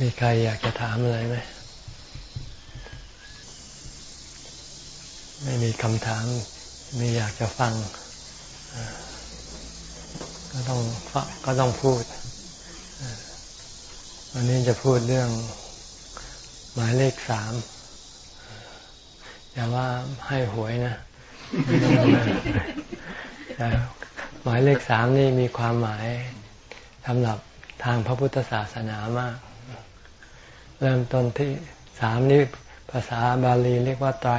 มีใครอยากจะถามอะไรไหม ไม่มีคำถาม มีอยากจะฟัง ก็ต้องก็ต้องพูด วันนี้จะพูดเรื่องหมายเลขสาม อย่าว่าให้หวยนะ หมายเลขสามนี่มีความหมายสำหรับทางพระพุทธศาสนามาก เริ่มต้นที่สามนี่ภาษาบาลีเรียกว่าไตร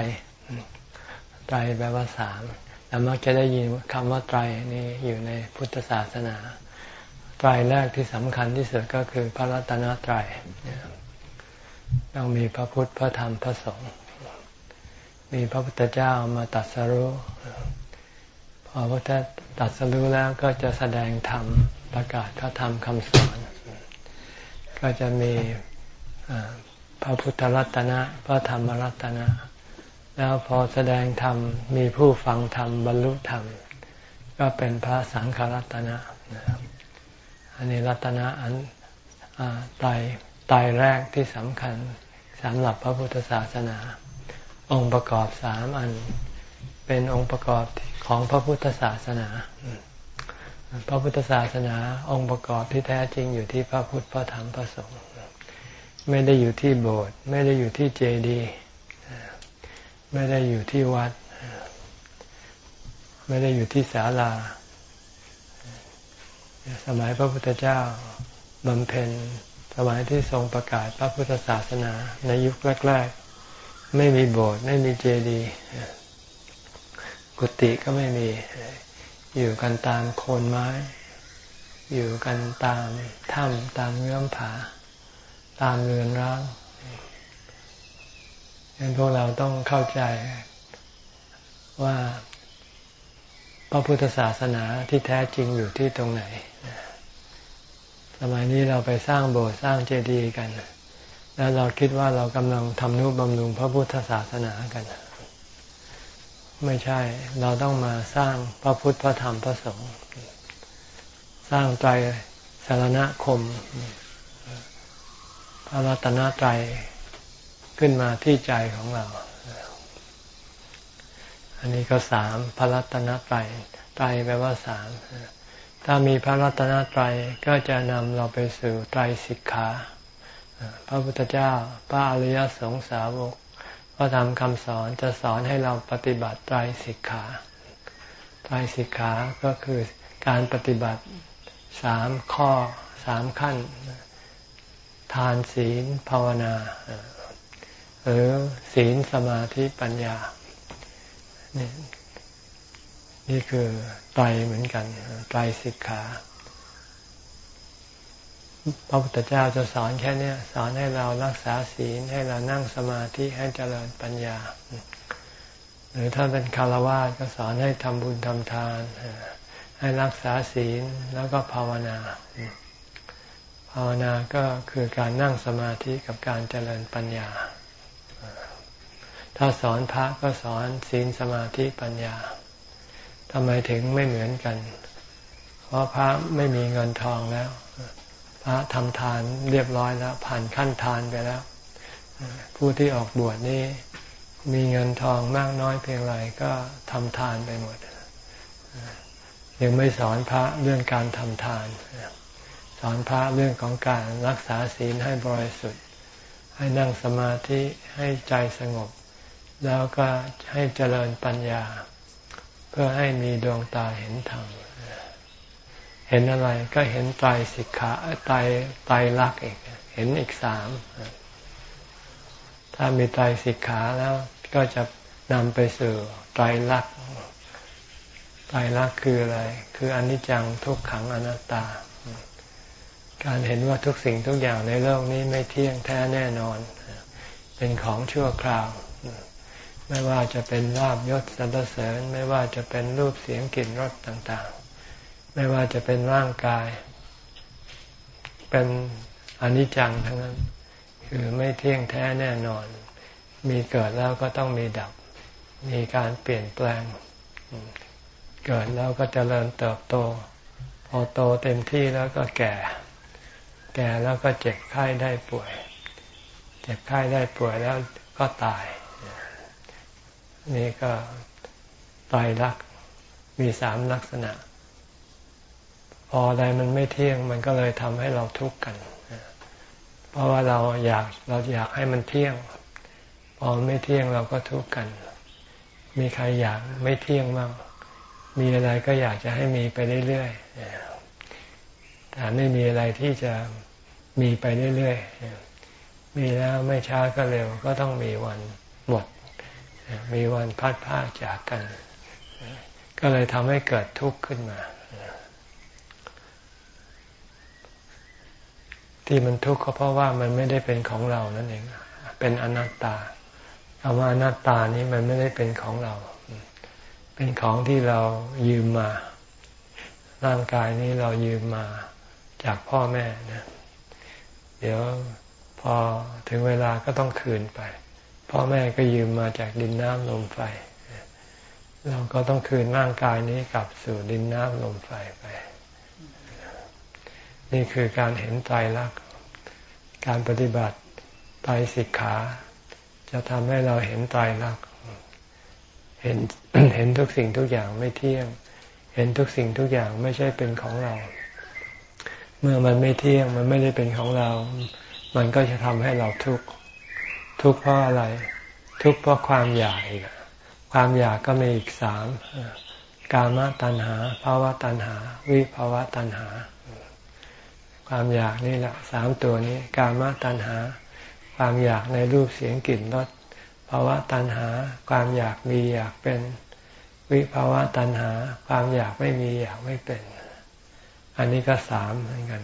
ไตรแปลว่าสามแล้วมักจะได้ยินคำว่าไตรนี่อยู่ในพุทธศาสนา ไตรแรกที่สำคัญที่สุดก็คือพระรัตนตรัยต้องมีพระพุทธพระธรรมพระสงฆ์มีพระพุทธเจ้ามาตัดสรู้พอพระตัดสรู้แล้วก็จะแสดงธรรมประกาศพระธรรมคำสอน ก็จะมี พระพุทธรัตนะพระธรรมรัตนะ แล้วพอแสดงธรรมมีผู้ฟังธรรมบรรลุธรรม ก็เป็นพระสังฆรัตนะอันนี้รัตนะอันตายตายแรกที่สำคัญสำหรับพระพุทธศาสนา องค์ประกอบสามอันเป็นองค์ประกอบของพระพุทธศาสนา พระพุทธศาสนาองค์ประกอบที่แท้จริงอยู่ที่พระพุทธพระธรรมพระสงฆ์ ไม่ได้อยู่ที่โบสถ์ไม่ได้อยู่ที่เจดีย์ไม่ได้อยู่ที่วัด ไม่ได้อยู่ที่ศาลา สมัยพระพุทธเจ้าบำเพ็ญสมัยที่ทรงประกาศพระพุทธศาสนาในยุคแรก ๆ ไม่มีโบสถ์ไม่มีเจดีย์กุฏิก็ไม่มีอยู่กันตามโคนไม้ อยู่กันตามถ้ำตามเงื่อมผา ตามเรือนร้างดังนั้นพวกเราต้องเข้าใจว่าพระพุทธศาสนาที่แท้จริงอยู่ที่ตรงไหน สมัยนี้เราไปสร้างโบสถ์สร้างเจดีย์กัน แล้วเราคิดว่าเรากำลังทำนุบำรุงพระพุทธศาสนากัน ไม่ใช่ เราต้องมาสร้างพระพุทธพระธรรมพระสงฆ์ สร้างใจสารณคม พระรัตนตรัยขึ้นมาที่ใจของเรา อันนี้ก็สามพระรัตนตรัยตรแปลว่าสามถ้ามีพระรัตนตรัยก็จะนำเราไปสู่ไตรสิกขาพระพุทธเจ้า พระอริยสงสาวกพระธรรมคำสอนจะสอนให้เราปฏิบัติไตรสิกขาไตรสิกขาก็คือการปฏิบัติสามข้อสามขั้น ทานศีลภาวนาหรือศีลสมาธิปัญญา นี่นี่คือไตรเหมือนกันไตรสิกขาพระพุทธเจ้าจะสอนแค่นี้สอนให้เรารักษาศีลให้เรานั่งสมาธิให้เจริญปัญญา หรือถ้าเป็นคารวะก็สอนให้ทำบุญทำทาน ให้รักษาศีลแล้วก็ภาวนา ภาวนาก็คือการนั่งสมาธิกับการเจริญปัญญา ถ้าสอนพระก็สอนศีลสมาธิปัญญาทำไมถึงไม่เหมือนกัน เพราะพระไม่มีเงินทองแล้ว พระทำทานเรียบร้อยแล้ว ผ่านขั้นทานไปแล้ว ผู้ที่ออกบวชนี่มีเงินทองมากน้อยเพียงไรก็ทำทานไปหมด ยังไม่สอนพระเรื่องการทำทานส อนพระเรื่องของการรักษาศีลให้บริสุทธิ์ ให้นั่งสมาธิให้ใจสงบ แล้วก็ให้เจริญปัญญา เพื่อให้มีดวงตาเห็นธรรมเห็นอะไรก็เห็นไตรสิกขาไตรไตรลักษณ์อีกเห็นอีกสามถ้ามีไตรสิกขาแล้วก็จะนำไปสู่ไตรลักษณ์ไตรลักษณ์คืออะไร คืออนิจจังทุกขังอนัตตา การเห็นว่าทุกสิ่งทุกอย่างในโลกนี้ไม่เที่ยงแท้แน่นอน เป็นของชั่วคราว ไม่ว่าจะเป็นลาบยศสรรเสริญ ไม่ว่าจะเป็นรูปเสียงกลิ่นรสต่างๆ ไม่ว่าจะเป็นร่างกาย เป็นอนิจจังทั้งนั้น คือไม่เที่ยงแท้แน่นอน มีเกิดแล้วก็ต้องมีดับ มีการเปลี่ยนแปลง เกิดแล้วก็จเจริญเติบโต พอโตเต็มที่แล้วก็แก่ แก่แล้วก็เจ็บไข้ได้ป่วย เจ็บไข้ได้ป่วยแล้วก็ตาย นี่ก็ตายรักมีสามลักษณะ พอใดมันไม่เที่ยงมันก็เลยทำให้เราทุกข์กัน เพราะว่าเราอยากเราอยากให้มันเที่ยง พอไม่เที่ยงเราก็ทุกข์กัน มีใครอยากไม่เที่ยงบ้างมีอะไรก็อยากจะให้มีไปเรื่อยๆแต่ไม่มีอะไรที่จะ มีไปเรื่อยๆ มีแล้วไม่ช้าก็เร็ว ก็ต้องมีวันหมด มีวันพัดพาจากกัน ก็เลยทำให้เกิดทุกข์ขึ้นมา ที่มันทุกข์ก็เพราะว่ามันไม่ได้เป็นของเรานั่นเอง เป็นอนัตตาคำว่าอนัตตานี้มันไม่ได้เป็นของเรา เป็นของที่เรายืมมา ร่างกายนี้เรายืมมาจากพ่อแม่นะ เดี๋ยวพอถึงเวลาก็ต้องคืนไปพ่อแม่ก็ยืมมาจากดินน้ำลมไฟ เราก็ต้องคืนร่างกายนี้กลับสู่ดินน้ำลมไฟไป นี่คือการเห็นไตรลักษณ์การปฏิบัติไตรสิกขา จะทำให้เราเห็นไตรลักษณ์เห็นเห็นทุกสิ่งทุกอย่างไม่เที่ยง เห็นทุกสิ่งทุกอย่างไม่ใช่เป็นของเรา เมื่อมันไม่เที่ยงมันไม่ได้เป็นของเรา มันก็จะทำให้เราทุกข์ทุกข์เพราะอะไร ทุกข์เพราะความอยากอีกความอยากก็มีอีกสามกามตัณหาภาวะตัณหา วิภาวะตัณหา ความอยากนี่แหละสามตัวนี้ กามตัณหา ความอยากในรูปเสียงกลิ่นรสภาวะตัณหา ความอยากมีอยากเป็น วิภาวะตัณหา ความอยากไม่มีอยากไม่เป็น อันนี้ก็สามเหมือนกัน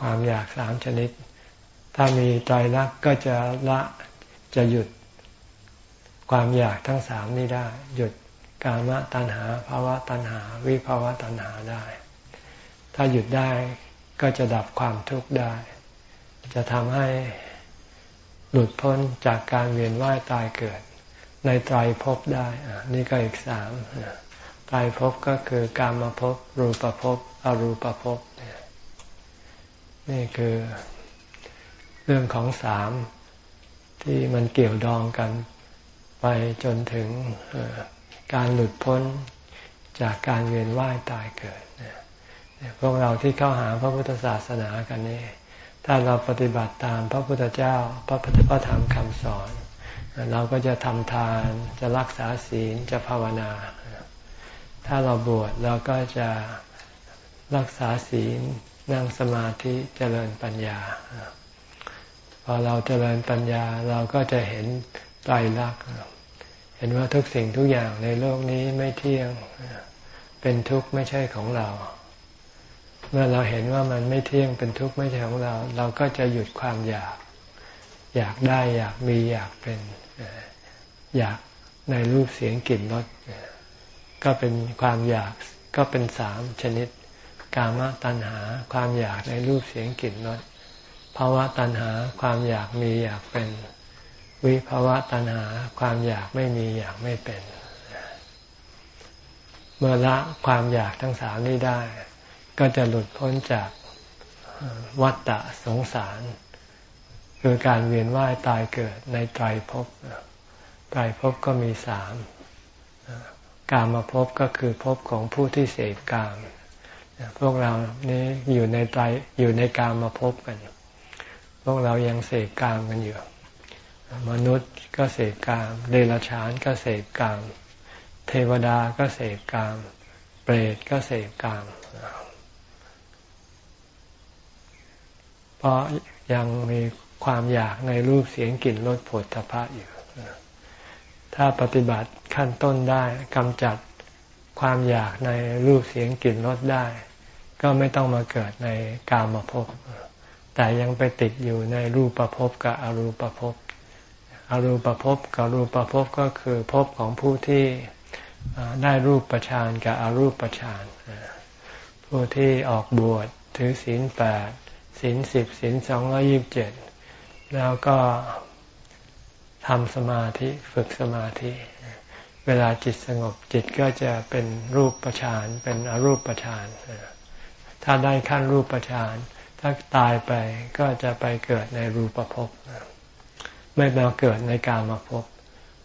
ความอยากสามชนิด ถ้ามีใจรักก็จะละจะหยุด ความอยากทั้งสามนี้ได้ หยุดกามตัณหาภาวะตัณหา วิภาวะตัณหาได้ ถ้าหยุดได้ก็จะดับความทุกข์ได้ จะทำให้หลุดพ้นจากการเวียนว่ายตายเกิด ในไตรภพได้ นี่ก็อีกสาม ไตรภพก็คือการมาภพรูปภพอรูปภพนี่คือเรื่องของสามที่มันเกี่ยวดองกันไปจนถึงการหลุดพ้นจากการเวียนว่ายตายเกิดพวกเราที่เข้าหาพระพุทธศาสนากันนี่ถ้าเราปฏิบัติตามพระพุทธเจ้าพระพุทธธรรมคำสอน เราก็จะทำทานจะรักษาศีลจะภาวนา ถ้าเราบวชเราก็จะรักษาศีลนั่งสมาธิเจริญปัญญา พอเราเจริญปัญญาเราก็จะเห็นไตรลักษณ์เห็นว่าทุกสิ่งทุกอย่างในโลกนี้ไม่เที่ยง เป็นทุกข์ไม่ใช่ของเรา เมื่อเราเห็นว่ามันไม่เที่ยงเป็นทุกข์ไม่ใช่ของเรา เราก็จะหยุดความอยาก อยากได้อยากมีอยากเป็น อยากในรูปเสียงกลิ่นรส ก็เป็นความอยากก็เป็นสามชนิด กามตัณหาความอยากในรูปเสียงกลิ่นรสภาวะตัณหาความอยากมีอยากเป็น วิภาวะตัณหาความอยากไม่มีอยากไม่เป็น เมื่อละความอยากทั้งสามนี้ได้ ก็จะหลุดพ้นจากวัฏฏะสงสาร คือการเวียนว่ายตายเกิดในไตรภพไตรภพก็มีสาม กามาภพก็คือภพของผู้ที่เสพกาม พวกเรานี้อยู่ในไตรอยู่ในกามาภพกัน พวกเรายังเสพกามกันอยู่ มนุษย์ก็เสพกามเดรัจฉานก็เสพกาม เทวดาก็เสพกาม เปรตก็เสพกามเพราะยังมีความอยากในรูปเสียงกลิ่นรสผลทพะอยู่ ถ้าปฏิบัติขั้นต้นได้กำจัดความอยากในรูปเสียงกลิ่นรสได้ ก็ไม่ต้องมาเกิดในกามภพแต่ยังไปติดอยู่ในรูปประพกับอรูปประพอรูปภพกับรูปภพก็คือภพของผู้ที่ได้รูปประชานกับอรูปประชานผู้ที่ออกบวชถือศีลแปดศีลสิบศีลสองร้อยิบเจ็ดแล้วก็ ทำสมาธิฝึกสมาธิ เวลาจิตสงบจิตก็จะเป็นรูปประชานเป็นอรูปประชานถ้าได้ขั้นรูปประชานถ้าตายไปก็จะไปเกิดในรูปภพไม่มาเกิดในกามภพ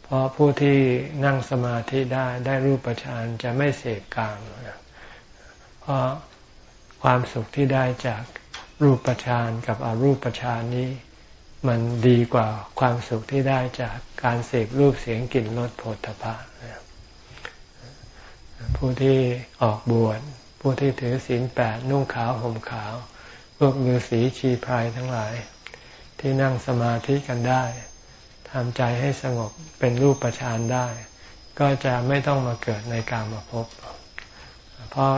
เพราะผู้ที่นั่งสมาธิได้ได้รูปฌานจะไม่เสกกามเพราะความสุขที่ได้จากรูปฌานกับอรูปฌานนี้ มันดีกว่าความสุขที่ได้จากการเสกรูปเสียงกลิ่นรสผลทพะผู้ที่ออกบวชผู้ที่ถือศีลแปดนุ่งขาวห่มขาว พวกมือสีชีพายทั้งหลาย ที่นั่งสมาธิกันได้ทำใจให้สงบเป็นรูปฌานได้ ก็จะไม่ต้องมาเกิดในกามาพบเพราะ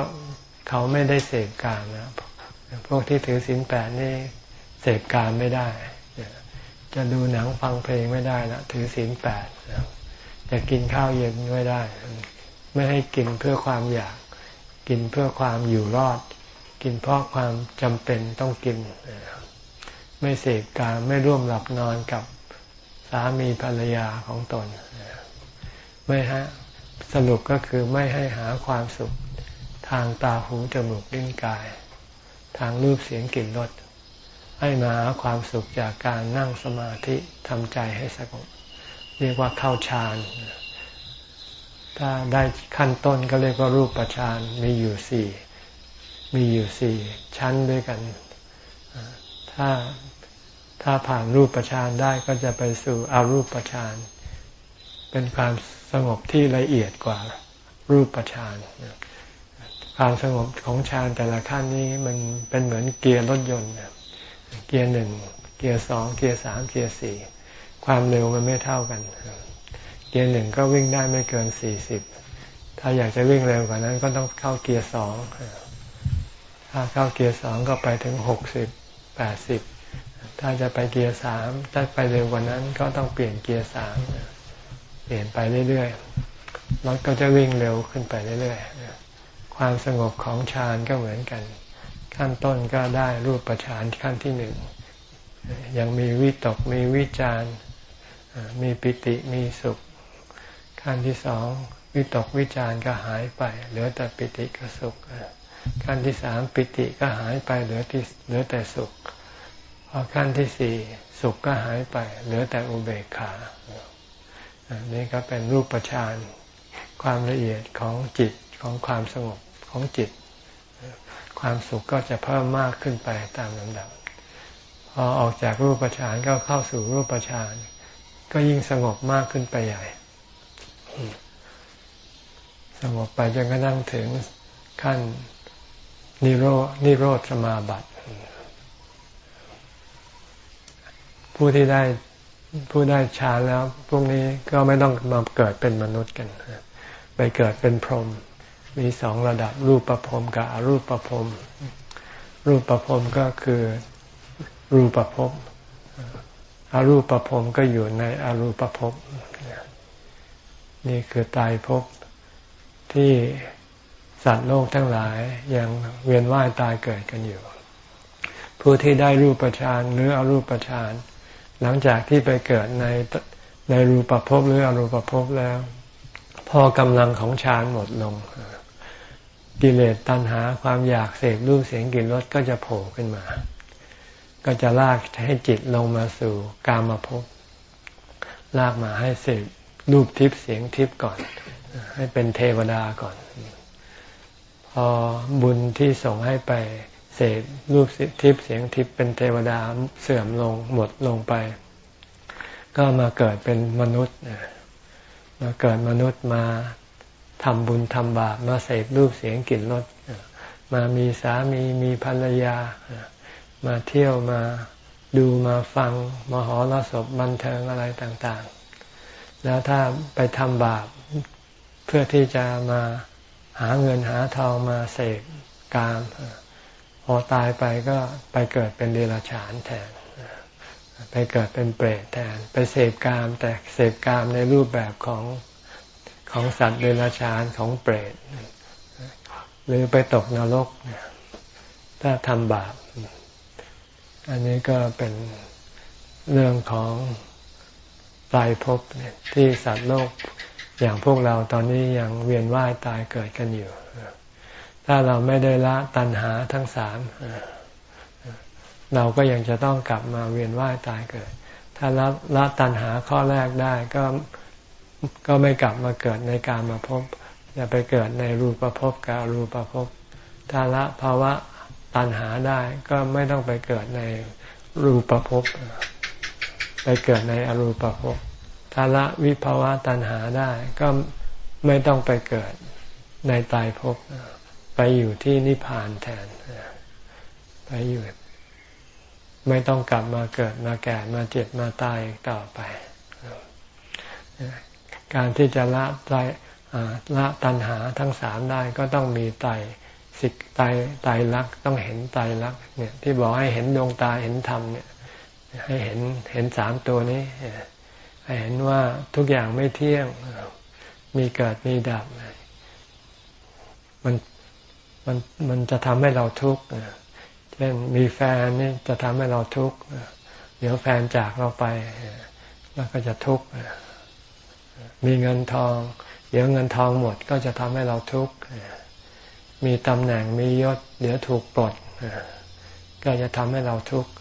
เขาไม่ได้เสพกามนะพวกที่ถือศีลแปดนี่เสพกามไม่ได้ จะดูหนังฟังเพลงไม่ได้ละถือศีลแปดจะกินข้าวเย็นไม่ได้ ไม่ให้กินเพื่อความอยาก กินเพื่อความอยู่รอด กินเพราะความจำเป็นต้องกิน ไม่เสกการไม่ร่วมหลับนอนกับสามีภรรยาของตน ไม่ฮะสรุปก็คือไม่ให้หาความสุขทางตาหูจมูกลิ้นกาย ทางรูปเสียงกลิ่นรส ให้มาหาความสุขจากการนั่งสมาธิทำใจให้สงบเรียกว่าเข้าฌาน ถ้าได้ขั้นต้นก็เรียกว่ารูปฌานมีอยู่สี่มีอยู่สี่ชั้นด้วยกัน ถ้าถ้าผ่านรูปฌานได้ก็จะไปสู่อารูปฌาน เป็นความสงบที่ละเอียดกว่ารูปฌานความสงบของฌานแต่ละขั้นนี้มันเป็นเหมือนเกียร์รถยนต์ เกียร์หนึ่งเกียร์สองเกียร์สามเกียร์สี่ความเร็วมันไม่เท่ากัน เกียร์หนึ่งก็วิ่งได้ไม่เกินสี่สิบถ้าอยากจะวิ่งเร็วกว่านั้นก็ต้องเข้าเกียร์สองถ้าเข้าเกียร์สองก็ไปถึงหกสิบแปดสิบถ้าจะไปเกียร์สามถ้าไปเร็วกว่านั้นก็ต้องเปลี่ยนเกียร์สามเปลี่ยนไปเรื่อยๆรถก็จะวิ่งเร็วขึ้นไปเรื่อยๆความสงบของฌานก็เหมือนกัน ขั้นต้นก็ได้รูปฌานขั้นที่หนึ่ง ยังมีวิตกมีวิจารมีปิติมีสุข ขั้นที่สองวิตกวิจารก็หายไป เหลือแต่ปิติกับสุข ขั้นที่สามปิติก็หายไปเหลือที่เหลือแต่สุขพอขั้นที่สี่สุขก็หายไป เหลือแต่อุเบกขาอันนี้ก็เป็นรูปฌานความละเอียดของจิตของความสงบของจิต ความสุขก็จะเพิ่มมากขึ้นไปตามลำดับ พอออกจากรูปฌานก็เข้าสู่รูปฌานก็ยิ่งสงบมากขึ้นไปใหญ่ สงบไปจนกระทั่งถึงขั้นนิโรนิโรธสมาบัติ ผู้ที่ได้ผู้ได้ฌานแล้ว พวกนี้ก็ไม่ต้องมาเกิดเป็นมนุษย์กัน ไปเกิดเป็นพรหม มีสองระดับรูปประพรมกับอรูปประพรมรูปประพรมก็คือรูปประพรมอรูปประพรมก็อยู่ในอรูปประพรมนี่คือตายภพที่สัตว์โลกทั้งหลายยังเวียนว่ายตายเกิดกันอยู่ ผู้ที่ได้รูปฌานหรืออรูปฌานหลังจากที่ไปเกิดในในรูปภพหรืออรูปภพแล้ว พอกำลังของฌานหมดลง กิเลสตัณหาความอยากเสพรูปเสียงกลิ่นรสก็จะโผล่ขึ้นมา ก็จะลากให้จิตลงมาสู่กามภพลากมาให้เสพรูปทิพย์เสียงทิพย์ก่อน ให้เป็นเทวดาก่อน พอบุญที่ส่งให้ไปเสพรูปทิพย์เสียงทิพย์เป็นเทวดาเสื่อมลงหมดลงไป ก็มาเกิดเป็นมนุษย์มาเกิดมนุษย์มา ทำบุญทำบาปมาเสพรูปเสียงกลิ่นรสมามีสามีมีภรรยา มาเที่ยวมาดูมาฟังมาหอรสพบันเทิงอะไรต่างๆ แล้วถ้าไปทำบาปเพื่อที่จะมาหาเงินหาทองมาเสกกามพอตายไปก็ไปเกิดเป็นเดรัจฉานแทน ไปเกิดเป็นเปรตแทน ไปเสพกามแต่เสพกามในรูปแบบของ ของสัตว์เดรัจฉานของเปรตหรือไปตกนรก ถ้าทำบาป อันนี้ก็เป็นเรื่องของตายภพที่สัตว์โลกอย่างพวกเราตอนนี้ยังเวียนว่ายตายเกิดกันอยู่ ถ้าเราไม่ได้ละตัณหาทั้งสามเราก็ยังจะต้องกลับมาเวียนว่ายตายเกิด ถ้าละละตัณหาข้อแรกได้ก็ ก็ไม่กลับมาเกิดในการมาพบจะไปเกิดในรูปภพกับรูปภพถ้าละภาวะตัณหาได้ก็ไม่ต้องไปเกิดในรูปภพไปเกิดในอรูปภพถ้าละวิภาวะตัณหาได้ก็ไม่ต้องไปเกิดในตายภพไปอยู่ที่นิพพานแทนไปอยู่ ไม่ต้องกลับมาเกิดมาแก่มาเจ็บมาตายต่อไป การที่จะละตละตัณหาทั้งสามได้ก็ต้องมีไตสิกไตไตรักต้องเห็นไตรักเนี่ยที่บอกให้เห็นดวงตาเห็นธรรมเนี่ยให้เห็นเห็นสามตัวนี้ให้เห็นว่าทุกอย่างไม่เที่ยงมีเกิดมีดับมันมันมันจะทำให้เราทุกข์เช่นมีแฟนนี่จะทำให้เราทุกข์เดี๋ยวแฟนจากเราไปเราก็จะทุกข์ มีเงินทอง เดี๋ยวเงินทองหมดก็จะทำให้เราทุกข์มีตำแหน่งมียศ เดี๋ยวถูกปลดก็จะทำให้เราทุกข์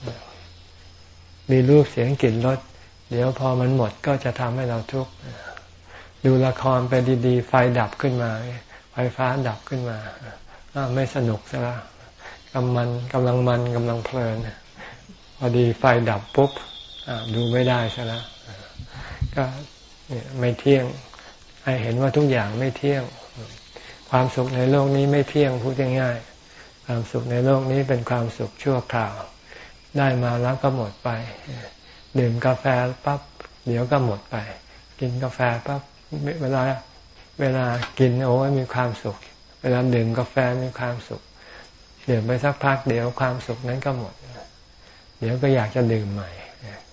มีรูปเสียงกลิ่นรสเดี๋ยวพอมันหมดก็จะทำให้เราทุกข์ดูละครไปดีๆ ไฟดับขึ้นมา ไฟฟ้าดับขึ้นมาไม่สนุกซะล้วกำมันกำลังมันกำลังเพลินพอดีไฟดับปุ๊บดูไม่ได้ซะแล้วก็ ไม่เที่ยงให้เห็นว่าทุกอย่างไม่เที่ยง ความสุขในโลกนี้ไม่เที่ยงพูดง่ายๆความสุขในโลกนี้เป็นความสุขชั่วคราว ได้มาแล้วก็หมดไป ดื่มกาแฟปั๊บเดี๋ยวก็หมดไป กินกาแฟปั๊บเวลาเวลากินโอ้มีความสุข เวลาดื่มกาแฟมีความสุขดื่มไปสักพักเดี๋ยวความสุขนั้นก็หมด เดี๋ยวก็อยากจะดื่มใหม่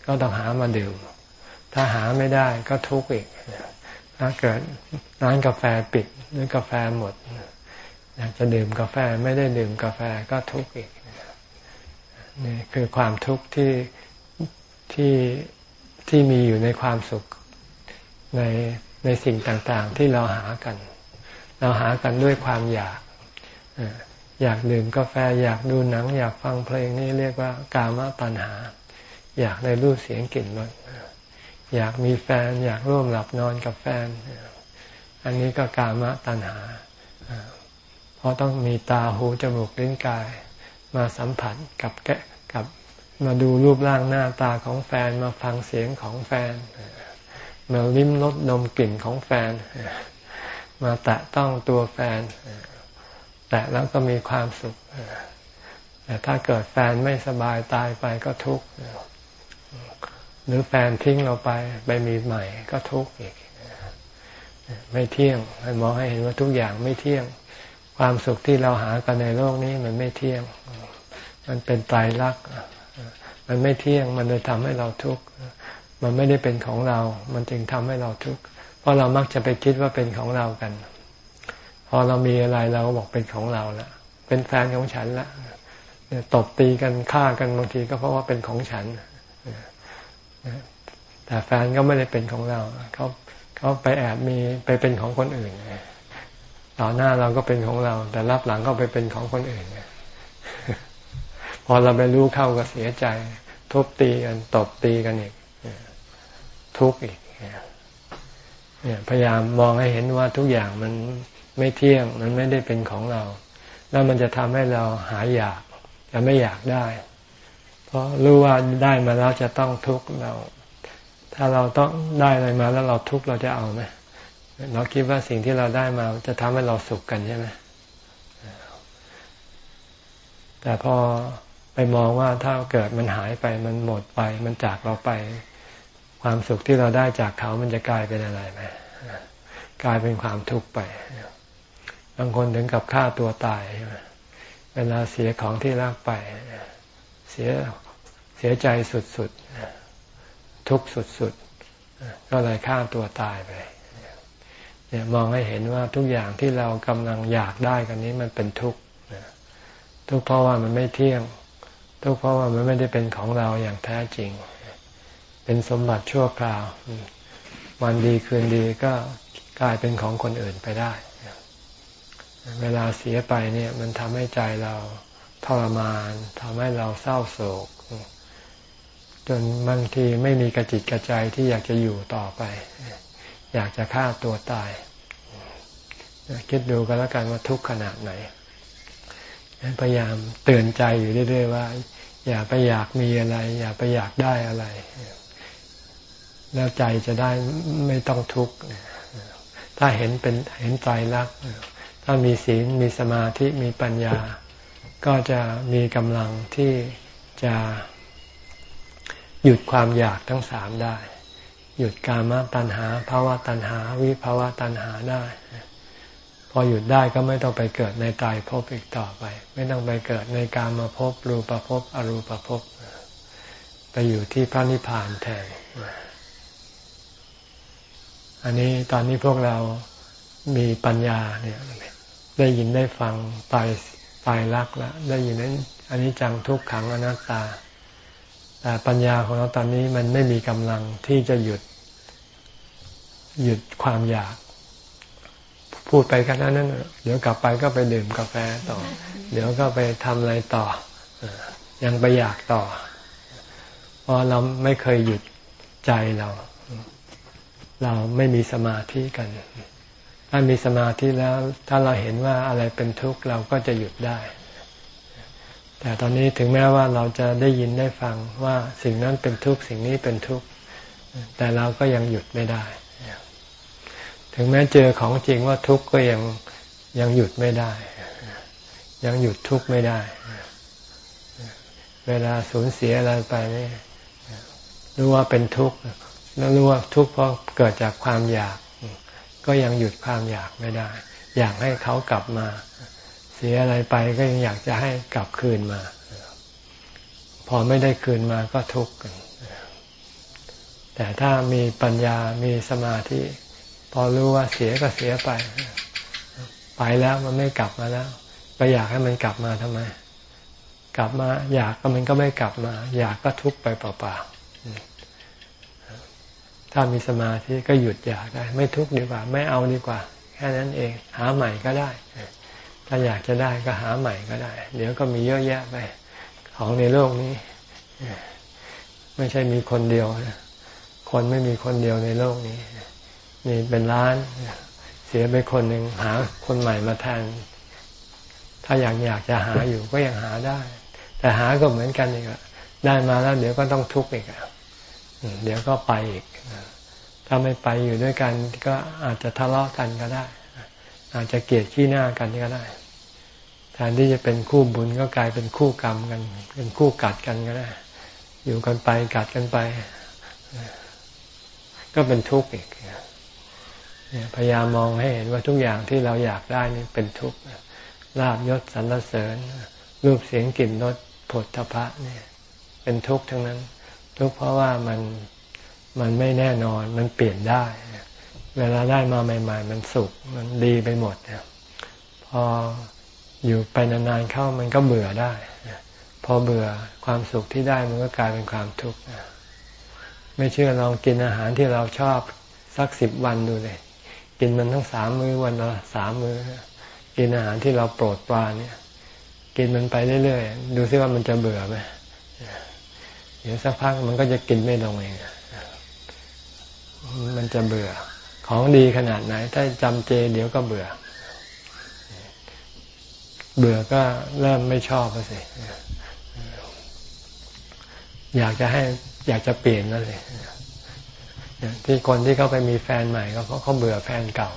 ก็ต้องหามาดื่ม ถ้าหาไม่ได้ก็ทุกข์อีกถ้าเกิดร้านกาแฟปิดหรือกาแฟหมดอยากจะดื่มกาแฟไม่ได้ดื่มกาแฟก็ทุกข์อีกนี่คือความทุกข์ที่ที่ที่มีอยู่ในความสุขในในสิ่งต่างๆ ที่เราหากัน เราหากันด้วยความอยากอยากดื่มกาแฟ อยากดูหนัง อยากฟังเพลงนี่เรียกว่ากามตัณหา อยากในรูปเสียงกลิ่นรส อยากมีแฟน อยากร่วมหลับนอนกับแฟน อันนี้ก็กามตัณหาเพราะต้องมีตาหูจมูกลิ้นกาย มาสัมผัสกับแกกับมาดูรูปร่างหน้าตาของแฟนมาฟังเสียงของแฟน มาลิ้มรสดมกลิ่นของแฟน มาแตะต้องตัวแฟน แตะแล้วก็มีความสุขแต่ถ้าเกิดแฟนไม่สบายตายไปก็ทุกข์ หรือแฟนทิ้งเราไปไปมีใหม่ก็ทุกข์อีก ไม่เที่ยงให้มองให้เห็นว่าทุกอย่างไม่เที่ยง ความสุขที่เราหากันในโลกนี้มันไม่เที่ยง มันเป็นตายรักมันไม่เที่ยงมันเลยทำให้เราทุกข์มันไม่ได้เป็นของเรา มันจึงทำให้เราทุกข์เพราะเรามักจะไปคิดว่าเป็นของเรากัน พอเรามีอะไรเราก็บอกเป็นของเราละเป็นแฟนของฉันละตบตีกันฆ่ากันบางทีก็เพราะว่าเป็นของฉัน แต่แฟนก็ไม่ได้เป็นของเราเขาเขาไปแอบมีไปเป็นของคนอื่นต่อหน้าเราก็เป็นของเรา แต่รับหลังก็ไปเป็นของคนอื่นพอเราไปรู้เข้าก็เสียใจ ทุบตีกันตบตีกันอีกทุกข์อีกเนี่ยพยายามมองให้เห็นว่าทุกอย่างมันไม่เที่ยง มันไม่ได้เป็นของเรา แล้วมันจะทำให้เราหายอยากจะไม่อยากได้ เพราะรู้ว่าได้มาแล้วจะต้องทุกข์เรา ถ้าเราต้องได้อะไรมาแล้วเราทุกข์เราจะเอาไหมเราคิดว่าสิ่งที่เราได้มาจะทำให้เราสุขกันใช่ไหมแต่พอไปมองว่าถ้าเกิดมันหายไปมันหมดไป มันจากเราไป ความสุขที่เราได้จากเขามันจะกลายเป็นอะไรไหมกลายเป็นความทุกข์ไป บางคนถึงกับฆ่าตัวตาย เวลาเสียของที่รักไปเสียเสียใจสุดๆ ทุกข์สุดๆ ก็เลยฆ่าตัวตายไปเนี่ยมองให้เห็นว่าทุกอย่างที่เรากำลังอยากได้กันนี้มันเป็นทุกข์ทุกข์เพราะว่ามันไม่เที่ยง ทุกข์เพราะว่ามันไม่ได้เป็นของเราอย่างแท้จริง เป็นสมบัติชั่วคราว วันดีคืนดีก็กลายเป็นของคนอื่นไปได้ เวลาเสียไปเนี่ยมันทำให้ใจเรา ทรมานทำให้เราเศร้าโศก จนบางทีไม่มีกระจิตกระใจที่อยากจะอยู่ต่อไป อยากจะฆ่าตัวตาย คิดดูกันแล้วกันว่าทุกข์ขนาดไหนพยายามเตือนใจอยู่เรื่อยๆว่า อย่าไปอยากมีอะไร อย่าไปอยากได้อะไร แล้วใจจะได้ไม่ต้องทุกข์ถ้าเห็นเป็นเห็นใจรัก ถ้ามีศีลมีสมาธิมีปัญญา ก็จะมีกำลังที่จะหยุดความอยากทั้งสามได้ หยุดกามตัณหาภาวะตัณหา วิภาวะตัณหาได้ พอหยุดได้ก็ไม่ต้องไปเกิดในตายภพอีกต่อไป ไม่ต้องไปเกิดในการมาภพรูปภพอรูปภพไปอยู่ที่พระนิพพานแทนอันนี้ตอนนี้พวกเรามีปัญญาเนี่ยได้ยินได้ฟังตายตายรักแล้วได้ยินนั้นอันนี้จังทุกขังอนัตตา แต่ปัญญาของเราตอนนี้มันไม่มีกำลังที่จะหยุด หยุดความอยาก พูดไปแค่นั้นนั่นเดี๋ยวกลับไปก็ไปดื่มกาแฟต่อ เดี๋ยวก็ไปทำอะไรต่อ ยังไปอยากต่อ เพราะเราไม่เคยหยุดใจเรา เราไม่มีสมาธิกัน ถ้ามีสมาธิแล้ว ถ้าเราเห็นว่าอะไรเป็นทุกข์เราก็จะหยุดได้ แต่ตอนนี้ถึงแม้ว่าเราจะได้ยินได้ฟังว่าสิ่งนั้นเป็นทุกข์สิ่งนี้เป็นทุกข์แต่เราก็ยังหยุดไม่ได้ ถึงแม้เจอของจริงว่าทุกข์ก็ยังยังหยุดไม่ได้ ยังหยุดทุกข์ไม่ได้ เวลาสูญเสียอะไรไปนี่รู้ว่าเป็นทุกข์แล้วรู้ว่าทุกข์เพราะเกิดจากความอยาก ก็ยังหยุดความอยากไม่ได้ อยากให้เขากลับมา เสียอะไรไปก็ยังอยากจะให้กลับคืนมา พอไม่ได้คืนมาก็ทุกข์กัน แต่ถ้ามีปัญญามีสมาธิ พอรู้ว่าเสียก็เสียไป ไปแล้วมันไม่กลับมาแล้ว ไปอยากให้มันกลับมาทำไม กลับมา อยากก็มันก็ไม่กลับมา อยากก็ทุกข์ไปเปล่าๆ ถ้ามีสมาธิก็หยุดอยากได้ ไม่ทุกดีกว่า ไม่เอาดีกว่า แค่นั้นเอง หาใหม่ก็ได้ ถ้าอยากจะได้ก็หาใหม่ก็ได้ เดี๋ยวก็มีเยอะแยะไป ของในโลกนี้ ไม่ใช่มีคนเดียวคนไม่มีคนเดียวในโลกนี้มีเป็นล้าน เสียไปคนหนึ่งหาคนใหม่มาแทนถ้าอยากอยากจะหาอยู่ก็ยังหาได้ แต่หาก็เหมือนกันอีกอะได้มาแล้ว เดี๋ยวก็ต้องทุกข์อีกอะเดี๋ยวก็ไปอีก ถ้าไม่ไปอยู่ด้วยกันก็อาจจะทะเลาะกันก็ได้ อาจจะเกลียดขี้หน้ากันก็ได้แทนที่จะเป็นคู่บุญก็กลายเป็นคู่กรรมกัน เป็นคู่กัดกันก็ได้ อยู่กันไปกัดกันไป ก็เป็นทุกข์อีกพยายามมองให้เห็นว่าทุกอย่างที่เราอยากได้นี่เป็นทุกข์ลาบยศสรรเสริญ รูปเสียงกลิ่นรสผลทพะเนี่ย เป็นทุกข์ทั้งนั้น ทุกข์เพราะว่ามัน มันไม่แน่นอนมันเปลี่ยนได้ เวลาได้มาใหม่ ๆ มันสุขมันดีไปหมดเนี่ยพออยู่ไปนานๆเข้ามันก็เบื่อได้พอเบื่อความสุขที่ได้มันก็กลายเป็นความทุกข์ไม่เชื่อลองกินอาหารที่เราชอบสักสิบวันดูเลย กินมันทั้งสามมื้อวันละสามมื้อกินอาหารที่เราโปรดปรานเนี่ย กินมันไปเรื่อยๆดูซิว่ามันจะเบื่อไหมเดี๋ยวสักพักมันก็จะกินไม่ลงเอง มันจะเบื่อ ของดีขนาดไหน ถ้าจำเจเดี๋ยวก็เบื่อ เบื่อก็เริ่มไม่ชอบแล้วสิอยากจะให้อยากจะเปลี่ยนนั่นเลยที่คนที่เขาไปมีแฟนใหม่ก็เพราะเขาเบื่อแฟนเก่า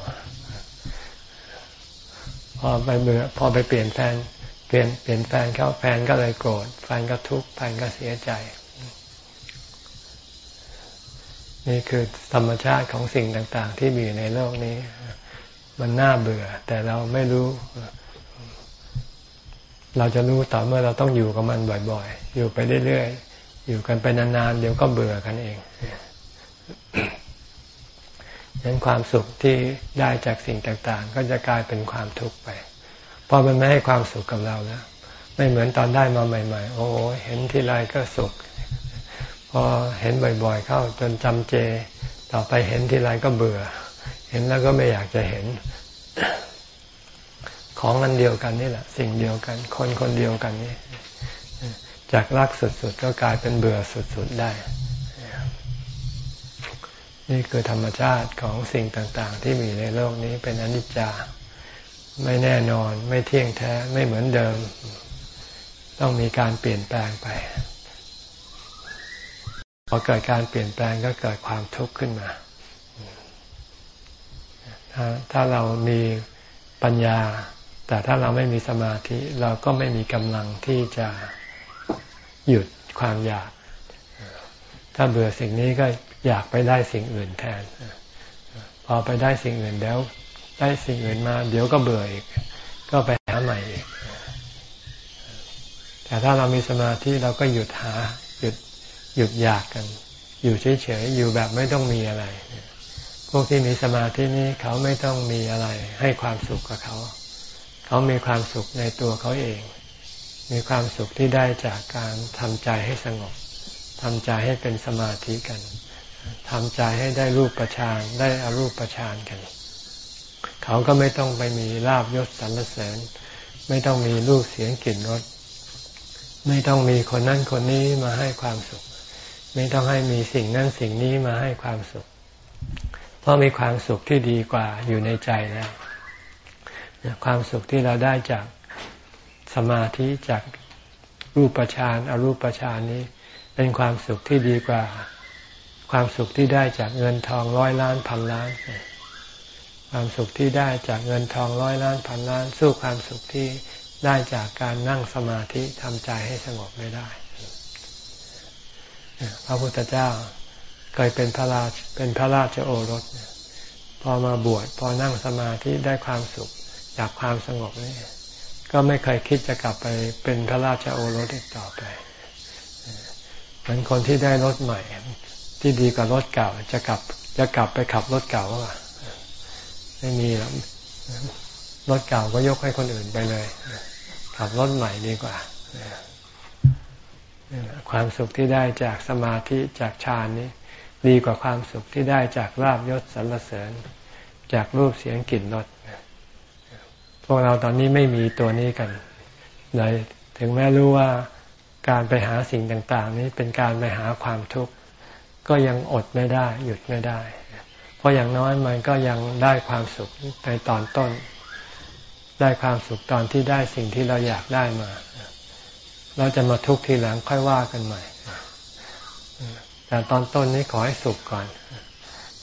พอไปเบื่อ พอไปเปลี่ยนแฟน เปลี่ยนเปลี่ยนแฟนเขาแฟนก็เลยโกรธแฟนก็ทุกข์แฟนก็เสียใจ นี่คือธรรมชาติของสิ่งต่าง ๆ ที่มีอยู่ในโลกนี้ มันน่าเบื่อ แต่เราไม่รู้ เราจะรู้ต่อเมื่อเราต้องอยู่กับมันบ่อย ๆ อยู่ไปเรื่อยๆ อยู่กันไปนานๆ เดี๋ยวก็เบื่อกันเองนั้นความสุขที่ได้จากสิ่งต่าง ๆ ก็จะกลายเป็นความทุกข์ไป เพราะมันไม่ให้ความสุขกับเราแล้ว ไม่เหมือนตอนได้มาใหม่ ๆ โอ้เห็นที่ไรก็สุข พอเห็นบ่อยๆ เข้าจนจำเจ ต่อไปเห็นทีไรก็เบื่อ เห็นแล้วก็ไม่อยากจะเห็น ของอันเดียวกันนี่แหละ สิ่งเดียวกัน คนคนเดียวกันนี่จากรักสุดๆ ก็กลายเป็นเบื่อสุดๆได้ นี่คือธรรมชาติของสิ่งต่างๆ ที่มีในโลกนี้เป็นอนิจจา ไม่แน่นอนไม่เที่ยงแท้ไม่เหมือนเดิม ต้องมีการเปลี่ยนแปลงไป อเกิดการเปลี่ยนแปลงก็เกิดความทุกข์ขึ้นมา ถ้าถ้าเรามีปัญญา แต่ถ้าเราไม่มีสมาธิ เราก็ไม่มีกำลังที่จะหยุดความอยาก ถ้าเบื่อสิ่งนี้ก็อยากไปได้สิ่งอื่นแทน พอไปได้สิ่งอื่นแล้ว ได้สิ่งอื่นมา เดี๋ยวก็เบื่ออีก ก็ไปหาใหม่อีก แต่ถ้าเรามีสมาธิเราก็หยุดหาหยุด หยุดอยากกัน อยู่เฉยๆอยู่แบบไม่ต้องมีอะไร พวกที่มีสมาธินี้เขาไม่ต้องมีอะไร ให้ความสุขกับเขา เขามีความสุขในตัวเขาเอง มีความสุขที่ได้จากการทำใจให้สงบทำใจให้เป็นสมาธิกันทำใจให้ได้รูปประชานได้อารูปประชานกัน เขาก็ไม่ต้องไปมีลาบยศสรรเสริญ ไม่ต้องมีรูปเสียงกลิ่นรสไม่ต้องมีคนนั่นคนนี้มาให้ความสุข ไม่ต้องให้มีสิ่งนั่นสิ่งนี้มาให้ความสุข เพราะมีความสุขที่ดีกว่าอยู่ในใจแล้วความสุขที่เราได้จากสมาธิจากรูปฌานอรูปฌานนี้ เป็นความสุขที่ดีกว่า ความสุขที่ได้จากเงินทองร้อยล้านพันล้าน ความสุขที่ได้จากเงินทองร้อยล้านพันล้าน สู้ความสุขที่ได้จากการนั่งสมาธิทำใจให้สงบไม่ได้ พระพุทธเจ้าเคยเป็นพระราชเป็นพระราชโอรส พอมาบวชพอนั่งสมาธิได้ความสุขจากความสงบนี่ก็ไม่เคยคิดจะกลับไปเป็นพระราชโอรสอีกต่อไปเหมือนคนที่ได้รถใหม่ ที่ดีกว่ารถเก่าจะกลับจะกลับไปขับรถเก่าว่าไม่มีหรอกรถเก่าก็ยกให้คนอื่นไปเลย ขับรถใหม่ดีกว่า ความสุขที่ได้จากสมาธิจากฌานนี้ ดีกว่าความสุขที่ได้จากลาบยศสรรเสริญ จากรูปเสียงกลิ่นรสพวกเราตอนนี้ไม่มีตัวนี้กันเลยถึงแม้รู้ว่าการไปหาสิ่งต่าง ๆ นี้เป็นการไปหาความทุกข์ก็ยังอดไม่ได้หยุดไม่ได้ เพราะอย่างน้อยมันก็ยังได้ความสุขในตอนต้น ได้ความสุขตอนที่ได้สิ่งที่เราอยากได้มา เราจะมาทุกข์ทีหลังค่อยว่ากันใหม่แต่ตอนต้นนี้ขอให้สุขก่อน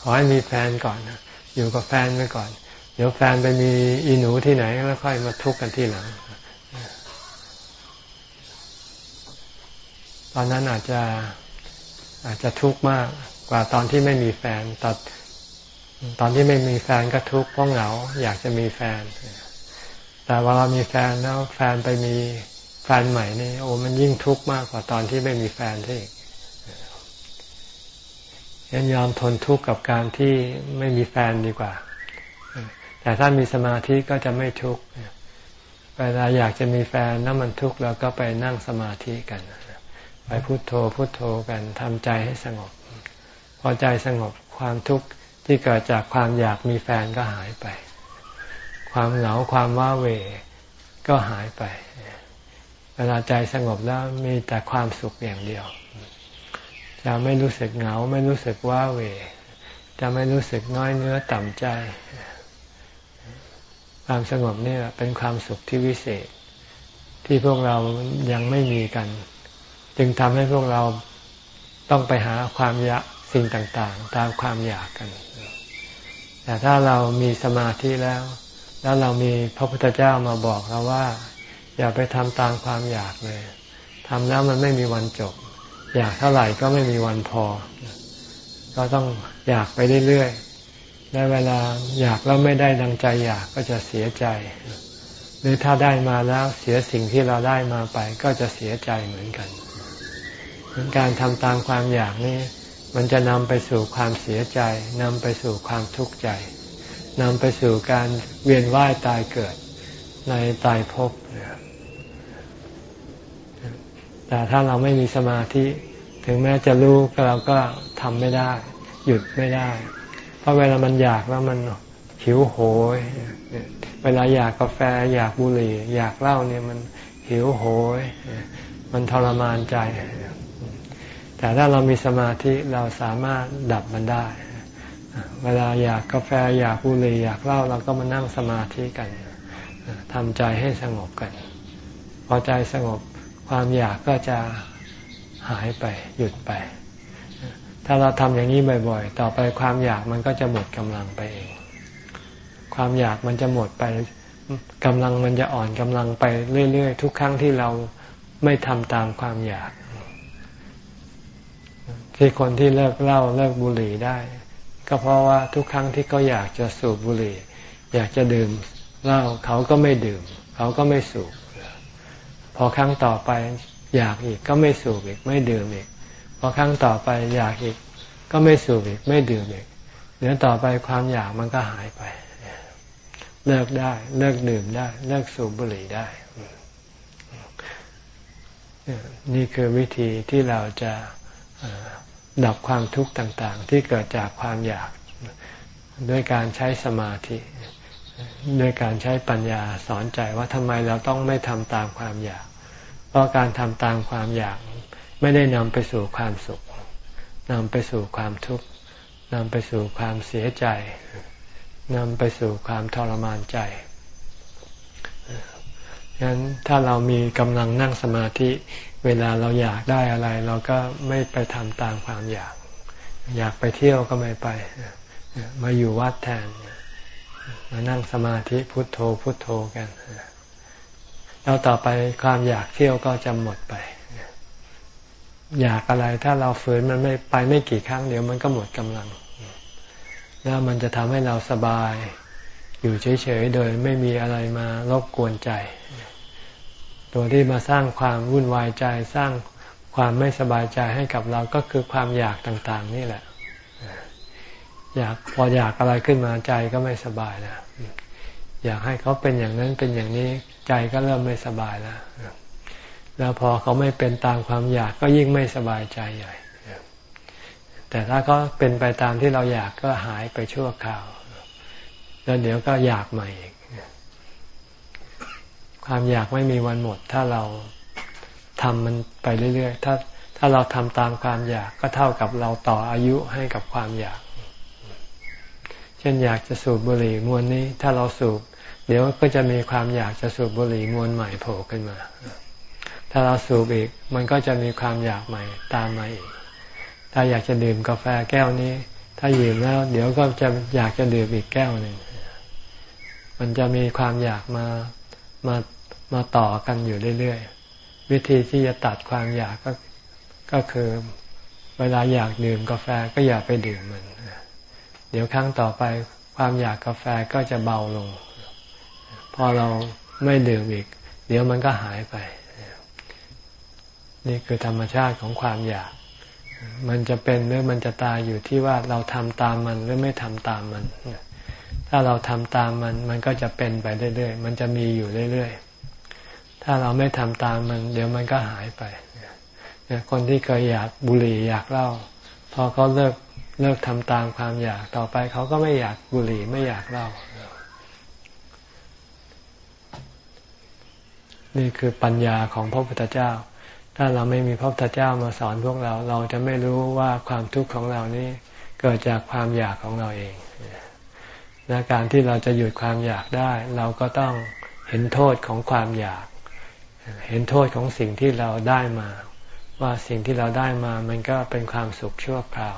ขอให้มีแฟนก่อน อยู่กับแฟนไปก่อน เดี๋ยวแฟนไปมีอีหนูที่ไหนแล้วค่อยมาทุกข์กันทีหลัง ตอนนั้นอาจจะอาจจะทุกข์มากกว่าตอนที่ไม่มีแฟนตอนตอนที่ไม่มีแฟนก็ทุกข์เพราะเหงาอยากจะมีแฟน แต่เวลามีแฟนแล้วแฟนไปมี ฟนใหม่นี่โอ้มันยิ่งทุกข์มากกว่าตอนที่ไม่มีแฟนที่ยันยอมทนทุกข์กับการที่ไม่มีแฟนดีกว่า แต่ถ้ามีสมาธิก็จะไม่ทุกข์เวลาอยากจะมีแฟนแล้วมันทุกข์เราก็ไปนั่งสมาธิกันไปพุโทโธพุโทโธกันทำใจให้สงบ พอใจสงบความทุกข์ที่เกิดจากความอยากมีแฟนก็หายไป ความเหงาความว้าเหวก็หายไป เวลาใจสงบแล้วมีแต่ความสุขอย่างเดียว จะไม่รู้สึกเหงา ไม่รู้สึกว้าเหวจะไม่รู้สึกน้อยเนื้อต่ำใจ ความสงบนี่เป็นความสุขที่วิเศษ ที่พวกเรายังไม่มีกัน จึงทำให้พวกเราต้องไปหาความยากสิ่งต่างๆ ตามความอยากกัน แต่ถ้าเรามีสมาธิแล้ว แล้วเรามีพระพุทธเจ้ามาบอกเราว่า อย่าไปทำตามความอยากเลยทำแล้วมันไม่มีวันจบ อยากเท่าไหร่ก็ไม่มีวันพอ ก็ต้องอยากไปเรื่อยๆและเวลาอยากแล้วไม่ได้ดังใจอยากก็จะเสียใจ หรือถ้าได้มาแล้วเสียสิ่งที่เราได้มาไป ก็จะเสียใจเหมือนกันการทำตามความอยากนี้มันจะนำไปสู่ความเสียใจนำไปสู่ความทุกข์ใจนำไปสู่การเวียนว่ายตายเกิดในตายภพ แต่ถ้าเราไม่มีสมาธิ ถึงแม้จะรู้เราก็ทำไม่ได้ หยุดไม่ได้ เพราะเวลามันอยากแล้วมันหิวโหย เวลาอยากกาแฟอยากบุหรี่ อยากเหล้าเนี่ยมันหิวโหย มันทรมานใจ แต่ถ้าเรามีสมาธิเราสามารถดับมันได้ เวลาอยากกาแฟอยากบุหรี่อยากเหล้าเราก็มานั่งสมาธิกันทำใจให้สงบกัน พอใจสงบ ความอยากก็จะหายไปหยุดไป ถ้าเราทำอย่างนี้บ่อย ๆ ต่อไปความอยากมันก็จะหมดกำลังไปเอง ความอยากมันจะหมดไปกำลังมันจะอ่อนกำลังไปเรื่อยๆ ทุกครั้งที่เราไม่ทำตามความอยาก ที่คนที่เลิกเหล้าเลิกบุหรี่ได้ ก็เพราะว่าทุกครั้งที่เขาอยากจะสูบบุหรี่ อยากจะดื่มเหล้าเขาก็ไม่ดื่ม เขาก็ไม่สูบ พอครั้งต่อไปอยากอีกก็ไม่สูบอีก ไม่ดื่มอีก พอครั้งต่อไปอยากอีก ก็ไม่สูบอีก ไม่ดื่มอีกเดี๋ยวต่อไปความอยากมันก็หายไป เลิกได้ เลิกดื่มได้ เลิกสูบบุหรี่ได้ นี่คือวิธีที่เราจะดับความทุกข์ต่าง ๆ ที่เกิดจากความอยากด้วยการใช้สมาธิ ด้วยการใช้ปัญญาสอนใจว่าทำไมเราต้องไม่ทำตามความอยาก เพราะการทำตามความอยากไม่ได้นำไปสู่ความสุขนำไปสู่ความทุกข์นำไปสู่ความเสียใจนำไปสู่ความทรมานใจฉะนั้นถ้าเรามีกำลังนั่งสมาธิเวลาเราอยากได้อะไร เราก็ไม่ไปทำตามความอยาก อยากไปเที่ยวก็ไม่ไป มาอยู่วัดแทนมานั่งสมาธิพุทโธพุทโธกัน แล้วต่อไปความอยากเที่ยวก็จะหมดไป อยากอะไรถ้าเราฝืนมันไม่ไปไม่กี่ครั้งเดี๋ยวมันก็หมดกำลัง แล้วมันจะทำให้เราสบาย อยู่เฉยๆโดยไม่มีอะไรมารบกวนใจ ตัวที่มาสร้างความวุ่นวายใจสร้างความไม่สบายใจให้กับเราก็คือความอยากต่างๆ นี่แหละ อยากพออยากอะไรขึ้นมาใจก็ไม่สบายแล้ว อยากให้เขาเป็นอย่างนั้นเป็นอย่างนี้ใจก็เริ่มไม่สบายแล้วแล้วพอเขาไม่เป็นตามความอยากก็ยิ่งไม่สบายใจใหญ่แต่ถ้าก็เป็นไปตามที่เราอยากก็หายไปชั่วคราว แล้วเดี๋ยวก็อยากใหม่อีกความอยากไม่มีวันหมด ถ้าเราทำมันไปเรื่อยๆถ้าถ้าเราทำตามความอยากก็เท่ากับเราต่ออายุให้กับความอยาก เช่นอยากจะสูบบุหรี่มวนนี้ ถ้าเราสูบ เดี๋ยวก็จะมีความอยากจะสูบบุหรี่มวนใหม่โผล่ขึ้นมา ถ้าเราสูบอีก มันก็จะมีความอยากใหม่ตามมาอีก ถ้าอยากจะดื่มกาแฟแก้วนี้ ถ้าดื่มแล้ว เดี๋ยวก็จะอยากจะดื่มอีกแก้วหนึ่ง มันจะมีความอยากมามามาต่อกันอยู่เรื่อยๆ วิธีที่จะตัดความอยากก็ก็คือเวลาอยากดื่มกาแฟก็อย่าไปดื่มมัน เดี๋ยวครั้งต่อไปความอยากกาแฟก็จะเบาลง อเราไม่ดื่มอีก เดี๋ยวมันก็หายไป นี่คือธรรมชาติของความอยาก มันจะเป็นหรือมันจะตายอยู่ที่ว่าเราทำตามมันหรือไม่ทำตามมัน ถ้าเราทำตามมัน มันก็จะเป็นไปเรื่อยๆ มันจะมีอยู่เรื่อยๆ ถ้าเราไม่ทำตามมัน เดี๋ยวมันก็หายไป คนที่เคยอยากบุหรี่อยากเหล้าพอเขาเลิกเลิกทำตามความอยากต่อไป เขาก็ไม่อยากบุหรี่ไม่อยากเหล้า นี่คือปัญญาของพระพุทธเจ้า ถ้าเราไม่มีพระพุทธเจ้ามาสอนพวกเรา เราจะไม่รู้ว่าความทุกข์ของเรานี้เกิดจากความอยากของเราเองและการที่เราจะหยุดความอยากได้ เราก็ต้องเห็นโทษของความอยาก เห็นโทษของสิ่งที่เราได้มา ว่าสิ่งที่เราได้มามันก็เป็นความสุขชั่วคราว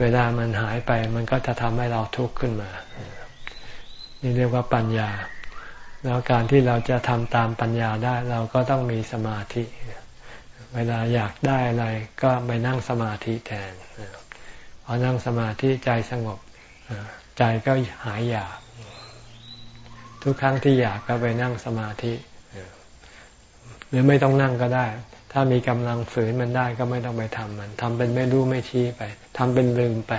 เวลามันหายไปมันก็จะทำให้เราทุกข์ขึ้นมา นี่เรียกว่าปัญญา แล้วการที่เราจะทำตามปัญญาได้ เราก็ต้องมีสมาธิ เวลาอยากได้อะไรก็ไปนั่งสมาธิแทนพอนั่งสมาธิใจสงบใจก็หายอยาก ทุกครั้งที่อยากก็ไปนั่งสมาธิ หรือไม่ต้องนั่งก็ได้ ถ้ามีกำลังฝืนมันได้ก็ไม่ต้องไปทำมันทำเป็นไม่รู้ไม่ชี้ไปทำเป็นลืมไป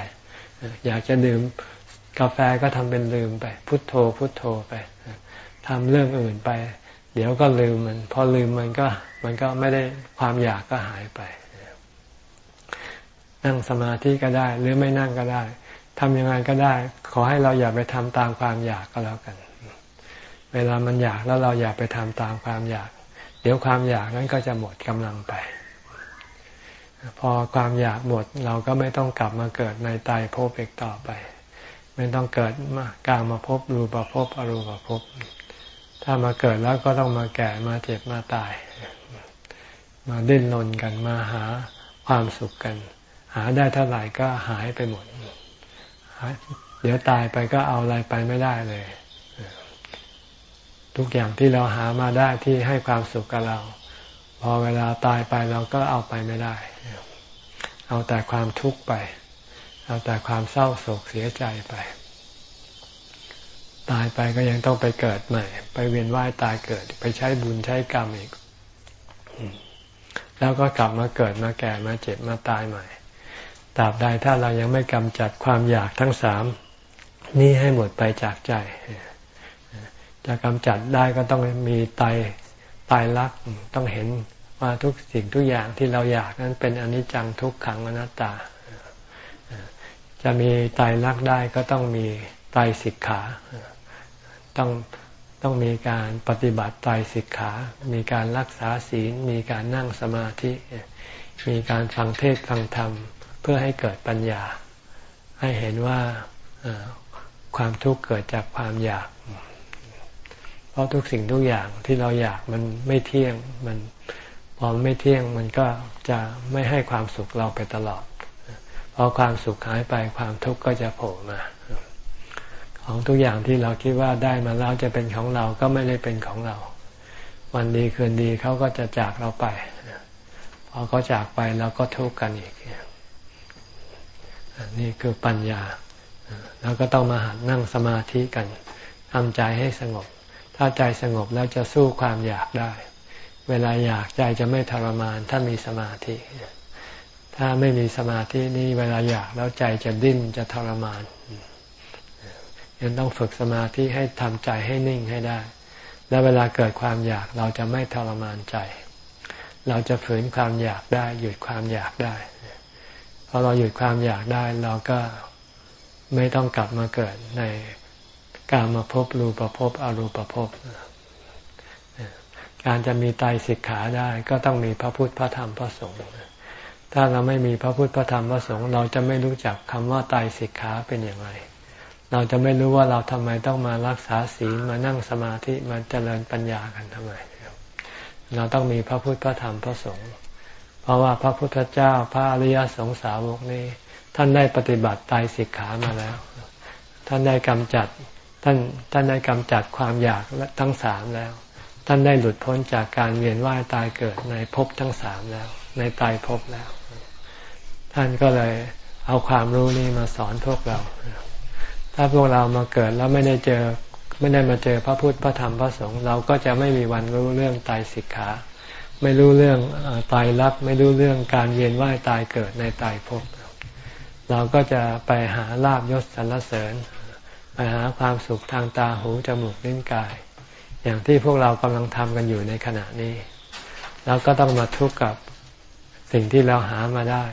อยากจะดื่มกาแฟก็ทำเป็นลืมไป พุทโธพุทโธไป ทำเรื่องอื่นไป เดี๋ยวก็ลืมมัน พอลืมมันก็ มันก็ไม่ได้ความอยากก็หายไป นั่งสมาธิก็ได้ หรือไม่นั่งก็ได้ทำยังไงก็ได้ ขอให้เราอย่าไปทำตามความอยากก็แล้วกัน เวลามันอยากแล้วเราอย่าไปทำตามความอยาก เดี๋ยวความอยากนั้นก็จะหมดกำลังไป พอความอยากหมดเราก็ไม่ต้องกลับมาเกิดในตายภพอีกต่อไป ไม่ต้องเกิดมากลางมาพบรูปภพอรูปภพ ถ้ามาเกิดแล้วก็ต้องมาแก่มาเจ็บมาตาย มาดิ้นรนกันมาหาความสุขกัน หาได้เท่าไหร่ก็หายไปหมด เดี๋ยวตายไปก็เอาอะไรไปไม่ได้เลย ทุกอย่างที่เราหามาได้ที่ให้ความสุขกับเรา พอเวลาตายไปเราก็เอาไปไม่ได้ เอาแต่ความทุกข์ไป เอาแต่ความเศร้าโศกเสียใจไป ตายไปก็ยังต้องไปเกิดใหม่ ไปเวียนว่ายตายเกิด ไปใช้บุญใช้กรรมอีก แล้วก็กลับมาเกิดมาแก่มาเจ็บมาตายใหม่ตราบใดถ้าเรายังไม่กำจัดความอยากทั้งสามนี่ให้หมดไปจากใจ จะกำจัดได้ก็ต้องมีไตตายรักต้องเห็นว่าทุกสิ่งทุกอย่างที่เราอยากนั้นเป็นอนิจจังทุกขังอนัตตา จะมีไตรักได้ก็ต้องมีไตสิกขา ต้องต้องมีการปฏิบัติไตรสิกขา มีการรักษาศีล มีการนั่งสมาธิ มีการฟังเทศฟังธรรมพื่อให้เกิดปัญญา ให้เห็นว่าความทุกข์เกิดจากความอยาก เพราะทุกสิ่งทุกอย่างที่เราอยากมันไม่เที่ยง มันพอไม่เที่ยงมันก็จะไม่ให้ความสุขเราไปตลอด พอความสุขหายไปความทุกข์ก็จะโผล่มา ของทุกอย่างที่เราคิดว่าได้มาแล้วจะเป็นของเราก็ไม่ได้เป็นของเรา วันดีคืนดีเขาก็จะจากเราไปพอเขาจากไปเราก็ทุกข์กันอีกนี่คือปัญญา แล้วก็ต้องมาหัดนั่งสมาธิกันทำใจให้สงบ ถ้าใจสงบแล้วจะสู้ความอยากได้ เวลาอยากใจจะไม่ทรมาน ถ้ามีสมาธิ ถ้าไม่มีสมาธินี่เวลาอยากแล้วใจจะดิ้นจะทรมาน ยังต้องฝึกสมาธิให้ทำใจให้นิ่งให้ได้ แล้วเวลาเกิดความอยากเราจะไม่ทรมานใจ เราจะฝืนความอยากได้ หยุดความอยากได้พอเราหยุดความอยากได้ เราก็ไม่ต้องกลับมาเกิดในกามาพบรูปภพอรูปภพการจะมีไตสิกขาได้ ก็ต้องมีพระพุทธพระธรรมพระสงฆ์ถ้าเราไม่มีพระพุทธพระธรรมพระสงฆ์เราจะไม่รู้จักคำว่าไตสิกขาเป็นอย่างไร เราจะไม่รู้ว่าเราทำไมต้องมารักษาศีลมานั่งสมาธิมาเจริญปัญญากันทำไม เราต้องมีพระพุทธพระธรรมพระสงฆ์เพราะว่าพระพุทธเจ้าพระอริยสงสาวกนี้ ท่านได้ปฏิบัติตายสิกขามาแล้ว ท่านได้กำจัดท่านท่านได้กำจัดความอยากทั้งสามแล้ว ท่านได้หลุดพ้นจากการเวียนว่ายตายเกิดในภพทั้งสามแล้ว ในตายภพแล้ว ท่านก็เลยเอาความรู้นี้มาสอนพวกเรา ถ้าพวกเรามาเกิดแล้วไม่ได้เจอไม่ได้มาเจอพระพุทธพระธรรมพระสงฆ์เราก็จะไม่มีวันรู้เรื่องตายสิกขา ไม่รู้เรื่องตายรักไม่รู้เรื่องการเวียนว่ายตายเกิดในตายภพเราก็จะไปหาลาบยศสรรเสริญ ไปหาความสุขทางตาหูจมูกลิ้นกาย อย่างที่พวกเรากำลังทำกันอยู่ในขณะนี้ เราก็ต้องมาทุกข์กับสิ่งที่เราหามาได้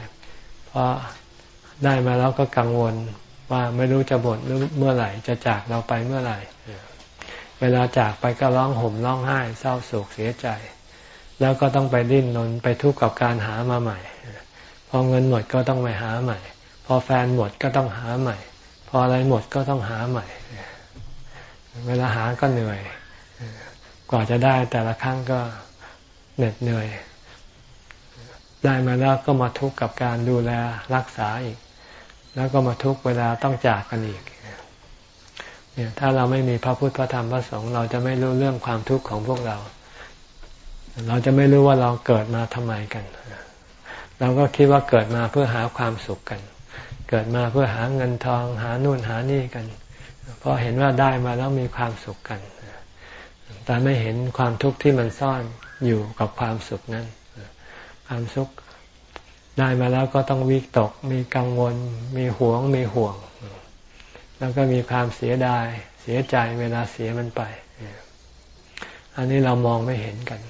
เพราะได้มาแล้วก็กังวล ว่าไม่รู้จะหมดเมื่อไหร่ จะจากเราไปเมื่อไหร่ เวลาจากไปก็ร้องห่มร้องไห้เศร้าโศกเสียใจ แล้วก็ต้องไปดิ้นรนไปทุกข์กับการหามาใหม่ พอเงินหมดก็ต้องไปหาใหม่ พอแฟนหมดก็ต้องหาใหม่ พออะไรหมดก็ต้องหาใหม่ เวลาหาก็เหนื่อย กว่าจะได้แต่ละครั้งก็เหน็ดเหนื่อย ได้มาแล้วก็มาทุกข์กับการดูแลรักษาอีก แล้วก็มาทุกเวลาต้องจากกันอีกเนี่ยถ้าเราไม่มีพระพุทธพระธรรมพระสงฆ์เราจะไม่รู้เรื่องความทุกข์ของพวกเรา เราจะไม่รู้ว่าเราเกิดมาทำไมกัน เราก็คิดว่าเกิดมาเพื่อหาความสุขกัน เกิดมาเพื่อหาเงินทอง หานู่นหานี่กันเพราะเห็นว่าได้มาแล้วมีความสุขกัน แต่ไม่เห็นความทุกข์ที่มันซ่อนอยู่กับความสุขนั้น ความสุข ได้มาแล้วก็ต้องวิตก มีกังวล มีหวง มีห่วง แล้วก็มีความเสียดาย เสียใจเวลาเสียมันไป อันนี้เรามองไม่เห็นกัน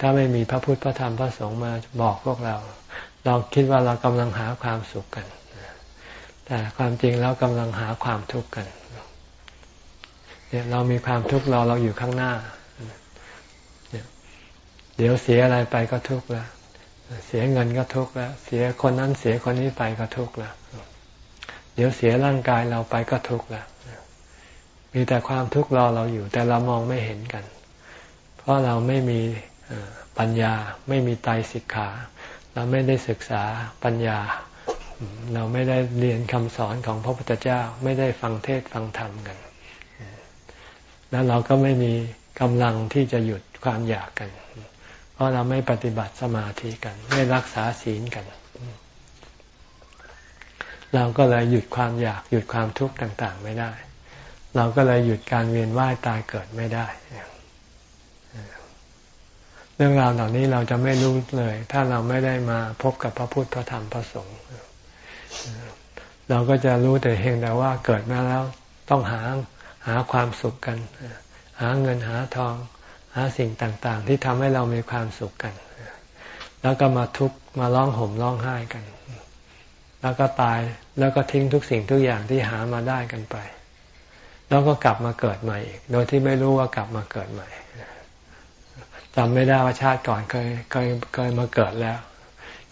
ถ้าไม่มีพระพุทธพระธรรมพระสงฆ์มาบอกพวกเรา เราคิดว่าเรากำลังหาความสุขกัน แต่ความจริงแล้วกำลังหาความทุกข์กันเนี่ยเรามีความทุกข์เรอเราอยู่ข้างหน้า เดี๋ยวเสียอะไรไปก็ทุกข์แล้ว เสียเงินก็ทุกข์แล้ว เสียคนนั้นเสียคนนี้ไปก็ทุกข์แล้ว เดี๋ยวเสียร่างกายเราไปก็ทุกข์แล้ว มีแต่ความทุกข์รอเราอยู่ แต่เรามองไม่เห็นกัน เพราะเราไม่มีปัญญา ไม่มีไตสิกขา เราไม่ได้ศึกษาปัญญา เราไม่ได้เรียนคำสอนของพระพุทธเจ้า ไม่ได้ฟังเทศฟังธรรมกัน แล้วเราก็ไม่มีกำลังที่จะหยุดความอยากกันเราะเราไม่ปฏิบัติสมาธิกัน ไม่รักษาศีลกัน เราก็เลยหยุดความอยากหยุดความทุกข์ต่าง ๆ ไม่ได้ เราก็เลยหยุดการเวียนว่ายตายเกิดไม่ได้ เรื่องราวเหล่านี้เราจะไม่รู้เลย ถ้าเราไม่ได้มาพบกับพระพุทธพระธรรมพระสงฆ์เราก็จะรู้แต่เพียงแต่ว่าเกิดมาแล้วต้องหาหาความสุขกัน หาเงินหาทอง หาสิ่งต่างๆ ที่ทำให้เรามีความสุขกัน แล้วก็มาทุกมาร้องห่มร้องไห้กัน แล้วก็ตายแล้วก็ทิ้งทุกสิ่งทุกอย่างที่หามาได้กันไป แล้วก็กลับมาเกิดใหม่อีก โดยที่ไม่รู้ว่ากลับมาเกิดใหม่จำไม่ได้ว่าชาติก่อนเคยเคยเคยมาเกิดแล้ว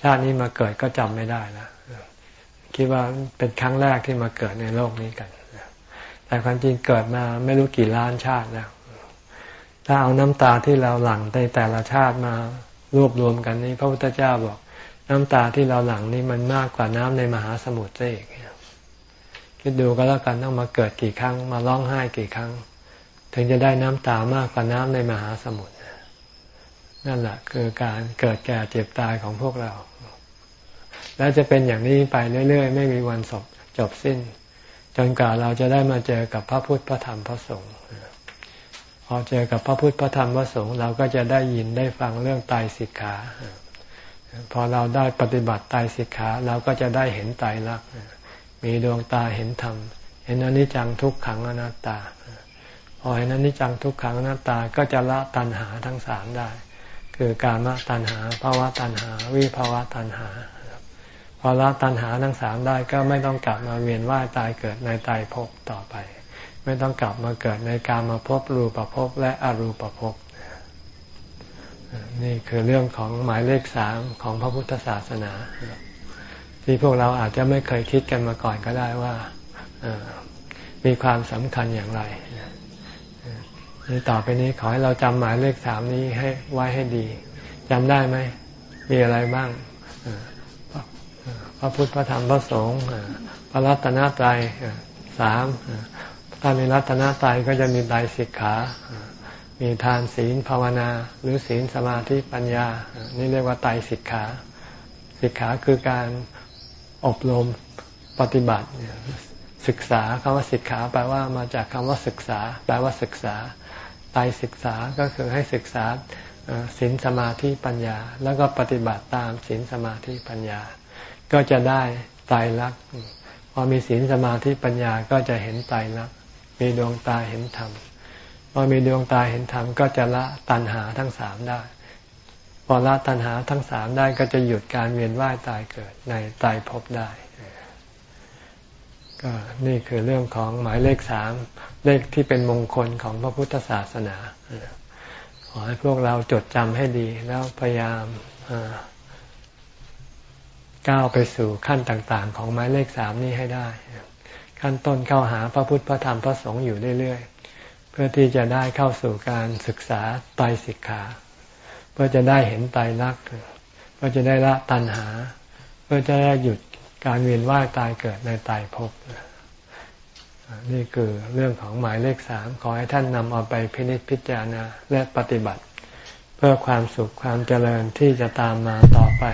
ชาตินี้มาเกิดก็จำไม่ได้แล้วคิดว่าเป็นครั้งแรกที่มาเกิดในโลกนี้กันแต่ความจริงเกิดมาไม่รู้กี่ล้านชาติแล้ว ถ้าเอาน้ำตาที่เราหลั่งในแต่ละชาติมารวบรวมกันนี้พระพุทธเจ้าบอก น้ำตาที่เราหลั่งนี้มันมากกว่าน้ำในมหาสมุทรซะอีกคิดดูก็แล้วกันต้องมาเกิดกี่ครั้ง มาร้องไห้กี่ครั้ง ถึงจะได้น้ำตามากกว่าน้ำในมหาสมุทรนั่นแหละคือการเกิดแก่เจ็บตายของพวกเรา แล้วจะเป็นอย่างนี้ไปเรื่อยๆ ไม่มีวันจบจบสิ้น จนกว่าเราจะได้มาเจอกับพระพุทธพระธรรมพระสงฆ์ พอเจอกับพระพุทธพระธรรมพระสงฆ์เราก็จะได้ยินได้ฟังเรื่องตายสิกขา พอเราได้ปฏิบัติตายสิกขาเราก็จะได้เห็นตายรัก มีดวงตาเห็นธรรม เห็นอนิจจังทุกขังอนัตตา พอเห็นอนิจจังทุกขังอนัตตาก็จะละตัณหาทั้งสามได้ คือการมตัณหาภาวะตัณหา วิภาวะตัณหา พอละตัณหาทั้งสามได้ก็ไม่ต้องกลับมาเวียนว่ายตายเกิดในตายภพต่อไป ไม่ต้องกลับมาเกิดในการมาพบรูปภพและอรูปภพนี่คือเรื่องของหมายเลขสามของพระพุทธศาสนา ที่พวกเราอาจจะไม่เคยคิดกันมาก่อนก็ได้ว่ามีความสำคัญอย่างไรนี่ต่อไปนี้ขอให้เราจำหมายเลขสามนี้ให้ไว้ให้ดีจำได้ไหมมีอะไรบ้างพระพุทธพระธรรมพระสงฆ์พระรัตนตรัยสาม ถ้ามีรัตนตรัยก็จะมีไตรสิกขา มีทานศีลภาวนา หรือศีลสมาธิปัญญา นี่เรียกว่าไตรสิกขา สิกขาคือการอบรมปฏิบัติ ศึกษาคำว่าศึกขาแปลว่ามาจากคำว่าศึกษา แปลว่าศึกษา ไตศึกษาก็คือให้ศึกษาศีลสมาธิปัญญา แล้วก็ปฏิบัติตามศีลสมาธิปัญญา ก็จะได้ไตรลักษณ์พอมีศีลสมาธิปัญญาก็จะเห็นไตรลักษณ มีดวงตาเห็นธรรมพอมีดวงตาเห็นธรรมก็จะละตัณหาทั้งสามได้ พอละตัณหาทั้งสามได้ก็จะหยุดการเวียนว่ายตายเกิดในตายภพได้ก็นี่คือเรื่องของหมายเลขสามเลขที่เป็นมงคลของพระพุทธศาสนา ขอให้พวกเราจดจำให้ดี แล้วพยายามก้าวไปสู่ขั้นต่าง ๆ ของหมายเลขสามนี้ให้ได้ ขั้นต้นเข้าหาพระพุทธพระธรรมพระสงฆ์อยู่เรื่อยๆ เพื่อที่จะได้เข้าสู่การศึกษาไตรสิกขา เพื่อจะได้เห็นไตรลักษณ์เพื่อจะได้ละตัณหา เพื่อจะได้หยุดการเวียนว่ายตายเกิดในตายภพนี่คือเรื่องของหมายเลขสามขอให้ท่านนำเอาไปพินิจพิจารณาและปฏิบัติ เพื่อความสุขความเจริญที่จะตามมาต่อไป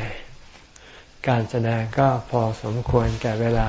การแสดงก็พอสมควรแก่เวลา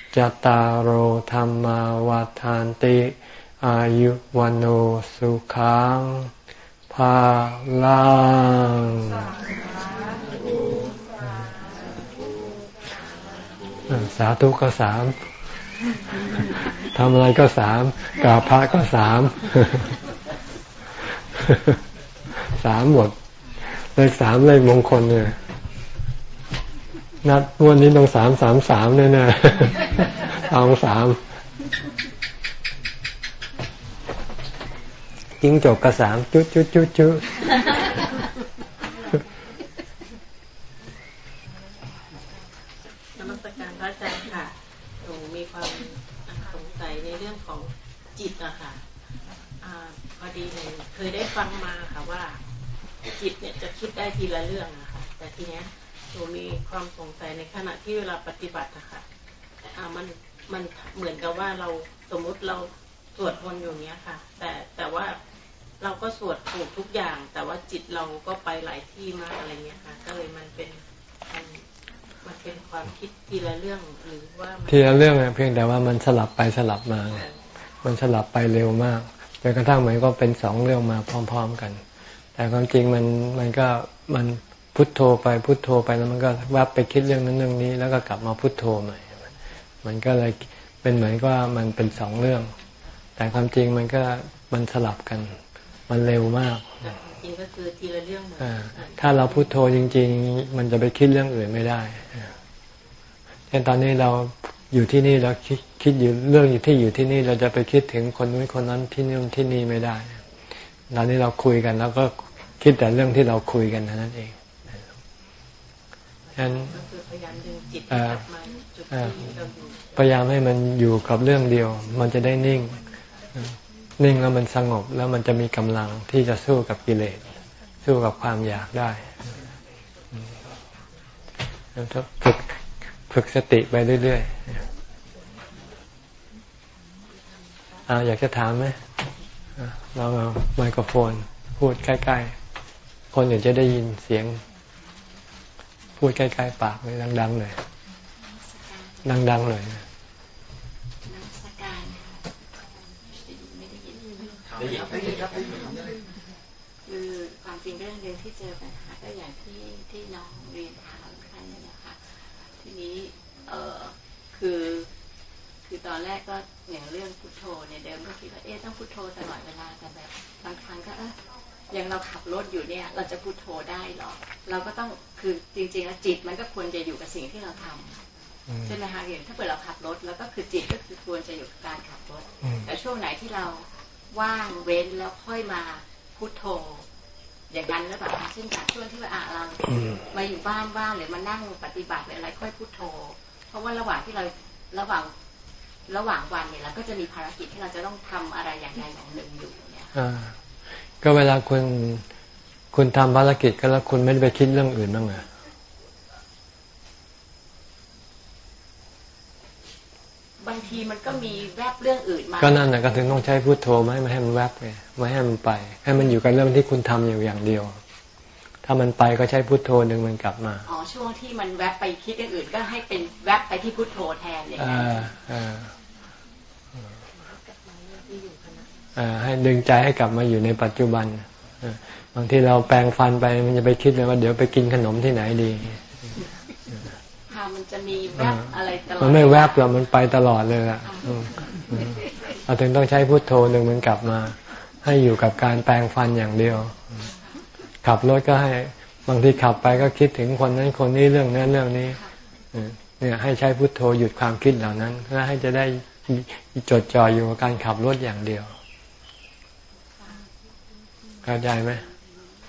จตารโหธรรมวาทานติ อายุวันโอสุขังภาลังสาธุก็สามทำอะไรก็สามกราบพระก็สามสามหมดเลขสามเลขมงคลเนี่ย นัดวันนี้ต้องสามสามสามเนี่ยนะเอาสามจิ้งจกกระสามจุ๊จุ๊จุ๊จุ๊นมัสการพระอาจารย์ค่ะหนูมีความสงสัยในเรื่องของจิตอะค่ะอพอดีหนูเคยได้ฟังมาค่ะว่า จิตเนี่ยจะคิดได้ทีละเรื่องอะค่ะ แต่ทีเนี้ย หนูมีความสงสัยในขณะที่เวลาปฏิบัติอะค่ะอ่ามันมันเหมือนกับว่าเราสมมุติเราสวดมนต์อยู่เนี้ยค่ะ แต่แต่ว่าเราก็สวดถูกทุกอย่าง แต่ว่าจิตเราก็ไปหลายที่มากอะไรเงี้ยค่ะ ก็เลยมันเป็นมันมันเป็นความคิดทีละเรื่องหรือว่าทีละเรื่องเพียงแต่ว่ามันสลับไปสลับมาไงมันสลับไปเร็วมากจนกระทั่งมันก็เป็นสองเรื่องมาพร้อม ๆกัน แต่ความจริงมันมันก็มัน พุทโธไปพุทโธไปแล้วมันก็แวบไปคิดเรื่องนั้นเรื่องนี้ แล้วก็กลับมาพุทโธใหม่ มันก็เลยเป็นเหมือนว่ามันเป็นสองเรื่อง แต่ความจริงมันก็มันสลับกัน มันเร็วมากแต่จริงก็คือทีละเรื่องเหมือนอ่าถ้าเราพุโทโธจริง ๆ มันจะไปคิดเรื่องอื่นไม่ได้เช่นตอนนี้เราอยู่ที่นี่เราคิดคิดอยู่เรื่องอยู่ที่อยู่ที่นี่เราจะไปคิดถึงคนนู้นคนนั้นที่นู่นที่นี่ไม่ได้ตอนนี้เราคุยกันแล้วก็คิดแต่เรื่องที่เราคุยกันเท่านั้นเอง ฉะนั้นก็คือพยายามดึงจิตให้กลับมาจุดที่เราอยู่พยายามให้มันอยู่กับเรื่องเดียว มันจะได้นิ่ง นิ่งแล้วมันสงบแล้วมันจะมีกำลังที่จะสู้กับกิเลส สู้กับความอยากได้แล้วก็ฝึกฝึกสติไปเรื่อยๆอาอยากจะถามไหมอะเราเอาไมโครโฟน พูดใกล้ ๆ คนอื่นจะได้ยินเสียง พูดใกล้ๆปากเลยดังๆหน่อยดังๆหน่อยนมัสการได้ยินได้ยินได้ยินคือความจริงเรื่องเดียวที่เจอปัญหาก็อย่างที่ที่น้องเรียนถามกันนี่นะคะทีนี้เออคือคือตอนแรกก็อย่างเรื่องพุทโธเนี่ยเดิมก็คิดว่าเอ๊ะต้องพุทโธตลอดเวลาแต่แบบบางครั้งก็เออ อย่างเราขับรถอยู่เนี่ย เราจะพุทโธได้หรอ เราก็ต้องคือจริงๆแล้วจิตมันก็ควรจะอยู่กับสิ่งที่เราทำใช่ไหมคะอย่างถ้าเกิดเราขับรถแล้วก็คือจิตก็คือควรจะอยู่กับการขับรถอืมแต่ช่วงไหนที่เราว่างเว้นแล้วค่อยมาพุทโธ อย่างนั้นหรือเปล่าคะเช่นจากช่วงที่ว่าอะเราอืมมาอยู่บ้านบ้างหรือมานั่งปฏิบัติหรืออะไรค่อยพุทโธ เพราะว่าระหว่างที่เราระหว่างระหว่างวันเนี่ยเราก็จะมีภารกิจที่เราจะต้องทำอะไรอย่างใดอย่างหนึ่งอยู่เนี่ยอ่า ก็เวลาคุณคุณทำภารกิจก็แล้วคุณไม่ได้ไปคิดเรื่องอื่นบ้างเหรอบางทีมันก็มีแวบเรื่องอื่นมา ก็นั่นนะก็ถึงต้องใช้พุทโธไม่ให้มันแวบไงไม่ให้มันไป ให้มันอยู่กับเรื่องที่คุณทำอยู่อย่างเดียว ถ้ามันไปก็ใช้พุทโธดึงมันกลับมา อ๋อช่วงที่มันแวบไปคิดอย่างอื่นก็ให้เป็นแวบไปที่พุทโธแทนอย่างอ่านั้น อ่าอ่า ให้ดึงใจให้กลับมาอยู่ในปัจจุบันอ่าบางทีเราแปลงฟันไปมันจะไปคิดเลยว่าเดี๋ยวไปกินขนมที่ไหนดีค่ะมันจะมีแวบอะไรตลอดมันไม่แวบหรอกมันไปตลอดเลยล่ะอืมอืมเราถึงต้องใช้พุทโธหนึ่งมันกลับมา ให้อยู่กับการแปลงฟันอย่างเดียว ขับรถก็ให้บางทีขับไปก็คิดถึงคนนั้นคนนี้เรื่องนั้นเรื่องนี้เออเนี่ยให้ใช้พุทโธหยุดความคิดเหล่านั้นแล้วให้จะได้จดจ่ออยู่กับการขับรถอย่างเดียว เข้าใจไหม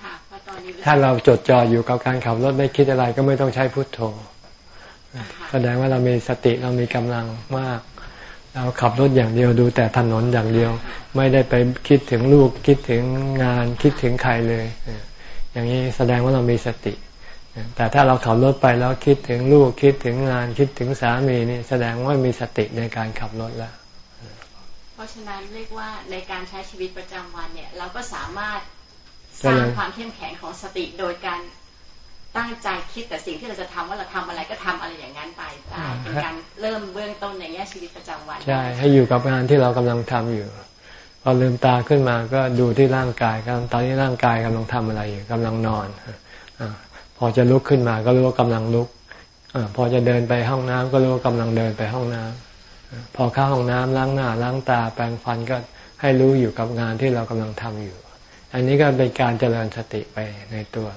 ค่ะเพราะตอนนี้ถ้าเราจดจ่ออยู่กับการขับรถไม่คิดอะไรก็ไม่ต้องใช้พุทโธค่ะแสดงว่าเรามีสติเรามีกำลังมากพเราขับรถอย่างเดียวดูแต่ถนนอย่างเดียว ไม่ได้ไปคิดถึงลูกคิดถึงงานคิดถึงใครเลย อย่างนี้แสดงว่าเรามีสติ แต่ถ้าเราขับรถไปแล้วคิดถึงลูกคิดถึงงานคิดถึงสามีนี่แสดงว่ามีสติในการขับรถแล้วเพ ราะฉะนั้นเรียกว่าในการใช้ชีวิตประจำวันเนี่ย เราก็สามารถสร้างความเข้มแข็งของสติโดยการตั้งใจคิดแต่สิ่งที่เราจะทำว่าเราทำอะไรก็ทำอะไรอย่างนั้นไปได้เป็นการเริ่มเบื้องต้นในแง่ชีวิตประจำวัน ใช่ ให้อยู่กับงานที่เรากำลังทำอยู่พอลืมตาขึ้นมาก็ดูที่ร่างกายกันตอนนี้ร่างกายกำลังทำอะไรอยู่กำลังนอนอพอจะลุกขึ้นมาก็รู้ว่ากำลังลุกอพอจะเดินไปห้องน้ำก็รู้ว่ากำลังเดินไปห้องน้ำ พอเข้าห้องน้ำล้างหน้าล้างตาแปรงฟันก็ให้รู้อยู่กับงานที่เรากำลังทำอยู่ อันนี้ก็เป็นการเจริญสติไปในตัว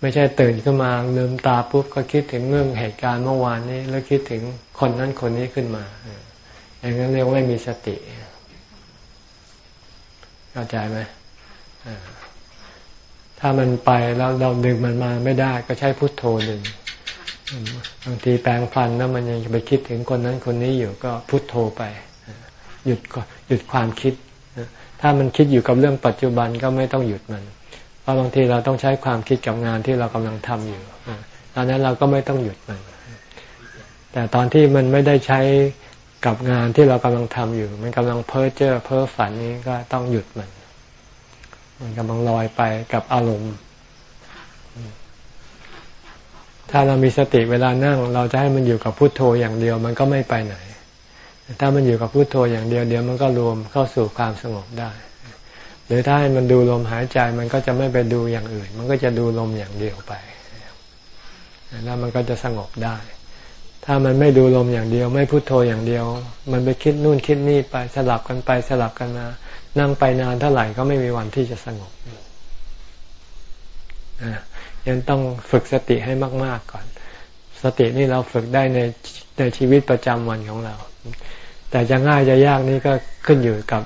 ไม่ใช่ตื่นขึ้นมาลืมตาปุ๊บก็คิดถึงเรื่องเหตุการณ์เมื่อวานนี้ แล้วคิดถึงคนนั้นคนนี้ขึ้นมาอย่างนั้นเรียกว่าไม่มีสติเข้าใจไหมถ้ามันไปแล้วเราดึงมันมาไม่ได้ก็ใช้พุทโธหนึ่ง บางทีแปลงฟันแล้วมันยังไปคิดถึงคนนั้นคนนี้อยู่ก็พุทโธไป หยุดหยุดความคิด ถ้ามันคิดอยู่กับเรื่องปัจจุบันก็ไม่ต้องหยุดมัน เพราะบางทีเราต้องใช้ความคิดกับงานที่เรากำลังทำอยู่ตอนนั้นเราก็ไม่ต้องหยุดมัน แต่ตอนที่มันไม่ได้ใช้กับงานที่เรากำลังทำอยู่ มันกำลังเพ้อเจ้อเพ้อฝันนี้ก็ต้องหยุดมัน มันกำลังลอยไปกับอารมณ์ ถ้าเรามีสติเวลานั่ง เราจะให้มันอยู่กับพุโทโธอย่างเดียว มันก็ไม่ไปไหน ถ้ามันอยู่กับพุโทโธอย่างเดียวเดียวมันก็รวมเข้าสู่ความสงบได้ หรือถ้าให้มันดูลมหายใจมันก็จะไม่ไปดูอย่างอื่น มันก็จะดูลมอย่างเดียวไปแล้วมันก็จะสงบได้ ถ้ามันไม่ดูลมอย่างเดียว ไม่พุโทโธอย่างเดียว มันไปคิดนู่นคิดนี่ไปสลับกันไปสลับกันมา นั่งไปนานเท่าไหร่ก็ไม่มีวันที่จะสงบ ยังต้องฝึกสติให้มาก ๆก่อน สตินี่เราฝึกได้ในในชีวิตประจำวันของเรา แต่จะง่ายจะยากนี่ก็ขึ้นอยู่กับ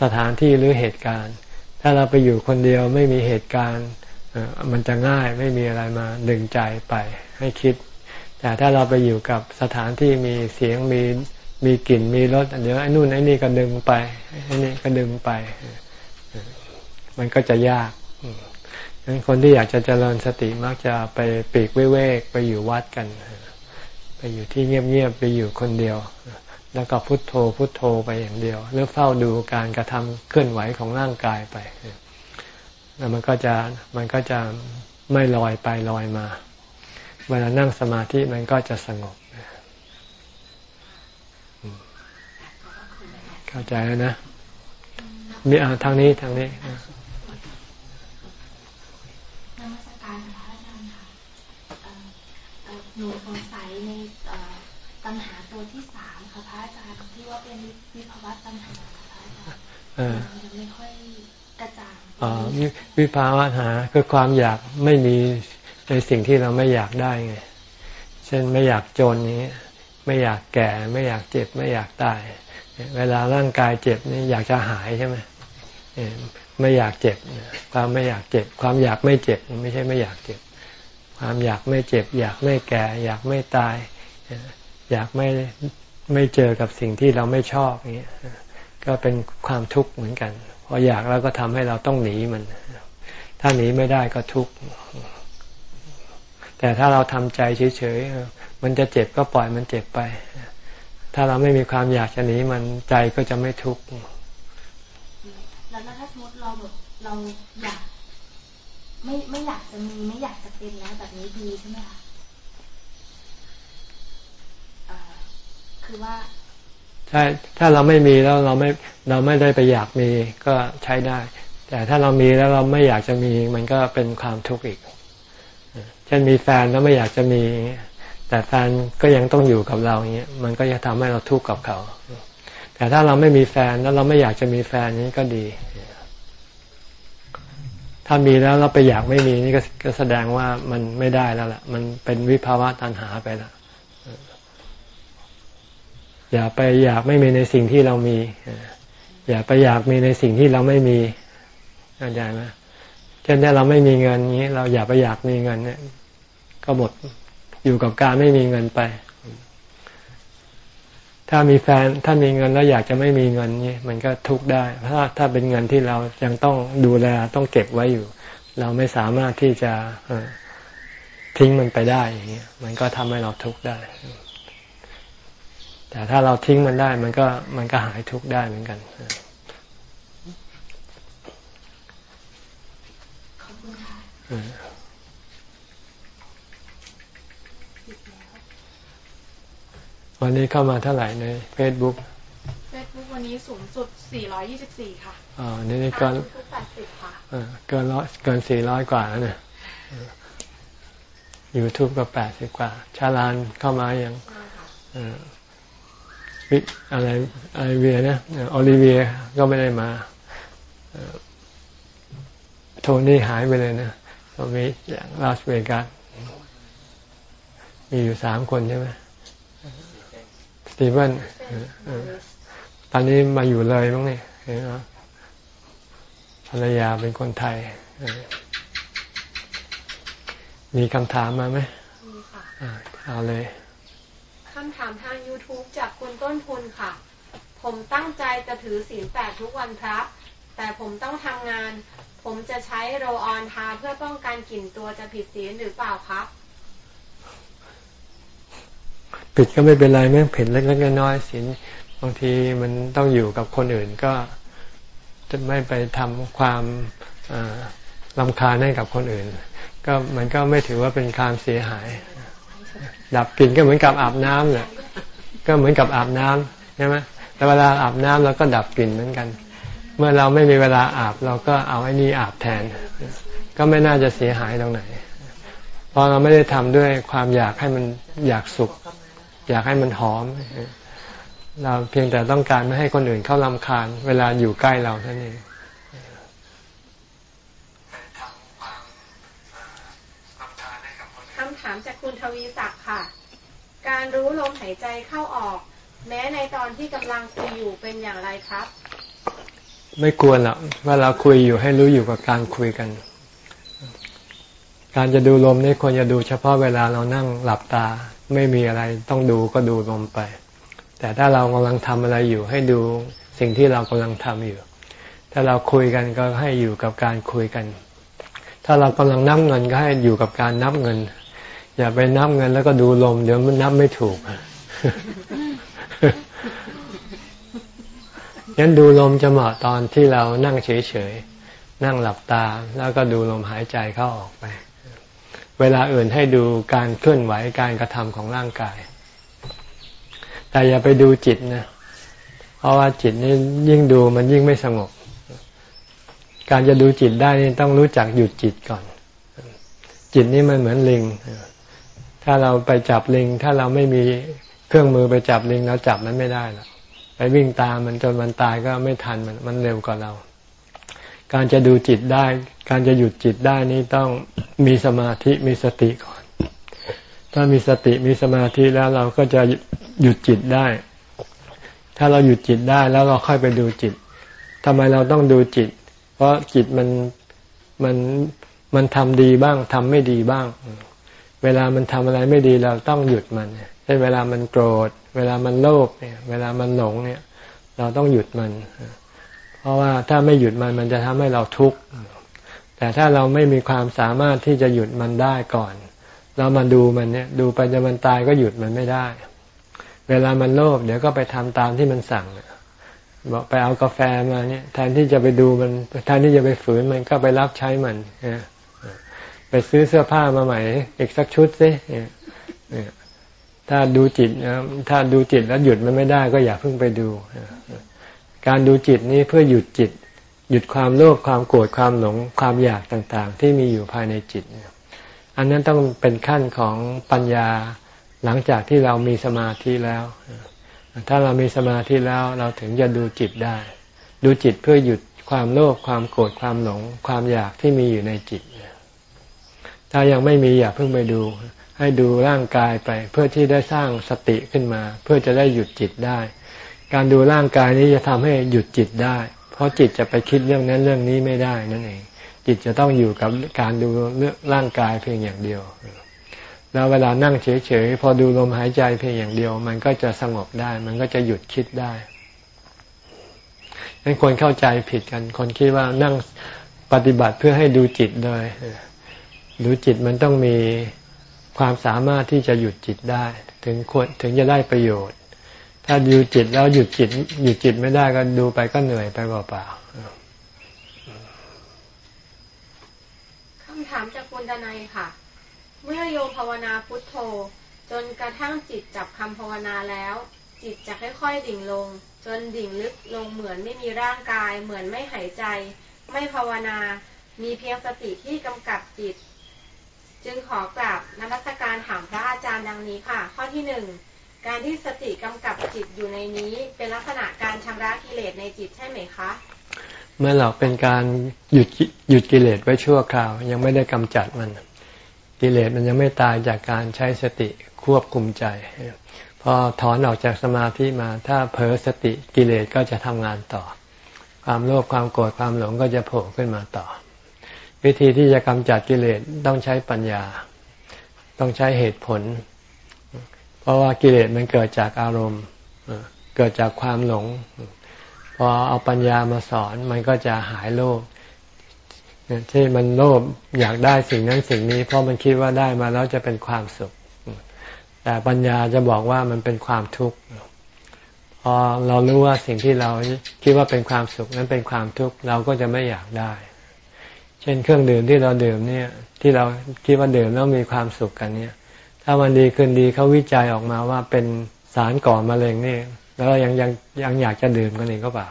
สถานที่หรือเหตุการณ์ ถ้าเราไปอยู่คนเดียวไม่มีเหตุการณ์มันจะง่ายไม่มีอะไรมาดึงใจไปให้คิด แต่ถ้าเราไปอยู่กับสถานที่มีเสียงมีมีกลิ่นมีรสเดี๋ยวไอ้นู่นไอ้นี่ก็ดึงไปไอ้นี่ก็ดึงไป มันก็จะยาก งั้นคนที่อยากจะเจริญสติมักจะไปปีกเว้กไปอยู่วัดกัน ไปอยู่ที่เงียบๆไปอยู่คนเดียว แล้วก็พุทโธพุทโธไปอย่างเดียวหรือเฝ้าดูการกระทำเคลื่อนไหวของร่างกายไปแล้วมันก็จะมันก็จะไม่ลอยไปลอยมา เวลานั่งสมาธิมันก็จะสงบเข้าใจแล้วนะมีอ่าทางนี้ทางนี้นมัสการพระอาจารย์ค่ะ หนูสงสัยในปัญหาตัวที่สามค่ะพระอาจารย์ที่ว่าเป็นวิภาวะตัณหาค่ะพระอาจารย์ยังไม่ค่อยกระจ่างอ๋อวิภาวะหาคือความอยากไม่มีในสิ่งที่เราไม่อยากได้ไงเช่นไม่อยากจนนี้ ไม่อยากแก่ไม่อยากเจ็บไม่อยากตาย เวลาร่างกายเจ็บนี่อยากจะหายใช่ไหมไม่อยากเจ็บความไม่อยากเจ็บ ความอยากไม่เจ็บ ไม่ใช่ไม่อยากเจ็บ ความอยากไม่เจ็บ อยากไม่แก่ อยากไม่ตาย อยากไม่ไม่เจอกับสิ่งที่เราไม่ชอบอย่ก็เป็นความทุกข์เหมือนกันพออยากแล้วก็ทำให้เราต้องหนีมัน ถ้าหนีไม่ได้ก็ทุกข์แต่ถ้าเราทำใจเฉยๆมันจะเจ็บก็ปล่อยมันเจ็บไป ถ้าเราไม่มีความอยากจะหนีมันใจก็จะไม่ทุกข์แล้วถ้าสมมติเราแบบเราอยาก ไม่ไม่อยากจะมีไม่อยากจะเป็นแล้วแบบนี้ดีใช่ไหมคะคือว่าใช่ถ้าเราไม่มีแล้วเราไม่เราไม่ได้ไปอยากมีก็ใช้ได้ แต่ถ้าเรามีแล้วเราไม่อยากจะมีมันก็เป็นความทุกข์อีก เช่นมีแฟนแล้วไม่อยากจะมี แต่แฟนก็ยังต้องอยู่กับเราอย่างเงี้ยมันก็จะทำให้เราทุกข์กับเขา แต่ถ้าเราไม่มีแฟนแล้วเราไม่อยากจะมีแฟนนี้ก็ดี ถ้ามีแล้วเราไปอยากไม่มีนี่ก็แสดงว่ามันไม่ได้แล้วล่ะ มันเป็นวิภาวะตัณหาไปแล้วอย่าไปอยากไม่มีในสิ่งที่เรามี อย่าไปอยากมีในสิ่งที่เราไม่มีเข้าใจไหมเช่นถ้าเราไม่มีเงินนี้ เราอย่าไปอยากมีเงินเนี่ย ก็หมดอยู่กับการไม่มีเงินไป ถ้ามีแฟนถ้ามีเงินแล้วอยากจะไม่มีเงินนี่มันก็ทุกข์ได้ถ้าถ้าเป็นเงินที่เรายังต้องดูแลต้องเก็บไว้อยู่ เราไม่สามารถที่จะทิ้งมันไปได้อย่างเงี้ยมันก็ทำให้เราทุกข์ได้ แต่ถ้าเราทิ้งมันได้ มันก็มันก็หายทุกข์ได้เหมือนกันขอบคุณค่ะ วันนี้เข้ามาเท่าไหร่ในเฟซบุ๊กเฟซบุ๊กวันนี้สูงสุด 424 ค่ะอ๋อนี่นี่เกิน80ค่ะเกินร้อยเกิน 400 กว่าแล้วเนี่ยยูทูบก็ 80 กว่า ชาลานเข้ามาอย่างวิอะไรไอเวียนะออลิเวียก็ไม่ได้มาโทนี่หายไปเลยนะก็มีอย่างลาสเวกัสมีอยู่สามคนใช่ไหม ตีเวนตอนนี้มาอยู่เลยมั้งนี่เห็นไหมภรรยาเป็นคนไทย มีคำถามมาไหมมีค่ะเอาเลยคำถามทาง YouTube จากคุณต้นทุนค่ะ ผมตั้งใจจะถือศีลแปดทุกวันพระ แต่ผมต้องทำงาน ผมจะใช้โรออนทาเพื่อป้องกันกลิ่นตัวจะผิดศีลหรือเปล่าครับ ผิดก็ไม่เป็นไรไม่ผิดเล็กๆน้อยๆศีลบางทีมันต้องอยู่กับคนอื่นก็จะไม่ไปทำความลำคาญให้กับคนอื่น ก็มันก็ไม่ถือว่าเป็นการเสียหาย ดับกลิ่นก็เหมือนกับอาบน้ำเนี่ยก็เหมือนกับอาบน้ำใช่ไหมแต่เวลาอาบน้ำเราก็ดับกลิ่นเหมือนกัน เมื่อเราไม่มีเวลาอาบเราก็เอาไอ้นี่อาบแทน ก็ไม่น่าจะเสียหายตรงไหน เพราะเราไม่ได้ทำด้วยความอยากให้มันอยากสุข อยากให้มันหอม เราเพียงแต่ต้องการไม่ให้คนอื่นเข้าลำคาญ เวลาอยู่ใกล้เราเท่านี้คำถามจากคุณทวีศักดิ์ค่ะ การรู้ลมหายใจเข้าออก แม้ในตอนที่กำลังคุยอยู่เป็นอย่างไรครับ ไม่ควรหรอกว่าเราคุยอยู่ให้รู้อยู่กับการคุยกัน การจะดูลมนี่ควรจะดูเฉพาะเวลาเรานั่งหลับตา ไม่มีอะไรต้องดูก็ดูลมไป แต่ถ้าเรากำลังทำอะไรอยู่ให้ดูสิ่งที่เรากำลังทำอยู่ ถ้าเราคุยกันก็ให้อยู่กับการคุยกัน ถ้าเรากำลังนับเงินก็ให้อยู่กับการนับเงิน อย่าไปนับเงินแล้วก็ดูลม เดี๋ยวมันนับไม่ถูกงั้นดูลมจะเหมาะตอนที่เรานั่งเฉยๆนั่งหลับตา แล้วก็ดูลมหายใจเข้าออกไป เวลาอื่นให้ดูการเคลื่อนไหวการกระทำของร่างกาย แต่อย่าไปดูจิตนะเพราะว่าจิตนี่ยิ่งดูมันยิ่งไม่สงบ การจะดูจิตได้นี่ต้องรู้จักหยุดจิตก่อน จิตนี่มันเหมือนลิง ถ้าเราไปจับลิง ถ้าเราไม่มีเครื่องมือไปจับลิงเราจับมันไม่ได้หรอกไปวิ่งตามมันจนมันตายก็ไม่ทันมันมันเร็วกว่าเรา การจะดูจิตได้ การจะหยุดจิตได้นี้ต้องมีสมาธิมีสติก่อน ถ้ามีสติมีสมาธิแล้วเราก็จะหยุดจิตได้ ถ้าเราหยุดจิตได้แล้วเราค่อยไปดูจิตทำไมเราต้องดูจิต เพราะจิตมันมันมันทำดีบ้างทำไม่ดีบ้าง เวลามันทำอะไรไม่ดีเราต้องหยุดมันเช่นเวลามันโกรธ เวลามันโลภเนี่ย เวลามันหลงเนี่ย เราต้องหยุดมัน เพราะว่าถ้าไม่หยุดมันมันจะทำให้เราทุกข์ แต่ถ้าเราไม่มีความสามารถที่จะหยุดมันได้ก่อน เรามาดูมันเนี่ย ดูไปจนมันตายก็หยุดมันไม่ได้ เวลามันโลภเดี๋ยวก็ไปทำตามที่มันสั่งบอกไปเอากาแฟมาเนี่ย แทนที่จะไปดูมันแทนที่จะไปฝืนมันก็ไปรับใช้มันไปซื้อเสื้อผ้ามาใหม่ อีกสักชุดสิถ้าดูจิตนะถ้าดูจิตแล้วหยุดมันไม่ได้ก็อย่าเพิ่งไปดู การดูจิตนี้เพื่อหยุดจิต หยุดความโลภความโกรธความหลงความอยากต่างๆ ที่มีอยู่ภายในจิต อันนั้นต้องเป็นขั้นของปัญญาหลังจากที่เรามีสมาธิแล้ว ถ้าเรามีสมาธิแล้วเราถึงจะดูจิตได้ ดูจิตเพื่อหยุดความโลภความโกรธความหลง ความอยากที่มีอยู่ในจิต ถ้ายังไม่มีอย่าเพิ่งไปดู ให้ดูร่างกายไปเพื่อที่ได้สร้างสติขึ้นมา เพื่อจะได้หยุดจิตได้ การดูร่างกายนี้จะทำให้หยุดจิตได้ เพราะจิตจะไปคิดเรื่องนั้นเรื่องนี้ไม่ได้นั่นเอง จิตจะต้องอยู่กับการดูเรื่องร่างกายเพียงอย่างเดียว แล้วเวลานั่งเฉยๆพอดูลมหายใจเพียงอย่างเดียว มันก็จะสงบได้ มันก็จะหยุดคิดได้นั้นคนเข้าใจผิดกัน คนคิดว่านั่งปฏิบัติเพื่อให้ดูจิตเลยดูจิตมันต้องมีความสามารถที่จะหยุดจิตได้ ถึงควรถึงจะได้ประโยชน์ ถ้าดูจิตแล้วหยุดจิตหยุดจิตไม่ได้ก็ดูไปก็เหนื่อยไปเปล่าๆคำถามจากคุณดนัยค่ะ เมื่อโยภาวนาพุทโธ จนกระทั่งจิตจับคำภาวนาแล้ว จิตจะค่อยๆดิ่งลง จนดิ่งลึกลงเหมือนไม่มีร่างกาย เหมือนไม่หายใจ ไม่ภาวนา มีเพียงสติที่กำกับจิต จึงขอกราบนมัสการถามพระอาจารย์ดังนี้ค่ะ ข้อที่หนึ่ง การที่สติกำกับจิตอยู่ในนี้เป็นลักษณะการชำระกิเลสในจิตใช่ไหมคะเมื่อเราเป็นการหยุดหยุดกิเลสไว้ชั่วคราว ยังไม่ได้กำจัดมัน กิเลสมันยังไม่ตายจากการใช้สติควบคุมใจ พอถอนออกจากสมาธิมาถ้าเผลอสติกิเลสก็จะทำงานต่อ ความโลภความโกรธความหลงก็จะโผล่ขึ้นมาต่อ วิธีที่จะกำจัดกิเลสต้องใช้ปัญญา ต้องใช้เหตุผล เพราะว่ากิเลสมันเกิดจากอารมณ์เกิดจากความหลง พอเอาปัญญามาสอนมันก็จะหายโลภที่มันโลภอยากได้สิ่งนั้นสิ่งนี้ เพราะมันคิดว่าได้มาแล้วจะเป็นความสุข แต่ปัญญาจะบอกว่ามันเป็นความทุกข์พอเรารู้ว่าสิ่งที่เราคิดว่าเป็นความสุขนั้นเป็นความทุกข์เราก็จะไม่อยากได้ เช่นเครื่องดื่มที่เราดื่มเนี่ย ที่เราคิดว่าดื่มแล้วมีความสุขกันเนี่ย ถ้าวันดีคืนดีเขาวิจัยออกมาว่าเป็นสารก่อมะเร็งนี่ แล้วยังยังยังอยากจะดื่มกันเองก็เปล่า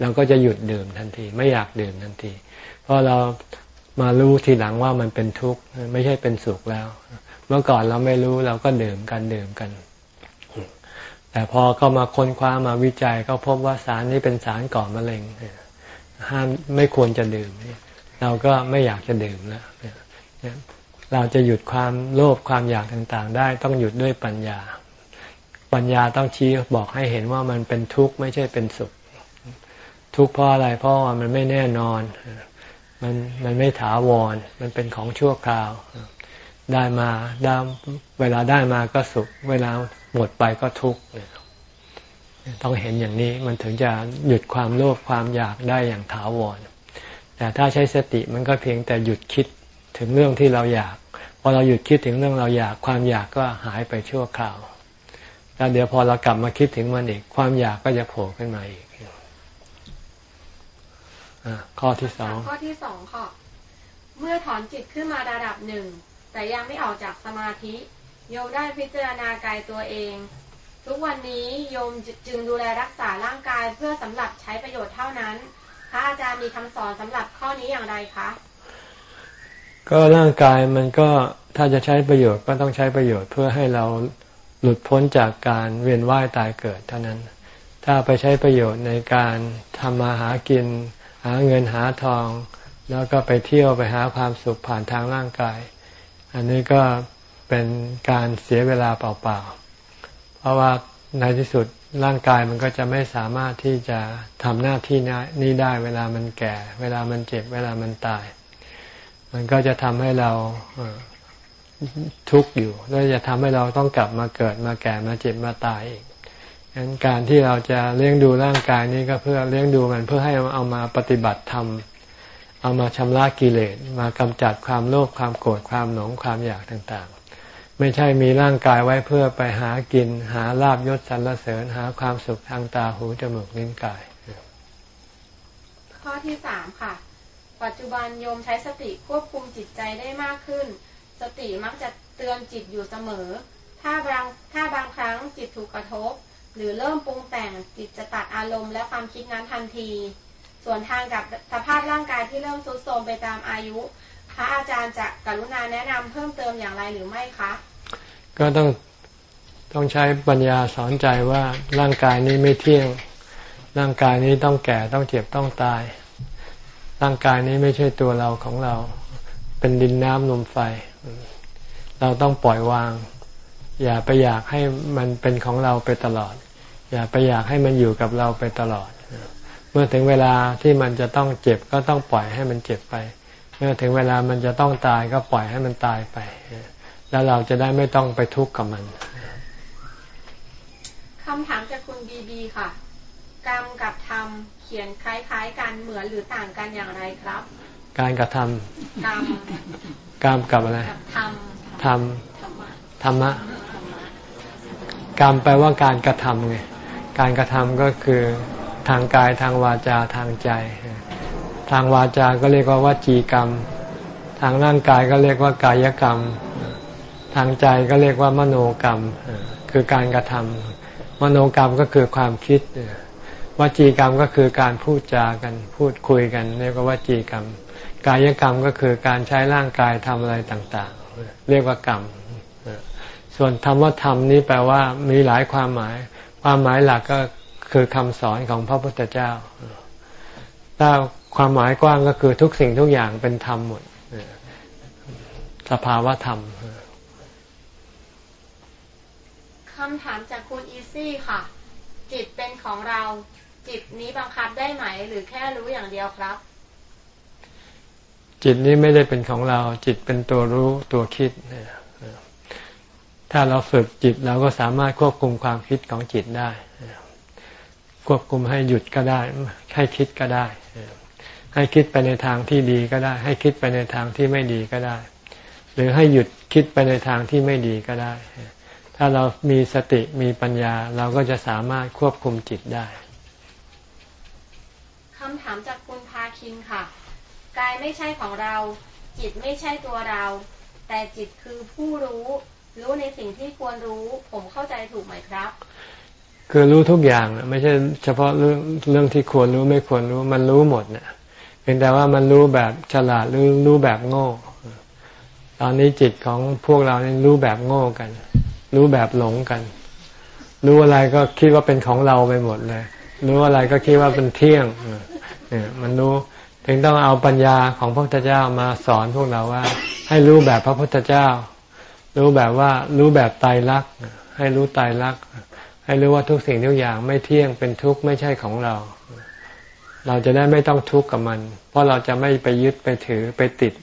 เราก็จะหยุดดื่มทันที ไม่อยากดื่มทันที เพราะเรามารู้ทีหลังว่ามันเป็นทุกข์ไม่ใช่เป็นสุขแล้ว เมื่อก่อนเราไม่รู้เราก็ดื่มกันดื่มกัน แต่พอเขามาค้นคว้ามาวิจัยก็พบว่าสารนี้เป็นสารก่อมะเร็งห้ามไม่ควรจะดื่มเราก็ไม่อยากจะดื่มแล้ว เราจะหยุดความโลภความอยากต่างๆ ได้ต้องหยุดด้วยปัญญา ปัญญาต้องชี้บอกให้เห็นว่ามันเป็นทุกข์ไม่ใช่เป็นสุข ทุกข์เพราะอะไรเพราะว่ามันไม่แน่นอน มันมันไม่ถาวร มันเป็นของชั่วคราว ได้มาได้เวลาได้มาก็สุข เวลาหมดไปก็ทุกข์ต้องเห็นอย่างนี้มันถึงจะหยุดความโลภความอยากได้อย่างถาวร แต่ถ้าใช้สติมันก็เพียงแต่หยุดคิด ถึงเรื่องที่เราอยาก พอเราหยุดคิดถึงเรื่องเราอยาก ความอยากก็หายไปชั่วคราว แล้วเดี๋ยวพอเรากลับมาคิดถึงมันอีก ความอยากก็จะโผล่ขึ้นมาอีกอข้อที่สองข้อที่สองค่ะ เมื่อถอนจิตขึ้นมาระดับหนึ่ง แต่ยังไม่ออกจากสมาธิ โยมได้พิจารณากายตัวเอง ทุกวันนี้โยมจึงดูแลรักษาร่างกายเพื่อสำหรับใช้ประโยชน์เท่านั้นพระอาจารย์มีคำสอนสำหรับข้อนี้อย่างไรคะ ก็ร่างกายมันก็ถ้าจะใช้ประโยชน์ก็ต้องใช้ประโยชน์เพื่อให้เราหลุดพ้นจากการเวียนว่ายตายเกิดเท่านั้น ถ้าไปใช้ประโยชน์ในการทำมาหากิน หาเงินหาทอง แล้วก็ไปเที่ยวไปหาความสุขผ่านทางร่างกาย อันนี้ก็เป็นการเสียเวลาเปล่าๆ เพราะว่าในที่สุดร่างกายมันก็จะไม่สามารถที่จะทำหน้าที่นี้ได้เวลามันแก่ เวลามันเจ็บ เวลามันตาย มันก็จะทำให้เราทุกข์อยู่ แล้วจะทำให้เราต้องกลับมาเกิดมาแก่มาเจ็บมาตายอีกฉะนั้นการที่เราจะเลี้ยงดูร่างกายนี้ก็เพื่อเลี้ยงดูมันเพื่อให้เอามาปฏิบัติธรรมเอามาชำระกิเลสมากำจัดความโลภความโกรธความหลงความอยากต่างๆ ไม่ใช่มีร่างกายไว้เพื่อไปหากิน หาลาบยศสรรเสริญหาความสุขทางตาหูจมูกลิ้นกาย ข้อที่สามค่ะ ปัจจุบันโยมใช้สติควบคุมจิตใจได้มากขึ้น สติมักจะเตือนจิตอยู่เสมอ ถ้าบางถ้าบางครั้งจิตถูกกระทบ หรือเริ่มปรุงแต่งจิตจะตัดอารมณ์และความคิดนั้นทันที ส่วนทางกับสภาพร่างกายที่เริ่มทรุดโทรมไปตามอายุ พระอาจารย์จะกรุณาแนะนำเพิ่มเติมอย่างไรหรือไม่คะ ก็ต้องต้องใช้ปัญญาสอนใจว่าร่างกายนี้ไม่เที่ยง ร่างกายนี้ต้องแก่ต้องเจ็บต้องตาย ร่างกายนี้ไม่ใช่ตัวเราของเรา เป็นดินน้ำลมไฟ เราต้องปล่อยวาง อย่าไปอยากให้มันเป็นของเราไปตลอด อย่าไปอยากให้มันอยู่กับเราไปตลอด เมื่อถึงเวลาที่มันจะต้องเจ็บก็ต้องปล่อยให้มันเจ็บไป เมื่อถึงเวลามันจะต้องตายก็ปล่อยให้มันตายไป แล้วเราจะได้ไม่ต้องไปทุกข์กับมันคำถามจากคุณบีบีค่ะ กรรมกับธรรม ขียนคล้าย ๆ กันเหมือนหรือต่างกันอย่างไรครับ การกระทำกรรมกรรมกับอะไรธรรมธรรมธรรมะกรรมแปลว่าการกระทำไงการกระทำก็คือทางกายทางวาจาทางใจ ทางวาจาก็เรียกว่าวจีกรรม ทางร่างกายก็เรียกว่ากายกรรม ทางใจก็เรียกว่ามโนกรรม คือการกระทำมโนกรรมก็คือความคิด วจีกรรมก็คือการพูดจากันพูดคุยกัน เรียกว่าวจีกรรม กายกรรมก็คือการใช้ร่างกายทำอะไรต่างๆ เรียกว่ากรรม ส่วนธรรมว่าธรรมนี้แปลว่ามีหลายความหมาย ความหมายหลักก็คือคำสอนของพระพุทธเจ้า ถ้าความหมายกว้างก็คือทุกสิ่งทุกอย่างเป็นธรรมหมด สภาวะธรรมคำถามจากคุณอีซี่ค่ะ จิตเป็นของเรา จิตนี้บังคับได้ไหม หรือแค่รู้อย่างเดียวครับ จิตนี้ไม่ได้เป็นของเรา จิตเป็นตัวรู้ตัวคิดถ้าเราฝึกจิตเราก็สามารถควบคุมความคิดของจิตได้ควบคุมให้หยุดก็ได้ ให้คิดก็ได้ ให้คิดไปในทางที่ดีก็ได้ ให้คิดไปในทางที่ไม่ดีก็ได้ หรือให้หยุดคิดไปในทางที่ไม่ดีก็ได้ ถ้าเรามีสติมีปัญญาเราก็จะสามารถควบคุมจิตได้ คำถามจากคุณพาคินค่ะ กายไม่ใช่ของเรา จิตไม่ใช่ตัวเรา แต่จิตคือผู้รู้ รู้ในสิ่งที่ควรรู้ ผมเข้าใจถูกไหมครับ คือรู้ทุกอย่างไม่ใช่เฉพาะเรื่องเรื่องที่ควรรู้ไม่ควรรู้มันรู้หมดเนี่ยเพียงแต่ว่ามันรู้แบบฉลาดหรือรู้แบบโง่ ตอนนี้จิตของพวกเรานี่รู้แบบโง่กัน รู้แบบหลงกัน รู้อะไรก็คิดว่าเป็นของเราไปหมดเลยรู้อะไรก็คิดว่าเป็นเที่ยง มันรู้ถึงต้องเอาปัญญาของพระพุทธเจ้ามาสอนพวกเราว่า ให้รู้แบบพระพุทธเจ้า รู้แบบว่ารู้แบบไตรลัก ให้รู้ไตรลัก ให้รู้ว่าทุกสิ่งทุกอย่างไม่เที่ยงเป็นทุกข์ไม่ใช่ของเรา เราจะได้ไม่ต้องทุกข์กับมัน เพราะเราจะไม่ไปยึดไปถือไปติด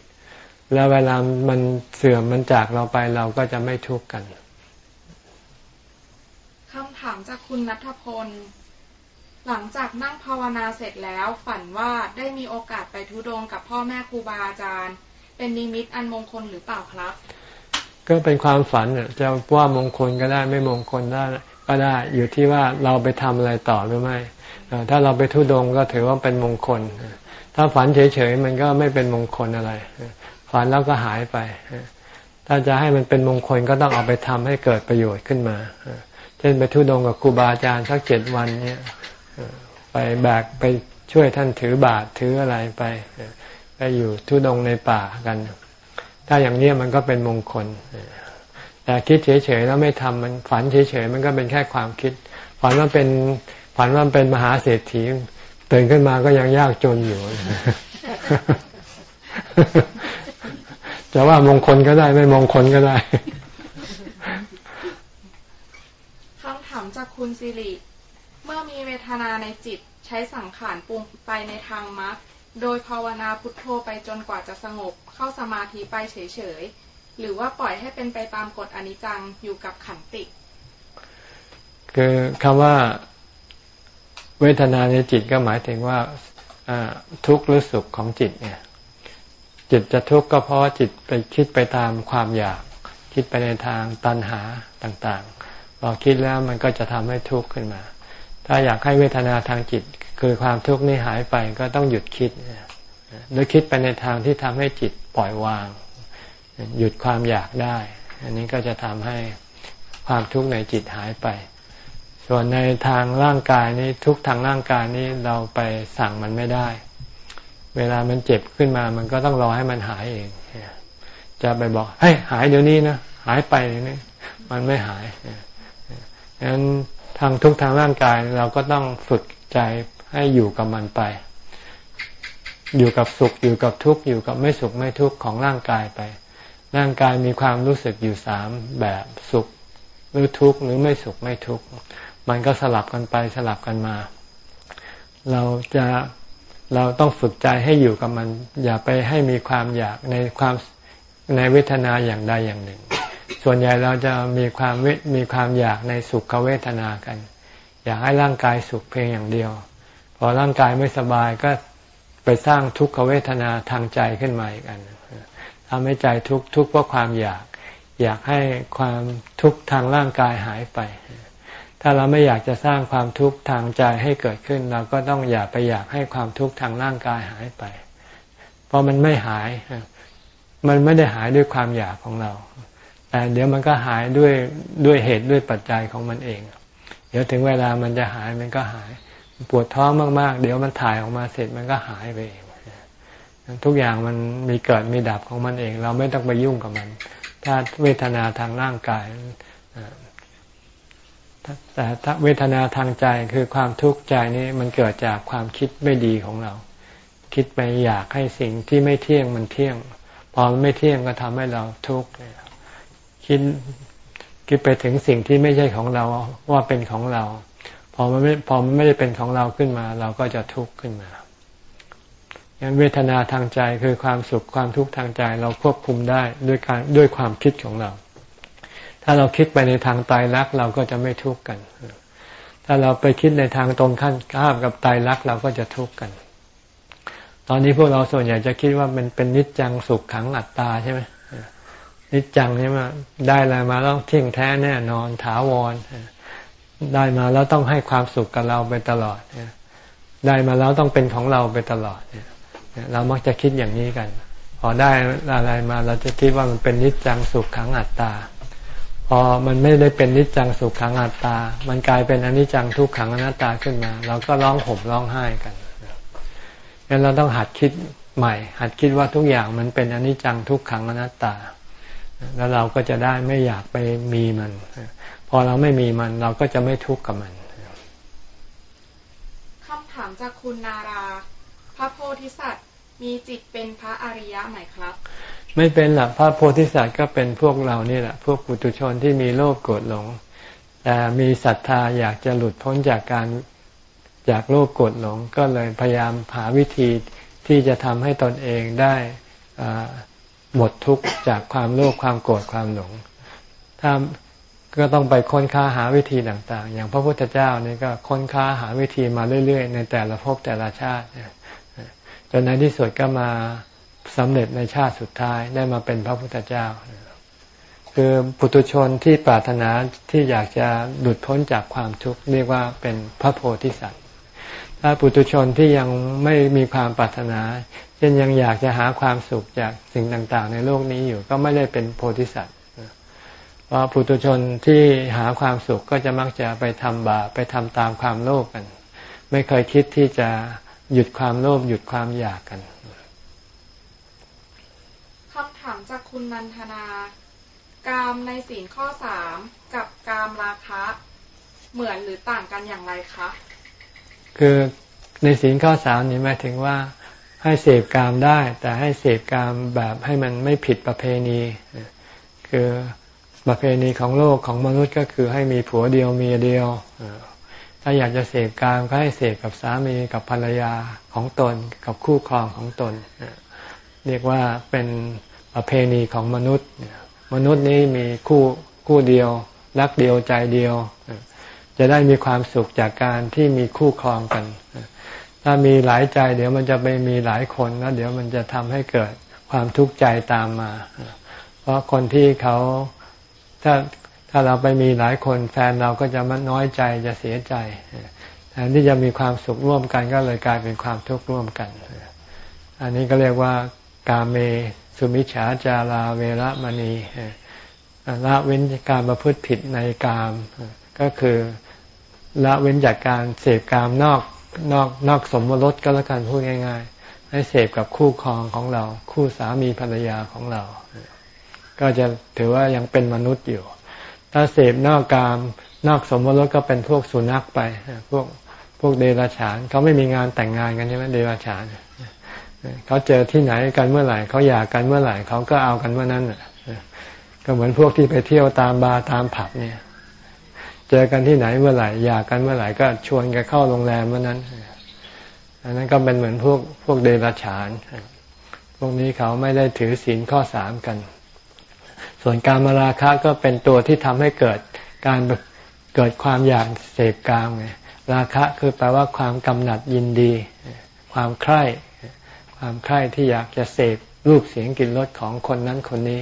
แล้วเวลามันเสื่อมมันจากเราไปเราก็จะไม่ทุกข์กันคำถามจากคุณนัทพล หลังจากนั่งภาวนาเสร็จแล้วฝันว่าได้มีโอกาสไปทุดงกับพ่อแม่ครูบาอาจารย์ เป็นนิมิตอันมงคลหรือเปล่าครับ ก็เป็นความฝันจะว่ามงคลก็ได้ไม่มงคลได้ก็ได้อยู่ที่ว่าเราไปทำอะไรต่อหรือไม่ถ้าเราไปทุดงก็ถือว่าเป็นมงคล ถ้าฝันเฉยๆมันก็ไม่เป็นมงคลอะไร ฝันแล้วก็หายไป ถ้าจะให้มันเป็นมงคลก็ต้องเอาไปทำให้เกิดประโยชน์ขึ้นมา เช่นไปทุดงกับครูบาอาจารย์สักเจ็ดวันเนี่ย ไปแบกไปช่วยท่านถือบาตรถืออะไรไป ไปอยู่ทุดงในป่ากัน ถ้าอย่างนี้มันก็เป็นมงคล แต่คิดเฉยๆแล้วไม่ทำมันฝันเฉยๆมันก็เป็นแค่ความคิด ฝันว่าเป็นฝันว่าเป็นมหาเศรษฐีตื่นขึ้นมาก็ยังยากจนอยู่ จะว่ามงคลก็ได้ไม่มงคลก็ได้คำถามจากคุณสิริ เมื่อมีเวทนาในจิตใช้สังขารปรุงไปในทางมรรคโดยภาวนาพุทโธไปจนกว่าจะสงบ เข้าสมาธิไปเฉยๆ หรือว่าปล่อยให้เป็นไปตามกฎอนิจจังอยู่กับขันติ คือคำว่าเวทนาในจิตก็หมายถึงว่าทุกข์หรือสุขของจิตเนี่ย จิตจะทุกข์ก็เพราะจิตไปคิดไปตามความอยาก คิดไปในทางตัณหาต่างๆพอคิดแล้วมันก็จะทำให้ทุกข์ขึ้นมา ถ้าอยากให้เวทนาทางจิต คือความทุกข์นี้หายไปก็ต้องหยุดคิดหรือคิดไปในทางที่ทำให้จิตปล่อยวาง หยุดความอยากได้ อันนี้ก็จะทำให้ความทุกข์ในจิตหายไป ส่วนในทางร่างกายนี้ทุกทางร่างกายนี้เราไปสั่งมันไม่ได้ เวลามันเจ็บขึ้นมามันก็ต้องรอให้มันหายเอง จะไปบอกเฮ้ยหายเดี๋ยวนี้นะหายไปเนี่มันไม่หายดังนั้น ทางทุกทางร่างกายเราก็ต้องฝึกใจให้อยู่กับมันไป อยู่กับสุขอยู่กับทุกข์อยู่กับไม่สุขไม่ทุกข์ของร่างกายไป ร่างกายมีความรู้สึกอยู่สามแบบสุขหรือทุกข์หรือไม่สุขไม่ทุกข์มันก็สลับกันไปสลับกันมา เราจะเราต้องฝึกใจให้อยู่กับมัน อย่าไปให้มีความอยากในความในเวทนาอย่างใดอย่างหนึ่ง ส่วนใหญ่เราจะมีความมีความอยากในสุขเวทนากัน อยากให้ร่างกายสุขเพียงอย่างเดียว พอร่างกายไม่สบายก็ไปสร้างทุกขเวทนาทางใจขึ้นมาอีกอันทำให้ใจทุกข์ทุกข์เพราะความอยาก อยากให้ความทุกข์ทางร่างกายหายไป ถ้าเราไม่อยากจะสร้างความทุกข์ทางใจให้เกิดขึ้น เราก็ต้องอย่าไปอยากให้ความทุกข์ทางร่างกายหายไป เพราะมันไม่หาย มันไม่ได้หายด้วยความอยากของเรา แต่เดี๋ยวมันก็หายด้วยด้วยเหตุด้วยปัจจัยของมันเอง เดี๋ยวถึงเวลามันจะหายมันก็หาย ปวดท้องมากๆ เดี๋ยวมันถ่ายออกมาเสร็จมันก็หายไปเองทุกอย่างมันมีเกิดมีดับของมันเอง เราไม่ต้องไปยุ่งกับมัน ถ้าเวทนาทางร่างกายแต่ถ้าเวทนาทางใจคือความทุกข์ใจนี้มันเกิดจากความคิดไม่ดีของเรา คิดไปอยากให้สิ่งที่ไม่เที่ยงมันเที่ยง พอมันไม่เที่ยงก็ทำให้เราทุกข์ คิดคิดไปถึงสิ่งที่ไม่ใช่ของเราว่าเป็นของเรา พอมันไม่พอมันไม่ได้เป็นของเราขึ้นมา เราก็จะทุกข์ขึ้นมางั้นเวทนาทางใจคือความสุขความทุกข์ทางใจเราควบคุมได้ด้วยการด้วยความคิดของเรา ถ้าเราคิดไปในทางตายรักเราก็จะไม่ทุกข์กัน ถ้าเราไปคิดในทางตรงขั้นข้ามกับตายรักเราก็จะทุกข์กัน ตอนนี้พวกเราส่วนใหญ่จะคิดว่ามันเป็นนิจจังสุขขังอัตตาใช่ไหม นิจจังนี่มาได้อะไรมาต้องเที่ยงแท้แน่นอนถาวร ได้มาแล้วต้องให้ความสุขกับเราไปตลอดได้มาแล้วต้องเป็นของเราไปตลอดเนี่ยเรามักจะคิดอย่างนี้กัน พอได้อะไรมาเราจะคิดว่ามันเป็นนิจจังสุขขังอัตตา พอมันไม่ได้เป็นนิจจังสุขขังอัตตา มันกลายเป็นอนิจจังทุกขังอนัตตาขึ้นมา เราก็ร้องห่มร้องไห้กันงั้นเราต้องหัดคิดใหม่ หัดคิดว่าทุกอย่างมันเป็นอนิจจังทุกขังอนัตตา แล้วเราก็จะได้ไม่อยากไปมีมัน พอเราไม่มีมันเราก็จะไม่ทุกข์กับมันคำถามจากคุณนารา พระโพธิสัตว์มีจิตเป็นพระอริยะไหมครับ ไม่เป็นหรอกพระโพธิสัตว์ก็เป็นพวกเรานี่แหละ พวกปุถุชนที่มีโลภโกรธหลง แต่มีศรัทธาอยากจะหลุดพ้นจากการจากโลภโกรธหลง ก็เลยพยายามหาวิธีที่จะทำให้ตนเองได้ หมดทุกข์จากความโลภความโกรธความหลง ถ้าก็ต้องไปค้นค้าหาวิธีต่างๆ อย่างพระพุทธเจ้านี่ก็ค้นค้าหาวิธีมาเรื่อย ๆ ในแต่ละภพแต่ละชาติจนในที่สุดก็มาสำเร็จในชาติสุดท้ายได้มาเป็นพระพุทธเจ้า คือปุถุชนที่ปรารถนาที่อยากจะหลุดพ้นจากความทุกข์เรียกว่าเป็นพระโพธิสัตว์ ถ้าปุถุชนที่ยังไม่มีความปรารถนา เช่นยังอยากจะหาความสุขจากสิ่งต่างๆ ในโลกนี้อยู่ก็ไม่ได้เป็นโพธิสัตว์เพราะปุถุชนที่หาความสุขก็จะมักจะไปทำบาปไปทำตามความโลภกัน ไม่เคยคิดที่จะหยุดความโลภหยุดความอยากกันคำถามจากคุณนันทนา กามในศีลข้อสามกับกามราคะเหมือนหรือต่างกันอย่างไรคะ คือในศีลข้อสามนี้หมายถึงว่า ให้เสพกามได้ แต่ให้เสพกามแบบให้มันไม่ผิดประเพณี คือประเพณีของโลกของมนุษย์ก็คือให้มีผัวเดียวเมียเดียว ถ้าอยากจะเสพกามก็ให้เสพกับสามีกับภรรยาของตน กับคู่ครองของตน เรียกว่าเป็นประเพณีของมนุษย์ มนุษย์นี้มีคู่คู่เดียว รักเดียวใจเดียว จะได้มีความสุขจากการที่มีคู่ครองกัน ถ้ามีหลายใจ เดี๋ยวมันจะไปมีหลายคนแล้วเดี๋ยวมันจะทำให้เกิดความทุกข์ใจตามมา เพราะคนที่เขาถ้าถ้าเราไปมีหลายคนแฟนเราก็จะมันน้อยใจจะเสียใจแทนที่จะมีความสุขร่วมกันก็เลยกลายเป็นความทุกข์ร่วมกัน อันนี้ก็เรียกว่ากาเมสุมิฉาจาราเวรมณีละเว้นการประพฤติผิดในกาม ก็คือละเว้นจากการเสพกามนอก นอกนอกสมรสก็แล้วกันพูดง่าย ๆ ให้เสพกับคู่ครองของเรา คู่สามีภรรยาของเรา ก็จะถือว่ายังเป็นมนุษย์อยู่ ถ้าเสพนอกกามนอกสมมติก็เป็นพวกสุนัขไปพวกพวกเดรัจฉานเขาไม่มีงานแต่งงานกันใช่ไหมเดรัจฉานเขาเจอที่ไหนกันเมื่อไหร่เขาอยากกันเมื่อไหร่เขาก็เอากันเมื่อนั้นก็เหมือนพวกที่ไปเที่ยวตามบาร์ตามผับเนี่ย เจอกันที่ไหนเมื่อไหร่อยากกันเมื่อไหร่ก็ชวนกันเข้าโรงแรมเมื่อนั้น อันนั้นก็เป็นเหมือนพวกพวกเดรัจฉาน พวกนี้เขาไม่ได้ถือศีลข้อสามกัน ส่วนการมาราคะก็เป็นตัวที่ทำให้เกิดการเกิดความอยากเสพกามไงราคะคือแปลว่าความกำหนัดยินดี ความใคร่ความใคร่ที่อยากจะเสพรูปเสียงกลิ่นรสของคนนั้นคนนี้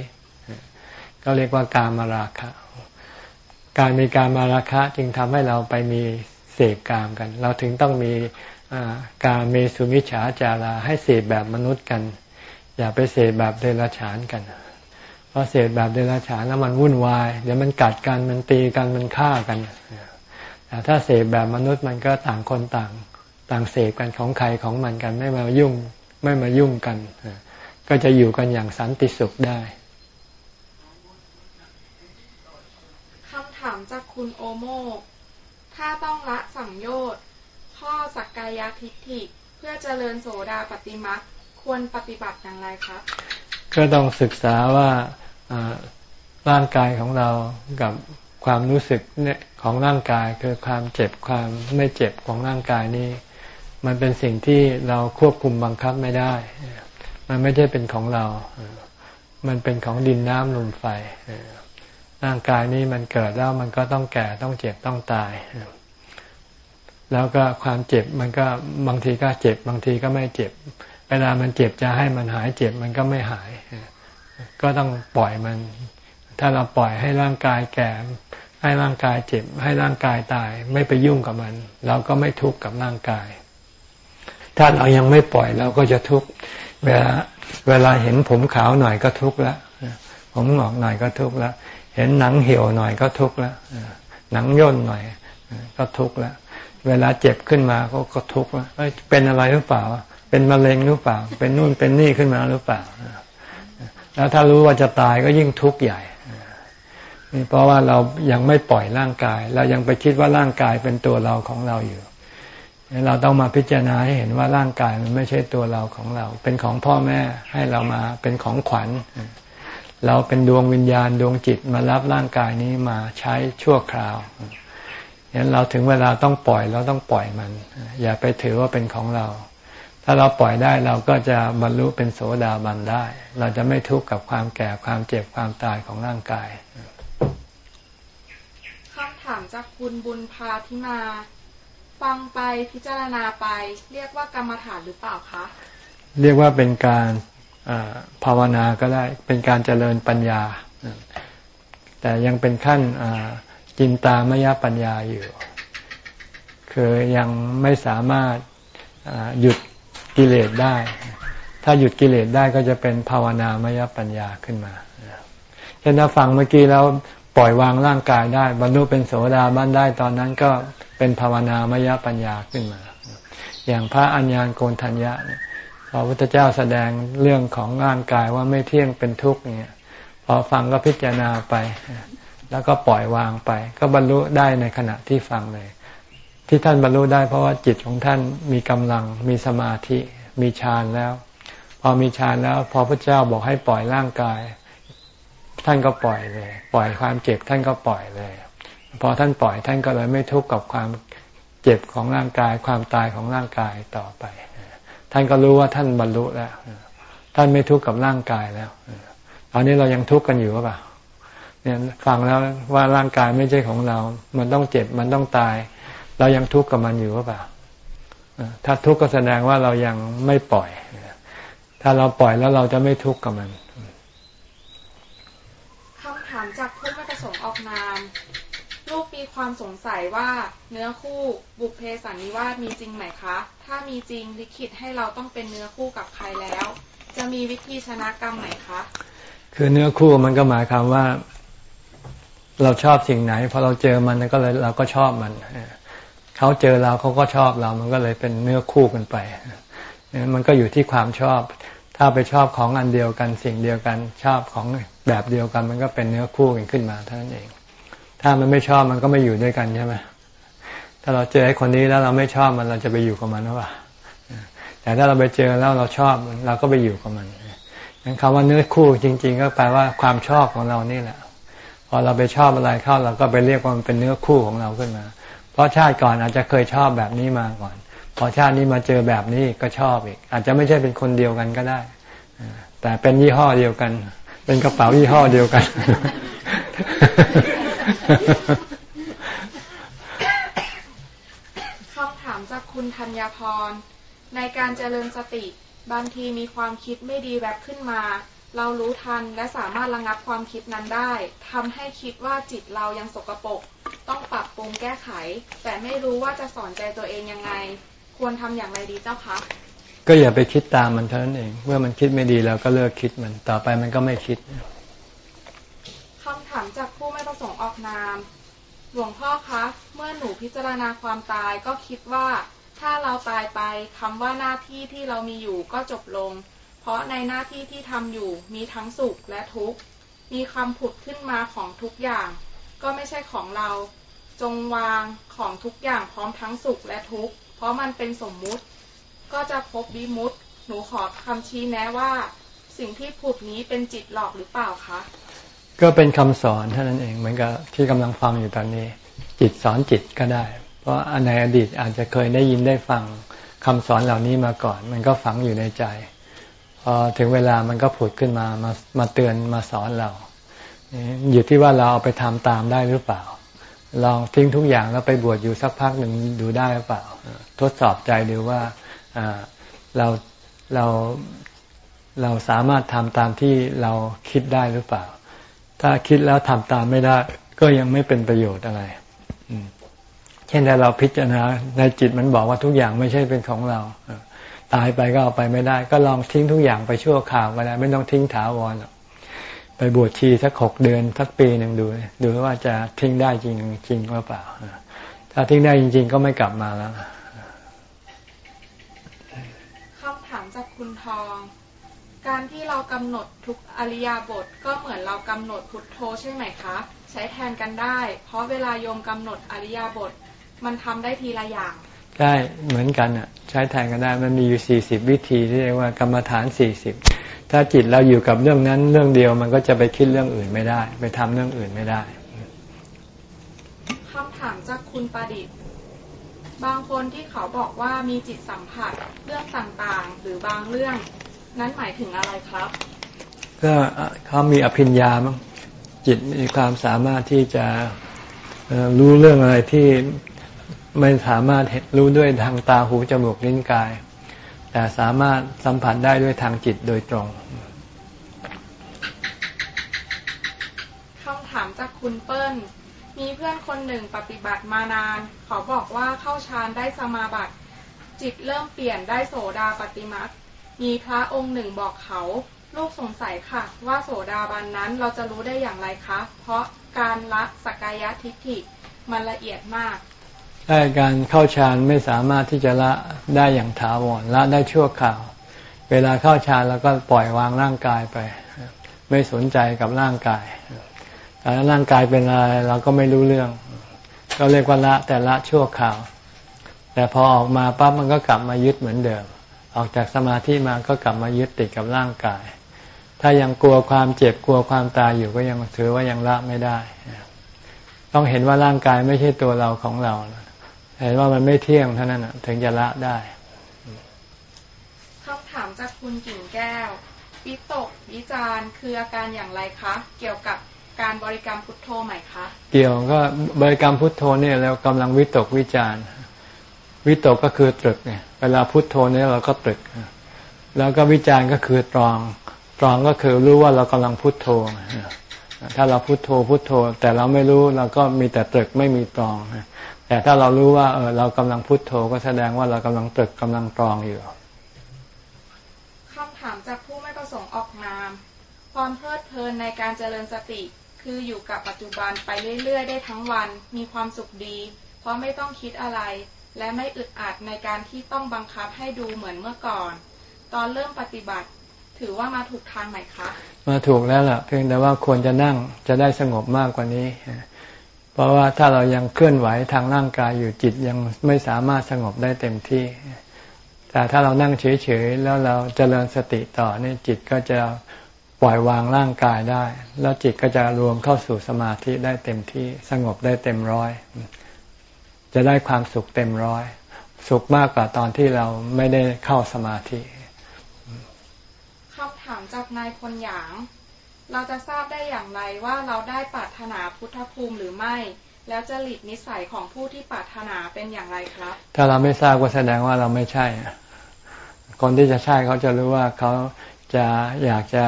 ก็เรียกว่าการมาราคะ การมีการมาราคะจึงทำให้เราไปมีเสพกามกัน เราถึงต้องมีการเมสุมิฉาจาราให้เสพแบบมนุษย์กัน อย่าไปเสพแบบเดรัจฉานกัน เพราะเสพแบบเดรัจฉานแล้วมันวุ่นวาย เดี๋ยวมันกัดกันมันตีกันมันฆ่ากันแต่ถ้าเสพแบบมนุษย์มันก็ต่างคนต่างต่างเสพกันของใครของมันกันไม่มายุ่งไม่มายุ่งกัน ก็จะอยู่กันอย่างสันติสุขได้คำถามจากคุณโอโมถ้าต้องละสังโยชน์ข้อสักกายทิฏฐิ เพื่อเจริญโสดาปฏิมักควรปฏิบัติอย่างไรครับ ก็ต้องศึกษาว่าร่างกายของเรากับความรู้สึกเนี่ยของร่างกายคือความเจ็บความไม่เจ็บของร่างกายนี้ มันเป็นสิ่งที่เราควบคุมบังคับไม่ได้ มันไม่ใช่เป็นของเรา มันเป็นของดินน้ำลมไฟ ร่างกายนี้มันเกิดแล้วมันก็ต้องแก่ต้องเจ็บต้องตาย แล้วก็ความเจ็บมันก็บางทีก็เจ็บบางทีก็ไม่เจ็บ เวลามันเจ็บจะให้มันหายเจ็บมันก็ไม่หาย ก็ต้องปล่อยมัน ถ้าเราปล่อยให้ร่างกายแก่ ให้ร่างกายเจ็บ ให้ร่างกายตาย ไม่ไปยุ่งกับมัน เราก็ไม่ทุกข์กับร่างกาย ถ้าเรายังไม่ปล่อยเราก็จะทุกข์เวลาเวลาเห็นผมขาวหน่อยก็ทุกข์ล้วผมหงอกหน่อยก็ทุกข์ล้ว เห็นหนังเหี่ยวหน่อยก็ทุกข์แล้วหนังย่นหน่อย ก็ทุกข์แล้วเวลาเจ็บขึ้นมาก็ก็ทุกข์แล้วเป็นอะไรหรือเปล่า เป็นมะเร็งหรือเปล่า เป็นนู่นเป็นนี่ขึ้นมาหรือเปล่าแล้วถ้ารู้ว่าจะตายก็ยิ่งทุกข์ใหญ่เพราะว่าเรายังไม่ปล่อยร่างกาย เรายังไปคิดว่าร่างกายเป็นตัวเราของเราอยู่ เราต้องมาพิจารณาให้เห็นว่าร่างกายมันไม่ใช่ตัวเราของเรา เป็นของพ่อแม่ให้เรามาเป็นของขวัญ เราเป็นดวงวิญญาณดวงจิตมารับร่างกายนี้มาใช้ชั่วคราวฉะนั้นเราถึงเวลาต้องปล่อยเราต้องปล่อยมัน อย่าไปถือว่าเป็นของเรา ถ้าเราปล่อยได้เราก็จะบรรลุเป็นโสดาบันได้ เราจะไม่ทุกข์กับความแก่ความเจ็บความตายของร่างกายคำถามจากคุณบุญพาธิมา ฟังไปพิจารณาไป เรียกว่ากรรมฐานหรือเปล่าคะ เรียกว่าเป็นการ ภาวนาก็ได้เป็นการเจริญปัญญา แต่ยังเป็นขั้นจินตามยปัญญาอยู่ คือยังไม่สามารถหยุดกิเลสได้ ถ้าหยุดกิเลสได้ก็จะเป็นภาวนามยปัญญาขึ้นมาเช่นถ้าฟังเมื่อกี้แล้วปล่อยวางร่างกายได้ บรรลุเป็นโสดาบันได้ตอนนั้นก็เป็นภาวนามยปัญญาขึ้นมา อย่างพระอัญญาณโกนทัญญาเนี่ย พระพุทธเจ้าแสดงเรื่องของร่างกายว่าไม่เที่ยงเป็นทุกข์เนี่ยพอฟังก็พิจารณาไป แล้วก็ปล่อยวางไป ก็บรรลุได้ในขณะที่ฟังเลย ที่ท่านบรรลุได้เพราะว่าจิตของท่านมีกำลัง มีสมาธิ มีฌานแล้ว พอมีฌานแล้ว พอพระเจ้าบอกให้ปล่อยร่างกาย ท่านก็ปล่อยเลย ปล่อยความเจ็บท่านก็ปล่อยเลย พอท่านปล่อยท่านก็เลยไม่ทุกข์กับความเจ็บของร่างกาย ความตายของร่างกายต่อไป ท่านก็รู้ว่าท่านบรรลุแล้ว ท่านไม่ทุกข์กับร่างกายแล้วตอนนี้เรายังทุกข์กันอยู่หรือเปล่าเนี่ยฟังแล้วว่าร่างกายไม่ใช่ของเรา มันต้องเจ็บ มันต้องตาย เรายังทุกข์กับมันอยู่หรือเปล่าถ้าทุกข์ก็แสดงว่าเรายังไม่ปล่อย ถ้าเราปล่อยแล้วเราจะไม่ทุกข์กับมันคำถามจากผู้ไม่ประสงค์ออกนาม ลูกมีความสงสัยว่าเนื้อคู่บุพเพสันนิวาสมีจริงไหมคะ ถ้ามีจริงลิขิตให้เราต้องเป็นเนื้อคู่กับใครแล้ว จะมีวิธีชนะกรรมไหมคะ คือเนื้อคู่มันก็หมายความว่า เราชอบสิ่งไหนพอเราเจอมันก็เลยเราก็ชอบมันเขาเจอเราเขาก็ชอบเรา มันก็เลยเป็นเนื้อคู่กันไปมันก็อยู่ที่ความชอบ ถ้าไปชอบของอันเดียวกันสิ่งเดียวกันชอบของแบบเดียวกัน มันก็เป็นเนื้อคู่กันขึ้นมาเท่านั้นเอง ถ้ามันไม่ชอบมันก็ไม่อยู่ด้วยกันใช่ไหมถ้าเราเจอไอ้คนนี้แล้วเราไม่ชอบมันเราจะไปอยู่กับมันหรือเปล่าแต่ถ้าเราไปเจอแล้วเราชอบเราก็ไปอยู่กับมันงั้นคำว่าเนื้อคู่จริง ๆ ก็แปลว่าความชอบของเรานี่แหละ พอเราไปชอบอะไรเข้าเราก็ไปเรียกว่ามันเป็นเนื้อคู่ของเราขึ้นมา เพราะชาติก่อนอาจจะเคยชอบแบบนี้มาก่อน พอชาตินี้มาเจอแบบนี้ก็ชอบอีก อาจจะไม่ใช่เป็นคนเดียวกันก็ได้ แต่เป็นยี่ห้อเดียวกัน เป็นกระเป๋ายี่ห้อเดียวกัน คำถามจากคุณธัญพร ในการเจริญสติ บางทีมีความคิดไม่ดีแวบขึ้นมา เรารู้ทันและสามารถระงับความคิดนั้นได้ทำให้คิดว่าจิตเรายังสกปรกต้องปรับปรุงแก้ไข แต่ไม่รู้ว่าจะสอนใจตัวเองยังไง ควรทำอย่างไรดีเจ้าคะก็อย่าไปคิดตามมันเท่านั้นเอง เมื่อมันคิดไม่ดีเราก็เลิกคิดมัน ต่อไปมันก็ไม่คิดคำถามจาก อกนาม หลวงพ่อคะ เมื่อหนูพิจารณาความตายก็คิดว่าถ้าเราตายไปคำว่าหน้าที่ที่เรามีอยู่ก็จบลง เพราะในหน้าที่ที่ทำอยู่มีทั้งสุขและทุกข์ มีคำผุดขึ้นมาของทุกอย่าง ก็ไม่ใช่ของเรา จงวางของทุกอย่างพร้อมทั้งสุขและทุกข์ เพราะมันเป็นสมมุติ ก็จะพบวิมุตหนูขอคำชี้แนะว่า สิ่งที่ผุดนี้เป็นจิตหลอกหรือเปล่าคะ ก็เป็นคำสอนเท่านั้นเองเหมือนกับที่กำลังฟังอยู่ตอนนี้ จิตสอนจิตก็ได้ เพราะในอดีตอาจจะเคยได้ยินได้ฟังคำสอนเหล่านี้มาก่อน มันก็ฝังอยู่ในใจพอถึงเวลามันก็ผุดขึ้นมามามาเตือนมาสอนเราอยู่ที่ว่าเราเอาไปทำตามได้หรือเปล่า ลองทิ้งทุกอย่างแล้วไปบวชอยู่สักพักหนึ่งดูได้หรือเปล่า ทดสอบใจดูว่าเราเราเราสามารถทำตามที่เราคิดได้หรือเปล่า ถ้าคิดแล้วทำตามไม่ได้ ก็ยังไม่เป็นประโยชน์อะไรเช่นแต่เราพิจารณาในจิตมันบอกว่าทุกอย่างไม่ใช่เป็นของเราตายไปก็เอาไปไม่ได้ ก็ลองทิ้งทุกอย่างไปชั่วคราวก็ได้ไม่ต้องทิ้งถาวรไปบวชชีสักหกเดือนสักปีหนึ่งดูดูว่าจะทิ้งได้จริงจริงหรือเปล่าถ้าทิ้งได้จริง ๆ ก็ไม่กลับมาแล้วคำถามจากคุณทอง การที่เรากำหนดทุกอริยบทก็เหมือนเรากำหนดพุทโธใช่ไหมคะ ใช้แทนกันได้ เพราะเวลาโยมกำหนดอริยบท มันทำได้ทีละอย่างใช่เหมือนกันอะใช้แทนกันได้มันมีอยู่สี่สิบวิธีที่เรียกว่ากรรมฐานสี่สิบถ้าจิตเราอยู่กับเรื่องนั้นเรื่องเดียวมันก็จะไปคิดเรื่องอื่นไม่ได้ ไปทำเรื่องอื่นไม่ได้คำถามจากคุณประดิษฐ์บางคนที่เขาบอกว่ามีจิตสัมผัสเรื่องต่างๆ หรือบางเรื่อง นั้นหมายถึงอะไรครับ ก็เขามีอภิญญามั้งจิตมีความสามารถที่จะรู้เรื่องอะไรที่ไม่สามารถรู้ด้วยทางตาหูจมูกลิ้นกาย แต่สามารถสัมผัสได้ด้วยทางจิตโดยตรงคำถามจากคุณเปิ้ล มีเพื่อนคนหนึ่งปฏิบัติมานาน เขาบอกว่าเข้าฌานได้สมาบัติ จิตเริ่มเปลี่ยนได้โสดาปฏิมัติ มีพระองค์หนึ่งบอกเขา ลูกสงสัยค่ะ ว่าโสดาบันนั้นเราจะรู้ได้อย่างไรคะ เพราะการละสกายทิฏฐิมันละเอียดมากใช่การเข้าฌานไม่สามารถที่จะละได้อย่างถาวรละได้ชั่วคราว เวลาเข้าฌานแล้วก็ปล่อยวางร่างกายไป ไม่สนใจกับร่างกายแต่ร่างกายเป็นอะไรเราก็ไม่รู้เรื่อง ก็เรียกว่าละแต่ละชั่วคราว แต่พอออกมาปั๊บมันก็กลับมายึดเหมือนเดิม ออกจากสมาธิมาก็กลับมายึดติดกับร่างกาย ถ้ายังกลัวความเจ็บกลัวความตายอยู่ก็ยังถือว่ายังละไม่ได้ ต้องเห็นว่าร่างกายไม่ใช่ตัวเราของเรา เห็นว่ามันไม่เที่ยงเท่านั้นถึงจะละได้คำถามจากคุณกิ่งแก้ววิตกวิจารคืออาการอย่างไรคะ เกี่ยวกับการบริกรรมพุทโธไหมคะ เกี่ยวก็บริกรรมพุทโธเนี่ยเรากำลังวิตกวิจาร วิตกก็คือตรึกเนี่ยเวลาพุทโธเนี่ยเราก็ตรึก แล้วก็วิจารก็คือตรอง ตรองก็คือรู้ว่าเรากำลังพุทโธ ถ้าเราพุทโธพุทโธ แต่เราไม่รู้เราก็มีแต่ตรึกไม่มีตรอง แต่ถ้าเรารู้ว่าเออเรากำลังพุทโธก็แสดงว่าเรากำลังตรึกกำลังตรองอยู่คำถามจากผู้ไม่ประสงค์ออกนาม ความเพลิดเพลินในการเจริญสติ คืออยู่กับปัจจุบันไปเรื่อยๆ ได้ทั้งวัน มีความสุขดี เพราะไม่ต้องคิดอะไร และไม่อึดอัดในการที่ต้องบังคับให้ดูเหมือนเมื่อก่อน ตอนเริ่มปฏิบัติ ถือว่ามาถูกทางไหมคะ มาถูกแล้วล่ะ เพียงแต่ว่าควรจะนั่งจะได้สงบมากกว่านี้ เพราะว่าถ้าเรายังเคลื่อนไหวทางร่างกายอยู่จิตยังไม่สามารถสงบได้เต็มที่ แต่ถ้าเรานั่งเฉยๆแล้วเราจเจริญสติต่อนี่จิตก็จะปล่อยวางร่างกายได้ แล้วจิตก็จะรวมเข้าสู่สมาธิได้เต็มที่ สงบได้เต็มร้อย จะได้ความสุขเต็มร้อย สุขมากกว่าตอนที่เราไม่ได้เข้าสมาธิคำถามจากนายพลหยาง เราจะทราบได้อย่างไรว่าเราได้ปรารถนาพุทธภูมิหรือไม่ แล้วจะหลีกนิสัยของผู้ที่ปรารถนาเป็นอย่างไรครับ ถ้าเราไม่ทราบก็แสดงว่าเราไม่ใช่ คนที่จะใช่เขาจะรู้ว่าเขาจะอยากจะ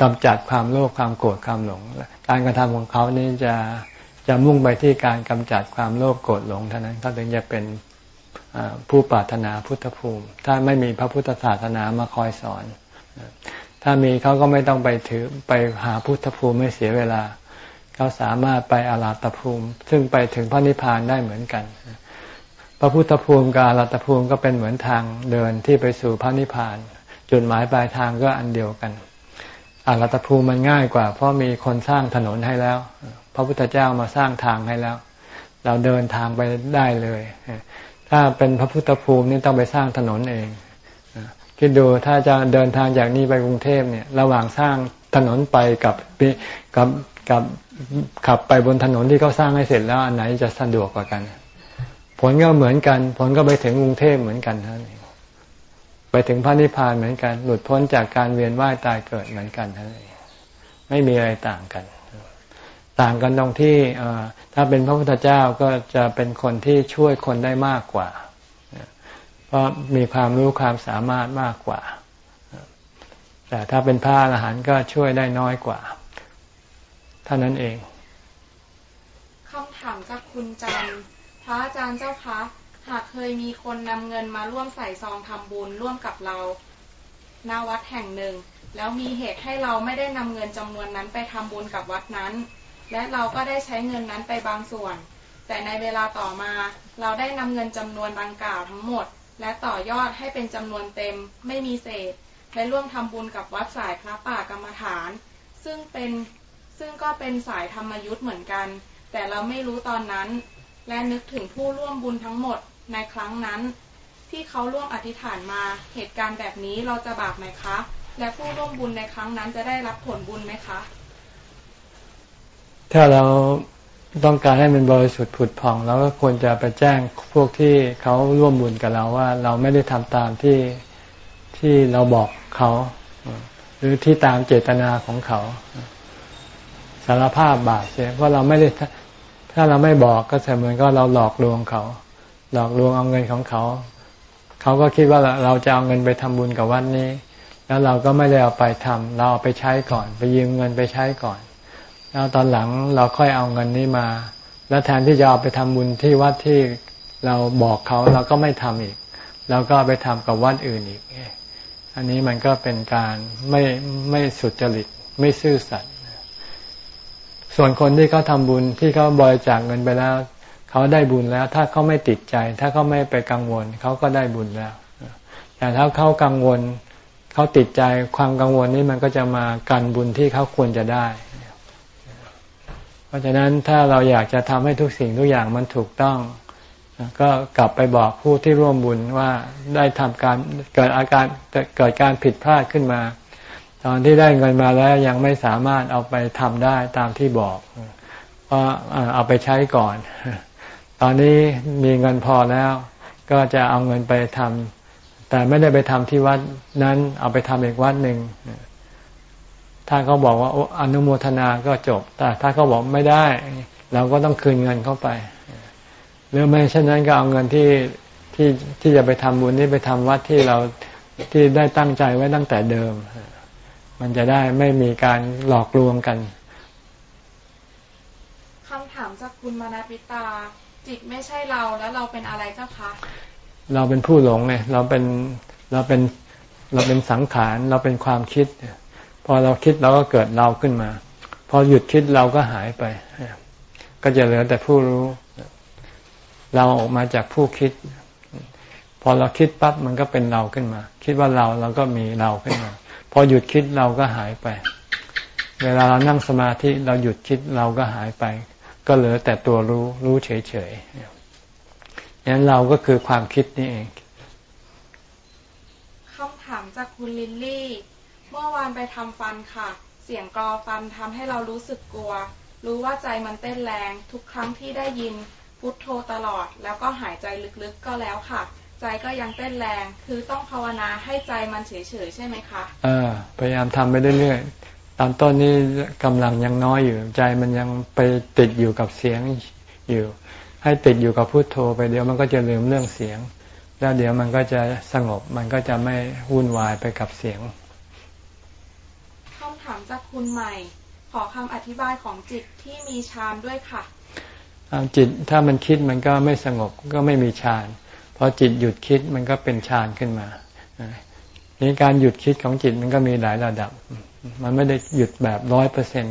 กำจัดความโลภความโกรธความหลง การกระทำของเขานี่จะ จะมุ่งไปที่การกำจัดความโลภโกรธหลงเท่านั้นเขาถึงจะเป็นผู้ปรารถนาพุทธภูมิ ถ้าไม่มีพระพุทธศาสนามาคอยสอน ถ้ามีเขาก็ไม่ต้องไปถือไปหาพุทธภูมิไม่เสียเวลา เขาสามารถไปอาราตภูมิ ซึ่งไปถึงพระนิพพานได้เหมือนกัน พระพุทธภูมิกับอาราตภูมิก็เป็นเหมือนทางเดินที่ไปสู่พระนิพพาน จุดหมายปลายทางก็อันเดียวกันอาราตภูมิมันง่ายกว่า เพราะมีคนสร้างถนนให้แล้ว พระพุทธเจ้ามาสร้างทางให้แล้ว เราเดินทางไปได้เลย ถ้าเป็นพระพุทธภูมินี่ต้องไปสร้างถนนเองคิดดูถ้าจะเดินทางจากนี้ไปกรุงเทพเนี่ย ระหว่างสร้างถนนไปกับกับกับขับไปบนถนนที่เขาสร้างให้เสร็จแล้วอันไหนจะสะดวกกว่ากัน ผลก็เหมือนกัน ผลก็ไปถึงกรุงเทพเหมือนกันท่านไปถึงพระนิพพานเหมือนกัน หลุดพ้นจากการเวียนว่ายตายเกิดเหมือนกันท่านไม่มีอะไรต่างกัน ต่างกันตรงที่ถ้าเป็นพระพุทธเจ้าก็จะเป็นคนที่ช่วยคนได้มากกว่า เพราะมีความรู้ความสามารถมากกว่า แต่ถ้าเป็นพระอรหันต์ก็ช่วยได้น้อยกว่าเท่านั้นเองคำถามจากคุณจันพระอาจารย์เจ้าคะหากเคยมีคนนำเงินมาร่วมใส่ซองทำบุญร่วมกับเราณวัดแห่งหนึ่ง แล้วมีเหตุให้เราไม่ได้นำเงินจำนวนนั้นไปทำบุญกับวัดนั้น และเราก็ได้ใช้เงินนั้นไปบางส่วน แต่ในเวลาต่อมา เราได้นำเงินจำนวนดังกล่าวทั้งหมด และต่อยอดให้เป็นจำนวนเต็ม ไม่มีเศษ และร่วมทำบุญกับวัดสายพระป่ากรรมฐาน ซึ่งเป็นซึ่งก็เป็นสายธรรมยุทธ์เหมือนกัน แต่เราไม่รู้ตอนนั้น และนึกถึงผู้ร่วมบุญทั้งหมดในครั้งนั้น ที่เขาร่วมอธิษฐานมา เหตุการณ์แบบนี้เราจะบาปไหมคะ และผู้ร่วมบุญในครั้งนั้นจะได้รับผลบุญไหมคะ ถ้าเราต้องการให้มันบริสุทธิ์ผุดผ่องเราก็ควรจะไปแจ้งพวกที่เขาร่วมบุญกับเราว่า เราไม่ได้ทำตามที่ที่เราบอกเขา หรือที่ตามเจตนาของเขาสารภาพบาปเสียว่าเราไม่ได้ถ้าเราไม่บอกก็เสมือนก็เราหลอกลวงเขา หลอกลวงเอาเงินของเขา เขาก็คิดว่าเราจะเอาเงินไปทำบุญกับวัดนี้ แล้วเราก็ไม่ได้เอาไปทำเราเอาไปใช้ก่อน ไปยืมเงินไปใช้ก่อน แล้วตอนหลังเราค่อยเอาเงินนี้มา แล้วแทนที่จะเอาไปทำบุญที่วัดที่เราบอกเขาเราก็ไม่ทำอีกเราก็ไปทำกับวัดอื่นอีก อันนี้มันก็เป็นการไม่ไม่สุจริตไม่ซื่อสัตย์ส่วนคนที่เขาทาบุญที่เขาบริจาคเงินไปแล้ว เขาได้บุญแล้ว ถ้าเขาไม่ติดใจ ถ้าเขาไม่ไปกังวล เขาก็ได้บุญแล้วแต่ถ้าเขากังวลเขาติดใจความกังวลนี้มันก็จะมากันบุญที่เขาควรจะได้ เพราะฉะนั้นถ้าเราอยากจะทำให้ทุกสิ่งทุกอย่างมันถูกต้อง ก็กลับไปบอกผู้ที่ร่วมบุญว่าได้ทำการเกิดอาการเกิดการผิดพลาดขึ้นมา ตอนที่ได้เงินมาแล้วยังไม่สามารถเอาไปทำได้ตามที่บอกเพราเอาไปใช้ก่อน ตอนนี้มีเงินพอแล้ว ก็จะเอาเงินไปทำแต่ไม่ได้ไปทำที่วัดนั้นเอาไปทำอีกวัดหนึ่ง ถ้าเขาบอกว่าอนุโมทนาก็จบ แต่ถ้าเขาบอกไม่ได้ เราก็ต้องคืนเงินเข้าไป หรือไม่เช่นนั้นก็เอาเงินที่ที่ที่จะไปทำบุญนี้ไปทำวัดที่เราที่ได้ตั้งใจไว้ตั้งแต่เดิม มันจะได้ไม่มีการหลอกลวงกันคำถามจากคุณมานาปิตา จิตไม่ใช่เราแล้วเราเป็นอะไรเจ้าคะเราเป็นผู้หลงไงเราเป็นเราเป็นเราเป็นสังขาร เราเป็นความคิดพ อเราคิดเราก็เกิดเราขึ้นมา พอหยุดคิดเราก็หายไป ก็จะเหลือแต่ผู้รู้ เราออกมาจากผู้คิด พอเราคิดปั๊บมันก็เป็นเราขึ้นมา คิดว่าเราเราก็มีเราขึ้นมา พอหยุดคิดเราก็หายไป เวลาเรานั่งสมาธิเราหยุดคิดเราก็หายไป ก็เหลือแต่ตัวรู้รู้เฉยๆงั้นเราก็คือความคิดนี่เองคำถามจากคุณลินลี่ เมื่อวานไปทำฟันค่ะ เสียงกรอฟันทำให้เรารู้สึกกลัว รู้ว่าใจมันเต้นแรง ทุกครั้งที่ได้ยิน พุทโธตลอด แล้วก็หายใจลึกๆก็แล้วค่ะ ใจก็ยังเต้นแรง คือต้องภาวนาให้ใจมันเฉยๆใช่ไหมคะเออพยายามทำไปเรื่อยๆ ตอนต้นนี้กำลังยังน้อยอยู่ ใจมันยังไปติดอยู่กับเสียงอยู่ ให้ติดอยู่กับพุโทโธไปเดี๋ยวมันก็จะลืมเรื่องเสียง แล้วเดี๋ยวมันก็จะสงบ มันก็จะไม่วุ่นวายไปกับเสียง คำถามจากคุณใหม่ ขอคำอธิบายของจิตที่มีฌานด้วยค่ะจิตถ้ามันคิดมันก็ไม่สงบก็ไม่มีฌานพอจิตหยุดคิดมันก็เป็นฌานขึ้นมานี่การหยุดคิดของจิตมันก็มีหลายระดับ มันไม่ได้หยุดแบบร้อยเปอร์เซ็น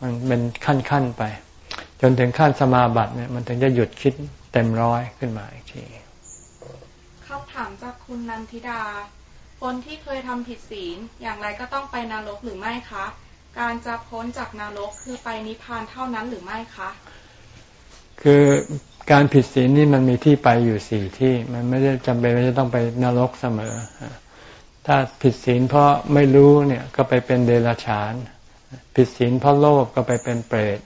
มันเป็นขั้นขั้นไป จนถึงขั้นสมาบัติเนี่ยมันถึงจะหยุดคิดเต็มร้อยขึ้นมาอีกทีคำถามจากคุณนันทิดา คนที่เคยทำผิดศีลอย่างไรก็ต้องไปนรกหรือไม่คะ การจะพ้นจากนรกคือไปนิพพานเท่านั้นหรือไม่คะ คือการผิดศีลนี่มันมีที่ไปอยู่สี่ที่มันไม่ได้จำเป็นว่าจะต้องไปนรกเสมอ ถ้าผิดศีลเพราะไม่รู้เนี่ยก็ไปเป็นเดรัจฉาน ผิดศีลเพราะโลภก็ไปเป็นเปรต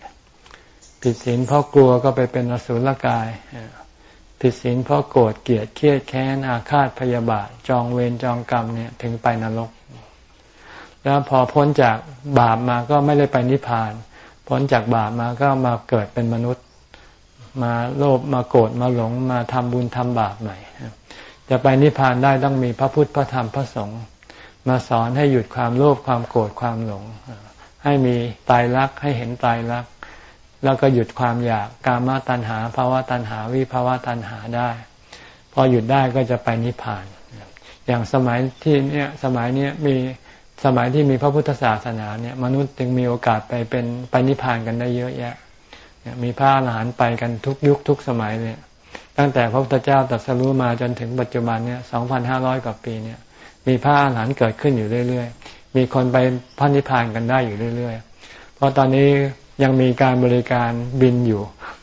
ผิดศีลเพราะกลัวก็ไปเป็นอสุรกาย ผิดศีลเพราะโกรธเกลียดเครียดแค้นอาฆาตพยาบาท จองเวรจองกรรมเนี่ยถึงไปนรก แล้วพอพ้นจากบาปมาก็ไม่ได้ไปนิพพาน พ้นจากบาปมาก็มาเกิดเป็นมนุษย์ มาโลภมาโกรธมาหลงมาทำบุญทำบาปใหม่จะไปนิพพานได้ต้องมีพระพุทธพระธรรมพระสงฆ์มาสอนให้หยุดความโลภความโกรธความหลง ให้มีตายรักให้เห็นตายรัก แล้วก็หยุดความอยากกามาตัณหาภาวะตัณหาวิภาวะตัณหาได้ พอหยุดได้ก็จะไปนิพพาน อย่างสมัยที่เนี่ยสมัยเนี้ยมีสมัยที่มีพระพุทธศาสนาเนี่ยมนุษย์จึงมีโอกาสไปเป็นไปนิพพานกันได้เยอะแยะ มีพระอรหันต์ไปกันทุกยุคทุกสมัยเนี่ยตั้งแต่พระพุทธเจ้าตรัสรู้มาจนถึงปัจจุบันเนี่ยสองพันห้าร้อยกว่าปีเนี่ย มีพระอรหันต์เกิดขึ้นอยู่เรื่อย ๆ มีคนไปพันนิพพานกันได้อยู่เรื่อย ๆ เพราะตอนนี้ ยังมีการบริการบินอยู่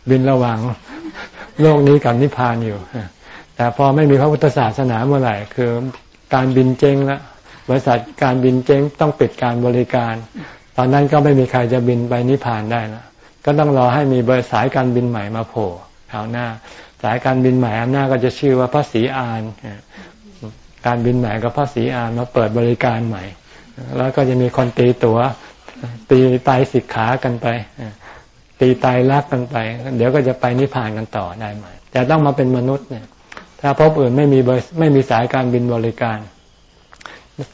บินระหว่างโลกนี้กับนิพพานอยู่ แต่พอไม่มีพระพุทธศาสนาเมื่อไหร่คือการบินเจ๊งล้วบริษัทการบินเจ๊งต้องปิดการบริการ ตอนนั้นก็ไม่มีใครจะบินไปนิพพานได้ล้วก็ต้องรอให้มีบริสายการบินใหม่มาโผล่คราวหน้า สายการบินใหม่อันหน้าก็จะชื่อว่าพระศรีอานการบินใหม่กับพระศรีอานมาเปิดบริการใหม่ แล้วก็จะมีคนตีตัว๋ว ตีตายสิกขากันไปตีตายรักกันไป เดี๋ยวก็จะไปนิพพานกันต่อได้ใหมแต่ต้องมาเป็นมนุษย์เนี่ย ถ้าพบอื่นไม่มีไม่มีสายการบินบริการ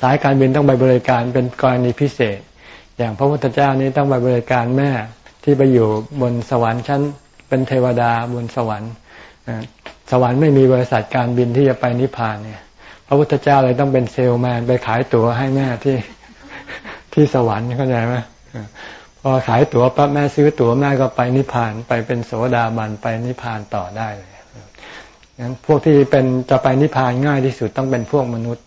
สายการบินต้องไปบริการเป็นกรณีพิเศษ อย่างพระพุทธเจ้านี้ต้องไปบริการแม่ที่ไปอยู่บนสวรรค์ชั้น เป็นเทวดาบนสวรรค์สวรรค์ไม่มีบริษัทการบินที่จะไปนิพพานเนี่ย พระพุทธเจ้าเลยต้องเป็นเซลแมนไปขายตั๋วให้แม่ที่ ที่สวรรค์เข้าใจไหมพอขายตั๋วปั๊บแม่ซื้อตั๋วแม่ก็ไปนิพพานไปเป็นโสดาบันไปนิพพานต่อได้เลยงั้นพวกที่เป็นจะไปนิพพานง่ายที่สุดต้องเป็นพวกมนุษย์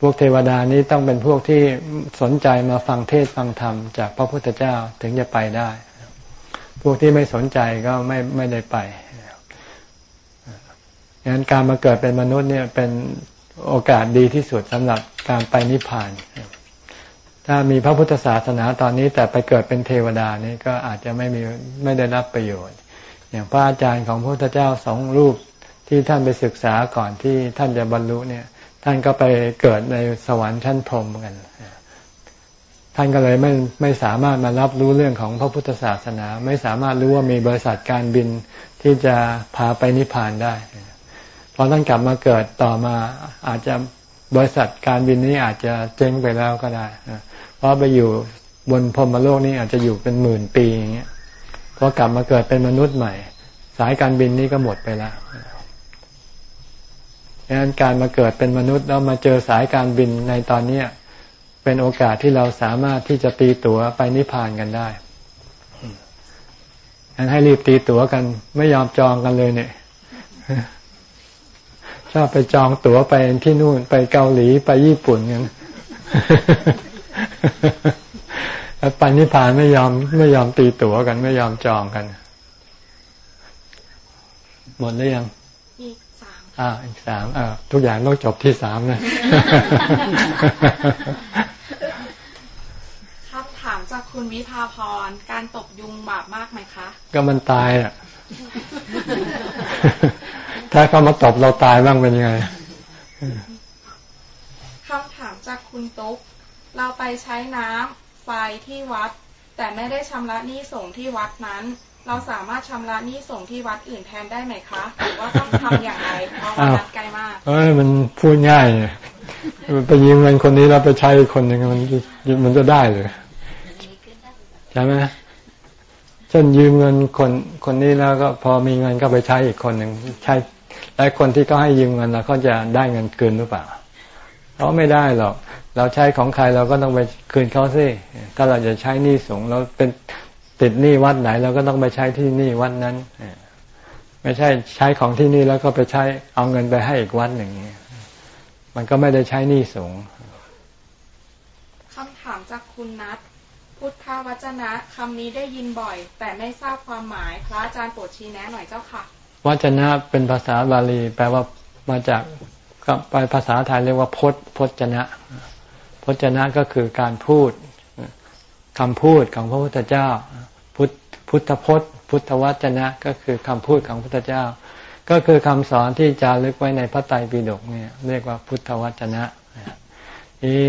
พวกเทวดานี้ต้องเป็นพวกที่สนใจมาฟังเทศฟังธรรมจากพระพุทธเจ้าถึงจะไปได้ พวกที่ไม่สนใจก็ไม่ไม่ได้ไปงั้นการมาเกิดเป็นมนุษย์เนี่ยเป็นโอกาสดีที่สุดสำหรับการไปนิพพาน ถ้ามีพระพุทธศาสนาตอนนี้แต่ไปเกิดเป็นเทวดานี่ก็อาจจะไม่มีไม่ได้รับประโยชน์ อย่างพระอาจารย์ของพระพุทธเจ้าสองรูปที่ท่านไปศึกษาก่อนที่ท่านจะบรรลุเนี่ย ท่านก็ไปเกิดในสวรรค์ชั้นพรหมกัน ท่านก็เลยไม่ไม่สามารถมารับรู้เรื่องของพระพุทธศาสนา ไม่สามารถรู้ว่ามีบริษัทการบินที่จะพาไปนิพพานได้พอท่านกลับมาเกิดต่อมาอาจจะบริษัทการบินนี้อาจจะเจ๊งไปแล้วก็ได้ เพราะไปอยู่บนพรมโลกนี้อาจจะอยู่เป็นหมื่นปีอย่างเงี้ยพอกลับมาเกิดเป็นมนุษย์ใหม่ สายการบินนี้ก็หมดไปแล้วดังนั้นการมาเกิดเป็นมนุษย์แล้วมาเจอสายการบินในตอนนี้เป็นโอกาสที่เราสามารถที่จะตีตั๋วไปนิพพานกันได้งั้นให้รีบตีตั๋วกัน ไม่ยอมจองกันเลยเนี่ยชอบไปจองตั๋วไปที่นู่นไปเกาหลีไปญี่ปุ่นกัน แล้วไปนิพพานไม่ยอมไม่ยอมตีตั๋วกัน ไม่ยอมจองกัน หมดหรือยังอ่าอีกสามอ่าทุกอย่างต้องจบที่สามนะคำถามจากคุณวิภาพรการตกยุงบาปมากไหมคะ ก็มันตายอะ ถ้าเขามาตบเราตายบ้างเป็นยังไงคำถามจากคุณตุ๊ก เราไปใช้น้ำไฟที่วัด แต่ไม่ได้ชำระหนี้ส่งที่วัดนั้น เราสามารถชำระหนี้ส่งที่วัดอื่นแทนได้ไหมคะหรือว่าต้องทำอย่างไรเพราะว่านัดใกลมากเอ้ยมันพูดง่ายไปยืมเงินคนนี้เราไปใช้คนหนึ่งมันมันจะได้เลยใช่ไหมเช่นยืมเงินคนคนนี้แล้วก็พอมีเงินก็ไปใช้อีกคนหนึ่งใช้แล้วคนที่ก็ให้ยืมเงินแล้วเราจะได้เงินเกินหรือเปล่าเขาไม่ได้หรอก เราใช้ของใครเราก็ต้องไปคืนเขาสิถ้าเราจะใช้หนี้สูงเราเป็นติดหนี้วัดไหนเราก็ต้องไปใช้ที่หนี้วัดนั้นไม่ใช่ใช้ของที่นี่แล้วก็ไปใช้เอาเงินไปให้อีกวัดหนึ่งมันก็ไม่ได้ใช้หนี้สูงคำถามจากคุณนัทพุทธวจนะคำนี้ได้ยินบ่อย แต่ไม่ทราบความหมายพระอาจารย์โปรดชี้แนะหน่อยเจ้าค่ะวจนะเป็นภาษาบาลี แปลว่ามาจากก็ไปภาษาไทยเรียกว่าพจน์พจนะพ จนะก็คือการพูดคำพูดของพระพุทธเจ้า พุทพุทธพจน์ พุทธวจนะก็คือคำพูดของพระพุทธเจ้า ก็คือคำสอนที่จารึกไว้ในพระไตรปิฎกเนี่ยเรียกว่าพุทธวจนะนี่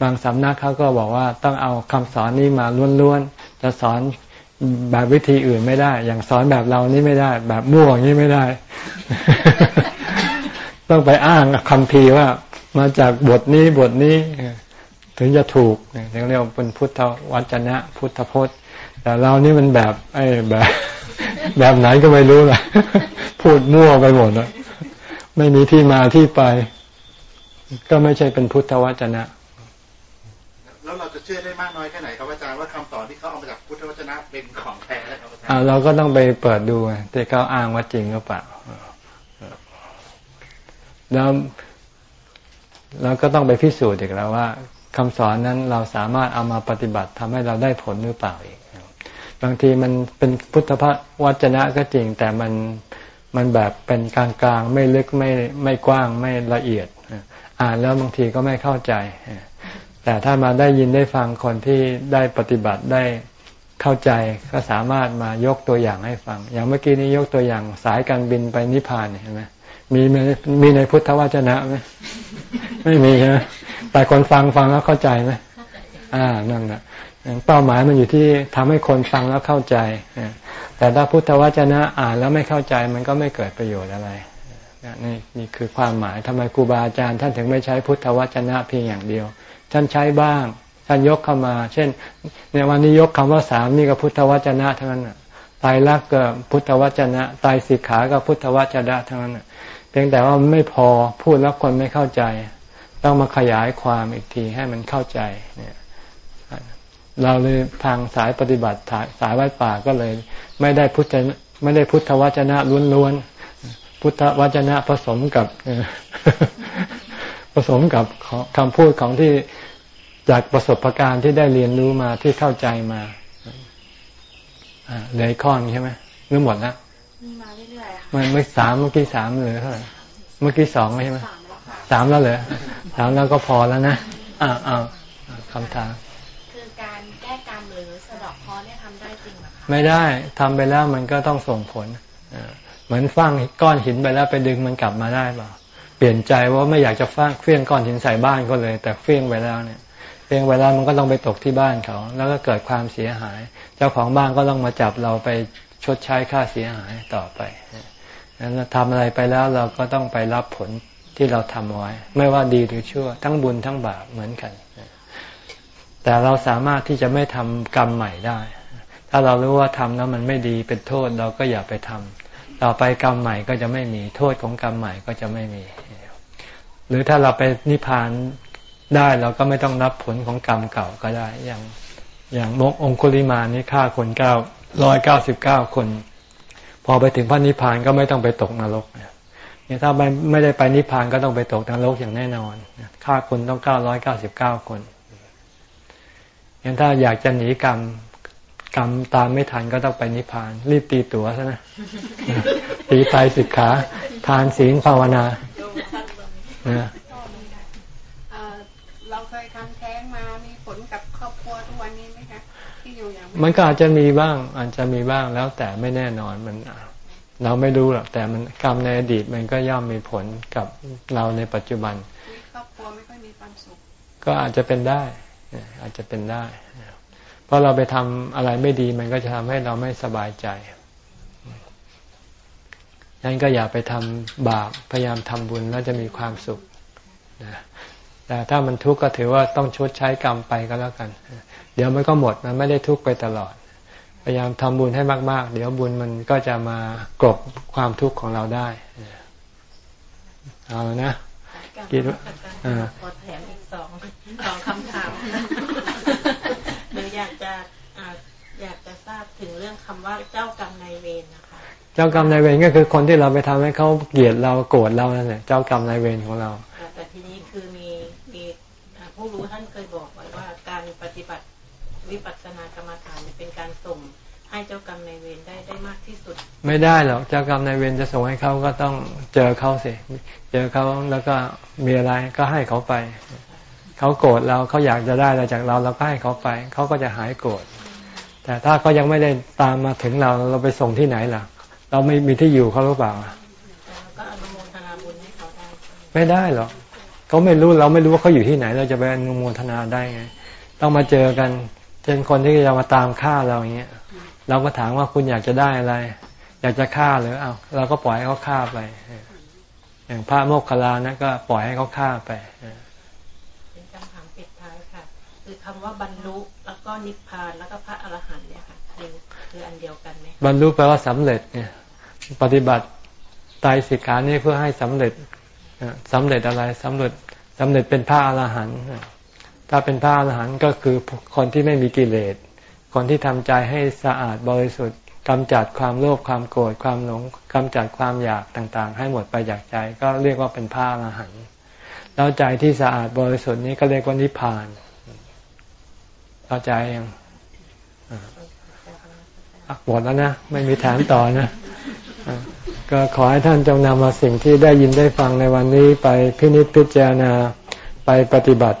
บางสำนักเขาก็บอกว่าต้องเอาคำสอนนี้มาล้วนๆจะสอนแบบวิธีอื่นไม่ได้ อย่างสอนแบบเรานี่ไม่ได้ แบบมั่วอย่างนี้ไม่ได้ ต้องไปอ้างคำพีว่า มาจากบทนี้บทนี้ ถึงจะถูกถึงเรียกว่าเป็นพุทธวจนะ พุทธพจน์ แต่เรานี่มันแบบไอ้แบบ แบบไหนก็ไม่รู้ล่ะพูดมั่วไปหมดแล้วไม่มีที่มาที่ไป ก็ไม่ใช่เป็นพุทธวจนะแล้วเราจะเชื่อได้มากน้อยแค่ไหนครับอาจารย์ว่าคำสอนที่เขาเอามาจากพุทธวจนะเป็นของแท้ครับอาจารย์เราก็ต้องไปเปิดดูแต่เขาอ้างว่าจริงหรือเปล่าแล้วเราก็ต้องไปพิสูจน์อีกแล้วว่า คำสอนนั้นเราสามารถเอามาปฏิบัติทำให้เราได้ผลหรือเปล่าอีกบางทีมันเป็นพุทธวจนะก็จริง แต่มันมันแบบเป็นกลางๆไม่ลึกไม่ไม่กว้างไม่ละเอียด อ่านแล้วบางทีก็ไม่เข้าใจ แต่ถ้ามาได้ยินได้ฟังคนที่ได้ปฏิบัติได้เข้าใจก็สามารถมายกตัวอย่างให้ฟัง อย่างเมื่อกี้นี้ยกตัวอย่างสายการบินไปนิพพานเห็นไหมมีมีในพุทธวจนะไหมไม่มีใช่ไหม แต่คนฟังฟังแล้วเข้าใจไหมอ่านั่นแหละเป้าหมายมันอยู่ที่ทำให้คนฟังแล้วเข้าใจแต่ถ้าพุทธวจนะอ่านแล้วไม่เข้าใจมันก็ไม่เกิดประโยชน์อะไรนี่นี่คือความหมายทำไมครูบาอาจารย์ท่านถึงไม่ใช้พุทธวจนะเพียงอย่างเดียว ท่านใช้บ้าง ท่านยกเข้ามา เช่น ในวันนี้ยกคำว่าสามนี่ก็พุทธวจนะทั้งนั้นตายรักก็พุทธวจนะ ตายสิกขาก็พุทธวจนะทั้งนั้นเพียงแต่ว่ามันไม่พอพูดแล้วคนไม่เข้าใจ ต้องมาขยายความอีกทีให้มันเข้าใจเนี่ยเราเลยทางสายปฏิบัติสายไหว้ป่าก็เลย ไม่ได้พุทธไม่ได้พุทธวจนะล้วนๆพุทธวจนะผสมกับผสมกับคำพูดของที่จากประสบการณ์ที่ได้เรียนรู้มาที่เข้าใจมาเหลือข้อนี้ใช่ไหมเมื่อหมดแล้วมีมาเรื่อยๆมันเมื่อสามเมื่อกี้สามเลยเท่าไหร่เมื่อกี้สองใช่ไหมสามแล้วเหรอ สามแล้วก็พอแล้วนะอ่าอ่าคำถาม คือการแก้กรรมหรือสะดอกเคราะห์เนี่ยทำได้จริงไหมคะไม่ได้ทำไปแล้วมันก็ต้องส่งผลเหมือนฟังก้อนหินไปแล้วไปดึงมันกลับมาได้เปล่าเปลี่ยนใจว่าไม่อยากจะฟาดเฟี้ยงก้อนหินใส่บ้านก็เลย แต่เฟี้ยงไปแล้วเนี่ยเฟี้ยงไปแล้วมันก็ต้องไปตกที่บ้านเขา แล้วก็เกิดความเสียหาย เจ้าของบ้านก็ต้องมาจับเราไปชดใช้ค่าเสียหายต่อไปนั้นทำอะไรไปแล้วเราก็ต้องไปรับผล ที่เราทำไว้ ไม่ว่าดีหรือชั่ว ทั้งบุญทั้งบาปเหมือนกัน แต่เราสามารถที่จะไม่ทำกรรมใหม่ได้ ถ้าเรารู้ว่าทำแล้วมันไม่ดีเป็นโทษเราก็อย่าไปทำต่อไปกรรมใหม่ก็จะไม่มีโทษของกรรมใหม่ก็จะไม่มี หรือถ้าเราไปนิพพานได้เราก็ไม่ต้องรับผลของกรรมเก่าก็ได้ อย่างอย่างมกองคุลิมานี่ฆ่าคนเก้าร้อยเก้าสิบเก้าคน พอไปถึงพระนิพพานก็ไม่ต้องไปตกนรกเนี่ย ถ้าไม่ไม่ได้ไปนิพพานก็ต้องไปตกนรกอย่างแน่นอนฆ่าคนต้องเก้าร้อยเก้าสิบเก้าคนอย่างถ้าอยากจะหนีกรรมกรรมตามไม่ทันก็ต้องไปนิพพาน รีบตีตั๋วซะนะตีตายสิกขา ทานศีลภาวนาเราเคยทำแท้งมามีผลกับครอบครัวทุกวันนี้ไหมคะที่อยู่อย่างมันก็อาจจะมีบ้าง อาจจะมีบ้างแล้วแต่ไม่แน่นอนมัน เราไม่รู้หรอกแต่มันกรรมในอดีตมันก็ย่อมมีผลกับเราในปัจจุบันครอบครัวไม่ค่อยมีความสุข ก็อาจจะเป็นได้ อาจจะเป็นได้ เพราะเราไปทำอะไรไม่ดี มันก็จะทำให้เราไม่สบายใจนั้นก็อย่าไปทำบาปพยายามทำบุญแล้วจะมีความสุขนะแต่ถ้ามันทุกข์ก็ถือว่าต้องชดใช้กรรมไปก็แล้วกัน เดี๋ยวมันก็หมดมันไม่ได้ทุกข์ไปตลอดพ ยายามทำบุญให้มาก ๆ เดี๋ยวบุญมันก็จะมากลบความทุกข์ของเราได้ เอานะคิดว่าขอแถมอีกสองสองคำถามหรืออยากจะอยากจะทราบถึงเรื่องคำว่าเจ้ากรรมนายเวรนะคะ เจ้ากรรมนายเวรก็คือคนที่เราไปทำให้เขาเกลียดเราโกรธเรานั่นแหละเจ้ากรรมนายเวรของเรา แต่ทีนี้คือมีมีผู้รู้ท่านเคยบอกไว้ว่าการปฏิบัติวิปัส ให้เจ้ากรรมนายเวรได้ได้มากที่สุด ไม่ได้หรอกเจ้ากรรมนายเวรจะส่งให้เขาก็ต้องเจอเขาสิเจอเขาแล้วก็มีอะไรก็ให้เขาไป เขาโกรธเราเขาอยากจะได้อะไรจากเราเราก็ให้เขาไป เขาก็จะหายโกรธแต่ถ้าเขายังไม่ได้ตามมาถึงเราเราไปส่งที่ไหนล่ะ เราไม่มีที่อยู่เขาหรือเปล่าก็อนุโมทนาบุญให้เขาได้ไม่ได้หรอกเขาไม่รู้เราไม่รู้ว่าเขาอยู่ที่ไหน เราจะไปอนุโมทนาได้ไง ต้องมาเจอกันเช่นคนที่จะมาตามฆ่าเราอย่างเงี้ย เราก็ถามว่าคุณอยากจะได้อะไร อยากจะฆ่าหรือเอาเราก็ปล่อยให้เขาฆ่าไป อย่างพระโมกขลานะก็ปล่อยให้เขาฆ่าไปเป็นคำถามปิดท้ายค่ะ คือคำว่าบรรลุแล้วก็นิพพานแล้วก็พระอรหันต์เนี่ยค่ะคือคืออันเดียวกันไหมบรรลุแปลว่าสำเร็จเนี่ยปฏิบัติตายสิกขานี่เพื่อให้สำเร็จสำเร็จอะไรสำเร็จสำเร็จเป็นพระอรหันต์ถ้าเป็นพระอรหันต์ก็คือคนที่ไม่มีกิเลส คนที่ทำใจให้สะอาดบริสุทธิ์กำจัดความโลภความโกรธความหลงกำจัดความอยากต่างๆ ให้หมดไปจากใจก็เรียกว่าเป็นพระอรหันต์แล้วใจที่สะอาดบริสุทธิ์นี้ก็เรียกว่านิพพานเข้าใจยังหมดแล้วนะ ไม่มีถามต่อนะก็ขอให้ท่านจงนำมาสิ่งที่ได้ยินได้ฟังในวันนี้ไปพินิจพิจารณาไปปฏิบัติ